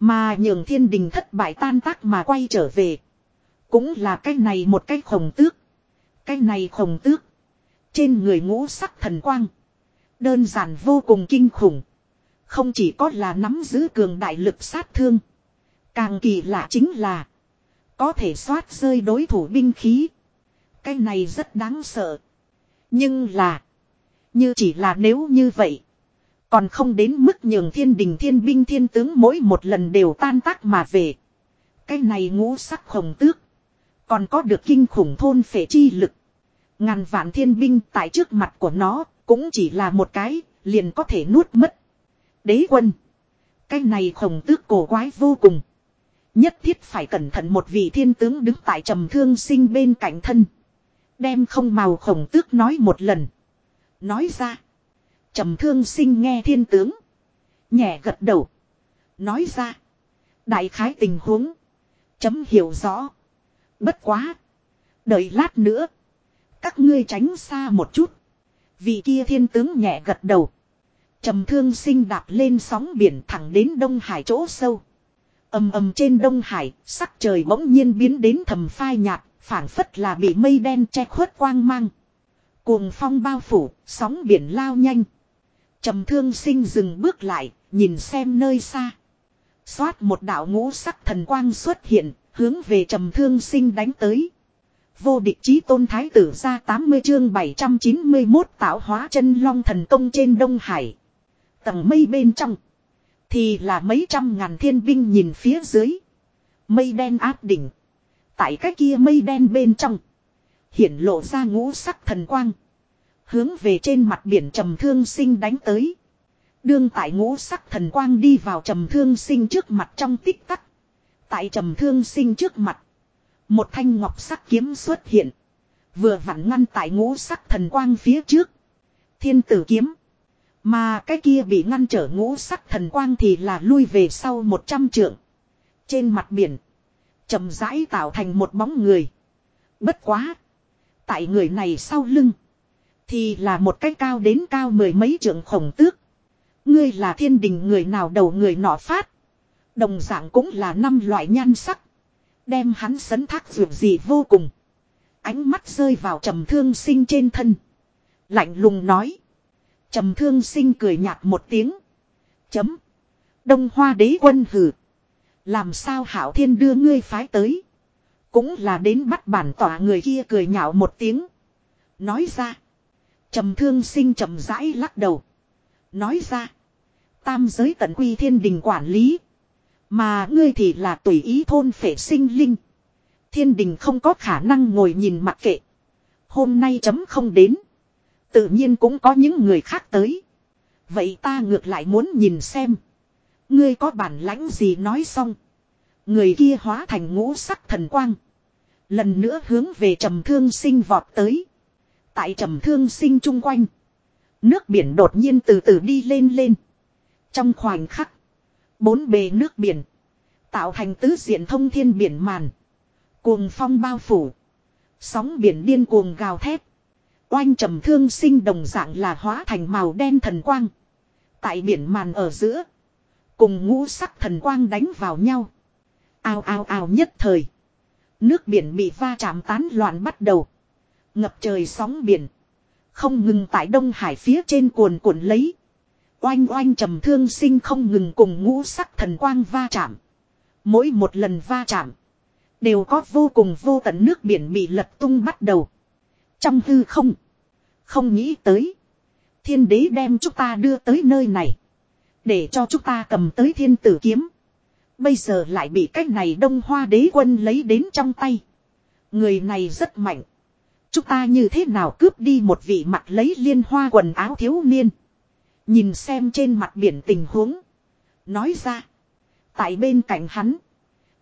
Mà nhường thiên đình thất bại tan tác mà quay trở về. Cũng là cái này một cái khổng tước. Cái này khổng tước. Trên người ngũ sắc thần quang. Đơn giản vô cùng kinh khủng. Không chỉ có là nắm giữ cường đại lực sát thương. Càng kỳ lạ chính là. Có thể xoát rơi đối thủ binh khí. Cái này rất đáng sợ. Nhưng là. Như chỉ là nếu như vậy. Còn không đến mức nhường thiên đình thiên binh thiên tướng mỗi một lần đều tan tác mà về. Cái này ngũ sắc khổng tước. Còn có được kinh khủng thôn phệ chi lực. Ngàn vạn thiên binh tại trước mặt của nó cũng chỉ là một cái, liền có thể nuốt mất. Đế quân. Cái này khổng tước cổ quái vô cùng. Nhất thiết phải cẩn thận một vị thiên tướng đứng tại trầm thương sinh bên cạnh thân. Đem không màu khổng tước nói một lần. Nói ra. trầm thương sinh nghe thiên tướng. Nhẹ gật đầu. Nói ra. Đại khái tình huống. Chấm hiểu rõ. Bất quá. Đợi lát nữa. Các ngươi tránh xa một chút. Vị kia thiên tướng nhẹ gật đầu. Trầm thương sinh đạp lên sóng biển thẳng đến Đông Hải chỗ sâu. ầm ầm trên Đông Hải, sắc trời bỗng nhiên biến đến thầm phai nhạt, phảng phất là bị mây đen che khuất quang mang. Cuồng phong bao phủ, sóng biển lao nhanh. Trầm thương sinh dừng bước lại, nhìn xem nơi xa. Xoát một đạo ngũ sắc thần quang xuất hiện, hướng về trầm thương sinh đánh tới. Vô địch chí tôn thái tử ra 80 chương 791 tạo hóa chân long thần công trên Đông Hải. Tầng mây bên trong. Thì là mấy trăm ngàn thiên binh nhìn phía dưới. Mây đen áp đỉnh. Tại cái kia mây đen bên trong. Hiển lộ ra ngũ sắc thần quang. Hướng về trên mặt biển trầm thương sinh đánh tới. Đương tại ngũ sắc thần quang đi vào trầm thương sinh trước mặt trong tích tắc. Tại trầm thương sinh trước mặt. Một thanh ngọc sắc kiếm xuất hiện. Vừa vặn ngăn tại ngũ sắc thần quang phía trước. Thiên tử kiếm. Mà cái kia bị ngăn trở ngũ sắc thần quang thì là lui về sau 100 trượng. Trên mặt biển chậm rãi tạo thành một bóng người. Bất quá. Tại người này sau lưng. Thì là một cái cao đến cao mười mấy trượng khổng tước. Ngươi là thiên đình người nào đầu người nọ phát. Đồng dạng cũng là năm loại nhan sắc. Đem hắn sấn thác dường gì vô cùng. Ánh mắt rơi vào trầm thương sinh trên thân. Lạnh lùng nói. Trầm thương sinh cười nhạt một tiếng. Chấm. Đông hoa đế quân hử. Làm sao hảo thiên đưa ngươi phái tới. Cũng là đến bắt bản tỏa người kia cười nhạo một tiếng. Nói ra. Trầm thương sinh trầm rãi lắc đầu. Nói ra. Tam giới tận quy thiên đình quản lý. Mà ngươi thì là tùy ý thôn phệ sinh linh. Thiên đình không có khả năng ngồi nhìn mặc kệ. Hôm nay chấm không đến. Tự nhiên cũng có những người khác tới. Vậy ta ngược lại muốn nhìn xem. Ngươi có bản lãnh gì nói xong. Người kia hóa thành ngũ sắc thần quang. Lần nữa hướng về trầm thương sinh vọt tới. Tại trầm thương sinh chung quanh. Nước biển đột nhiên từ từ đi lên lên. Trong khoảnh khắc. Bốn bề nước biển. Tạo thành tứ diện thông thiên biển màn. Cuồng phong bao phủ. Sóng biển điên cuồng gào thét. Oanh trầm thương sinh đồng dạng là hóa thành màu đen thần quang. Tại biển màn ở giữa. Cùng ngũ sắc thần quang đánh vào nhau. Ao ao ao nhất thời. Nước biển bị va chạm tán loạn bắt đầu. Ngập trời sóng biển. Không ngừng tại Đông Hải phía trên cuồn cuộn lấy. Oanh oanh trầm thương sinh không ngừng cùng ngũ sắc thần quang va chạm. Mỗi một lần va chạm. Đều có vô cùng vô tận nước biển bị lật tung bắt đầu. Trong hư không. Không nghĩ tới. Thiên đế đem chúng ta đưa tới nơi này. Để cho chúng ta cầm tới thiên tử kiếm. Bây giờ lại bị cách này đông hoa đế quân lấy đến trong tay. Người này rất mạnh. Chúng ta như thế nào cướp đi một vị mặt lấy liên hoa quần áo thiếu niên. Nhìn xem trên mặt biển tình huống. Nói ra. Tại bên cạnh hắn.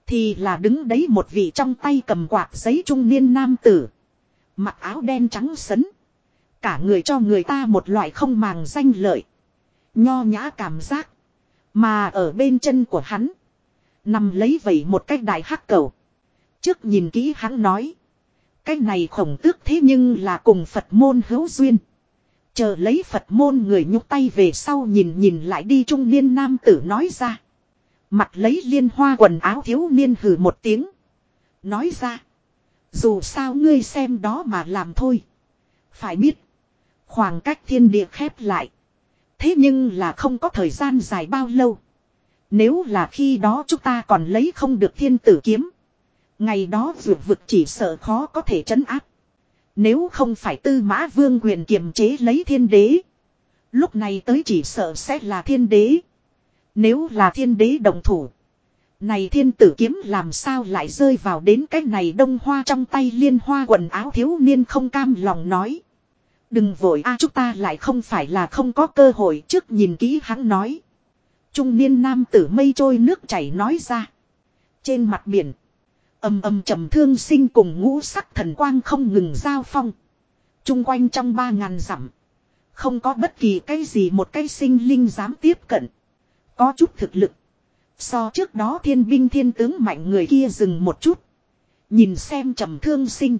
Thì là đứng đấy một vị trong tay cầm quạt giấy trung niên nam tử. Mặc áo đen trắng sấn. Cả người cho người ta một loại không màng danh lợi. Nho nhã cảm giác. Mà ở bên chân của hắn. Nằm lấy vẩy một cái đại hắc cầu. Trước nhìn kỹ hắn nói. Cái này khổng tước thế nhưng là cùng Phật môn hữu duyên. Chờ lấy Phật môn người nhúc tay về sau nhìn nhìn lại đi trung niên nam tử nói ra. Mặt lấy liên hoa quần áo thiếu niên hừ một tiếng. Nói ra. Dù sao ngươi xem đó mà làm thôi. Phải biết. Khoảng cách thiên địa khép lại. Thế nhưng là không có thời gian dài bao lâu. Nếu là khi đó chúng ta còn lấy không được thiên tử kiếm. Ngày đó vượt vực chỉ sợ khó có thể trấn áp. Nếu không phải tư mã vương quyền kiềm chế lấy thiên đế. Lúc này tới chỉ sợ sẽ là thiên đế. Nếu là thiên đế đồng thủ. Này thiên tử kiếm làm sao lại rơi vào đến cái này đông hoa trong tay liên hoa quần áo thiếu niên không cam lòng nói. Đừng vội a, chúng ta lại không phải là không có cơ hội trước nhìn kỹ hắn nói. Trung niên nam tử mây trôi nước chảy nói ra. Trên mặt biển. Âm âm trầm thương sinh cùng ngũ sắc thần quang không ngừng giao phong. Trung quanh trong ba ngàn dặm. Không có bất kỳ cái gì một cái sinh linh dám tiếp cận. Có chút thực lực. So trước đó thiên binh thiên tướng mạnh người kia dừng một chút. Nhìn xem trầm thương sinh.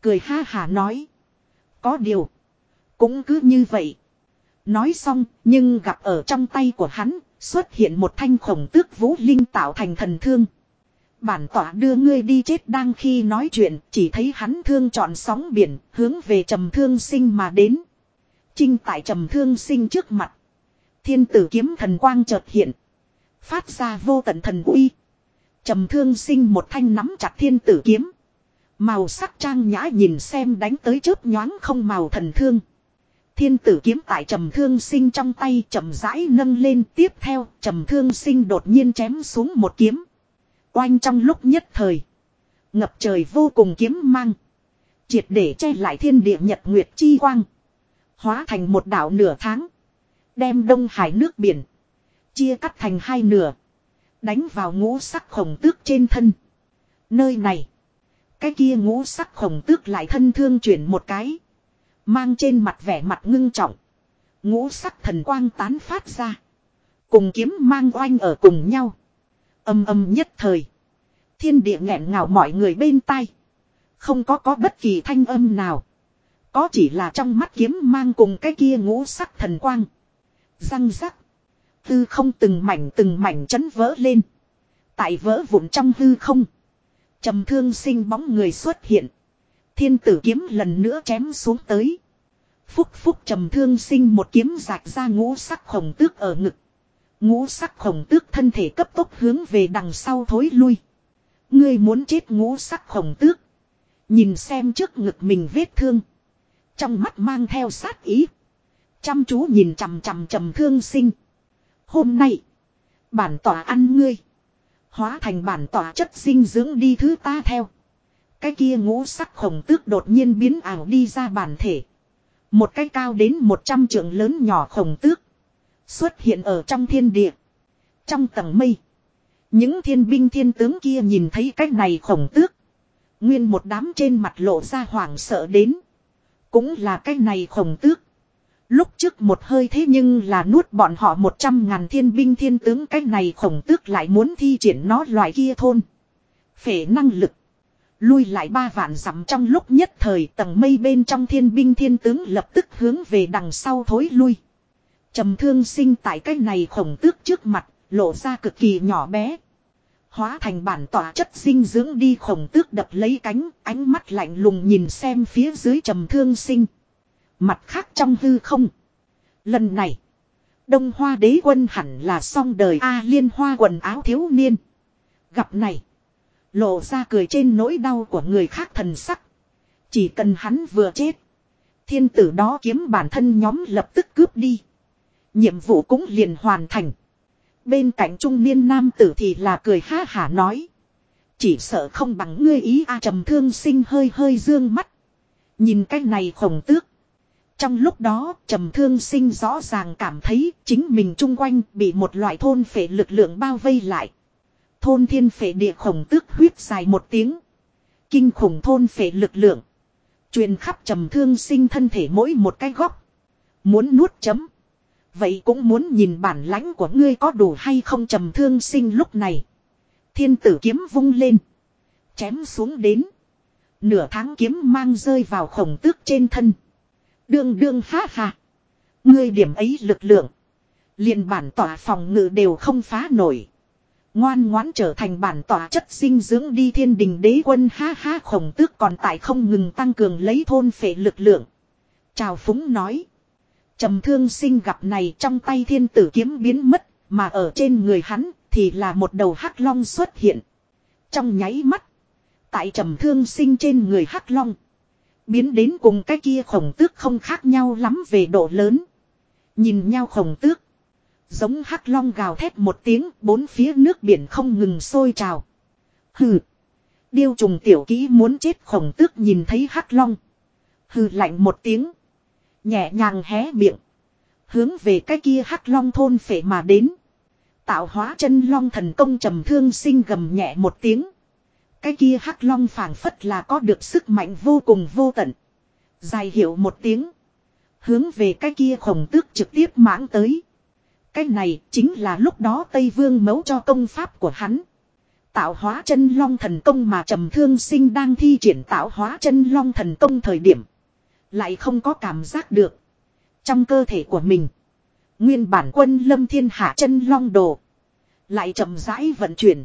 Cười ha hà nói. Có điều. Cũng cứ như vậy. Nói xong, nhưng gặp ở trong tay của hắn, xuất hiện một thanh khổng tước vũ linh tạo thành thần thương. Bản tỏa đưa ngươi đi chết đang khi nói chuyện, chỉ thấy hắn thương chọn sóng biển, hướng về trầm thương sinh mà đến. Trinh tại trầm thương sinh trước mặt. Thiên tử kiếm thần quang chợt hiện. Phát ra vô tận thần uy. Trầm thương sinh một thanh nắm chặt thiên tử kiếm. Màu sắc trang nhã nhìn xem đánh tới chớp nhoáng không màu thần thương. Thiên tử kiếm tại trầm thương sinh trong tay chậm rãi nâng lên, tiếp theo trầm thương sinh đột nhiên chém xuống một kiếm. Oanh trong lúc nhất thời. Ngập trời vô cùng kiếm mang. Triệt để che lại thiên địa nhật nguyệt chi quang. Hóa thành một đảo nửa tháng. Đem đông hải nước biển. Chia cắt thành hai nửa. Đánh vào ngũ sắc khổng tước trên thân. Nơi này. Cái kia ngũ sắc khổng tước lại thân thương chuyển một cái. Mang trên mặt vẻ mặt ngưng trọng. Ngũ sắc thần quang tán phát ra. Cùng kiếm mang oanh ở cùng nhau. Âm âm nhất thời. Thiên địa nghẹn ngào mọi người bên tai. Không có có bất kỳ thanh âm nào. Có chỉ là trong mắt kiếm mang cùng cái kia ngũ sắc thần quang. Răng rắc. Tư không từng mảnh từng mảnh chấn vỡ lên. Tại vỡ vụn trong hư không trầm thương sinh bóng người xuất hiện. Thiên tử kiếm lần nữa chém xuống tới. Phúc phúc trầm thương sinh một kiếm rạch ra ngũ sắc khổng tước ở ngực. Ngũ sắc khổng tước thân thể cấp tốc hướng về đằng sau thối lui. Ngươi muốn chết ngũ sắc khổng tước. Nhìn xem trước ngực mình vết thương. Trong mắt mang theo sát ý. Chăm chú nhìn chằm chằm trầm thương sinh. Hôm nay. Bản tỏa ăn ngươi. Hóa thành bản tỏa chất dinh dưỡng đi thứ ta theo. Cái kia ngũ sắc khổng tước đột nhiên biến ảo đi ra bản thể. Một cái cao đến 100 trượng lớn nhỏ khổng tước. Xuất hiện ở trong thiên địa. Trong tầng mây. Những thiên binh thiên tướng kia nhìn thấy cái này khổng tước. Nguyên một đám trên mặt lộ ra hoảng sợ đến. Cũng là cái này khổng tước. Lúc trước một hơi thế nhưng là nuốt bọn họ một trăm ngàn thiên binh thiên tướng cái này khổng tước lại muốn thi triển nó loại kia thôn. Phể năng lực. Lui lại ba vạn dặm trong lúc nhất thời tầng mây bên trong thiên binh thiên tướng lập tức hướng về đằng sau thối lui. trầm thương sinh tại cái này khổng tước trước mặt, lộ ra cực kỳ nhỏ bé. Hóa thành bản tỏa chất sinh dưỡng đi khổng tước đập lấy cánh, ánh mắt lạnh lùng nhìn xem phía dưới trầm thương sinh. Mặt khác trong hư không. Lần này, đông hoa đế quân hẳn là song đời A liên hoa quần áo thiếu niên. Gặp này, lộ ra cười trên nỗi đau của người khác thần sắc. Chỉ cần hắn vừa chết. Thiên tử đó kiếm bản thân nhóm lập tức cướp đi. Nhiệm vụ cũng liền hoàn thành. Bên cạnh trung niên nam tử thì là cười ha hả nói. Chỉ sợ không bằng ngươi ý a trầm thương sinh hơi hơi dương mắt. Nhìn cái này khổng tước. Trong lúc đó, trầm thương sinh rõ ràng cảm thấy chính mình chung quanh bị một loại thôn phệ lực lượng bao vây lại. Thôn thiên phệ địa khổng tước huyết dài một tiếng. Kinh khủng thôn phệ lực lượng. Truyền khắp trầm thương sinh thân thể mỗi một cái góc. Muốn nuốt chấm. Vậy cũng muốn nhìn bản lãnh của ngươi có đủ hay không trầm thương sinh lúc này. Thiên tử kiếm vung lên. Chém xuống đến. Nửa tháng kiếm mang rơi vào khổng tước trên thân. Đương đương ha ha. Ngươi điểm ấy lực lượng. liền bản tỏa phòng ngự đều không phá nổi. Ngoan ngoãn trở thành bản tỏa chất sinh dưỡng đi thiên đình đế quân ha ha khổng tước còn tại không ngừng tăng cường lấy thôn phệ lực lượng. Chào phúng nói. trầm thương sinh gặp này trong tay thiên tử kiếm biến mất, mà ở trên người hắn thì là một đầu hắc long xuất hiện. Trong nháy mắt, tại trầm thương sinh trên người hắc long, biến đến cùng cái kia khổng tước không khác nhau lắm về độ lớn. Nhìn nhau khổng tước, giống hắc long gào thét một tiếng, bốn phía nước biển không ngừng sôi trào. Hừ, điêu trùng tiểu kỹ muốn chết khổng tước nhìn thấy hắc long. Hừ lạnh một tiếng, nhẹ nhàng hé miệng, hướng về cái kia hắc long thôn phệ mà đến. Tạo hóa chân long thần công trầm thương sinh gầm nhẹ một tiếng. Cái kia hắc long phảng phất là có được sức mạnh vô cùng vô tận. Dài hiệu một tiếng. Hướng về cái kia khổng tước trực tiếp mãng tới. Cái này chính là lúc đó Tây Vương mấu cho công pháp của hắn. Tạo hóa chân long thần công mà trầm thương sinh đang thi triển tạo hóa chân long thần công thời điểm. Lại không có cảm giác được. Trong cơ thể của mình. Nguyên bản quân lâm thiên hạ chân long đồ. Lại chậm rãi vận chuyển.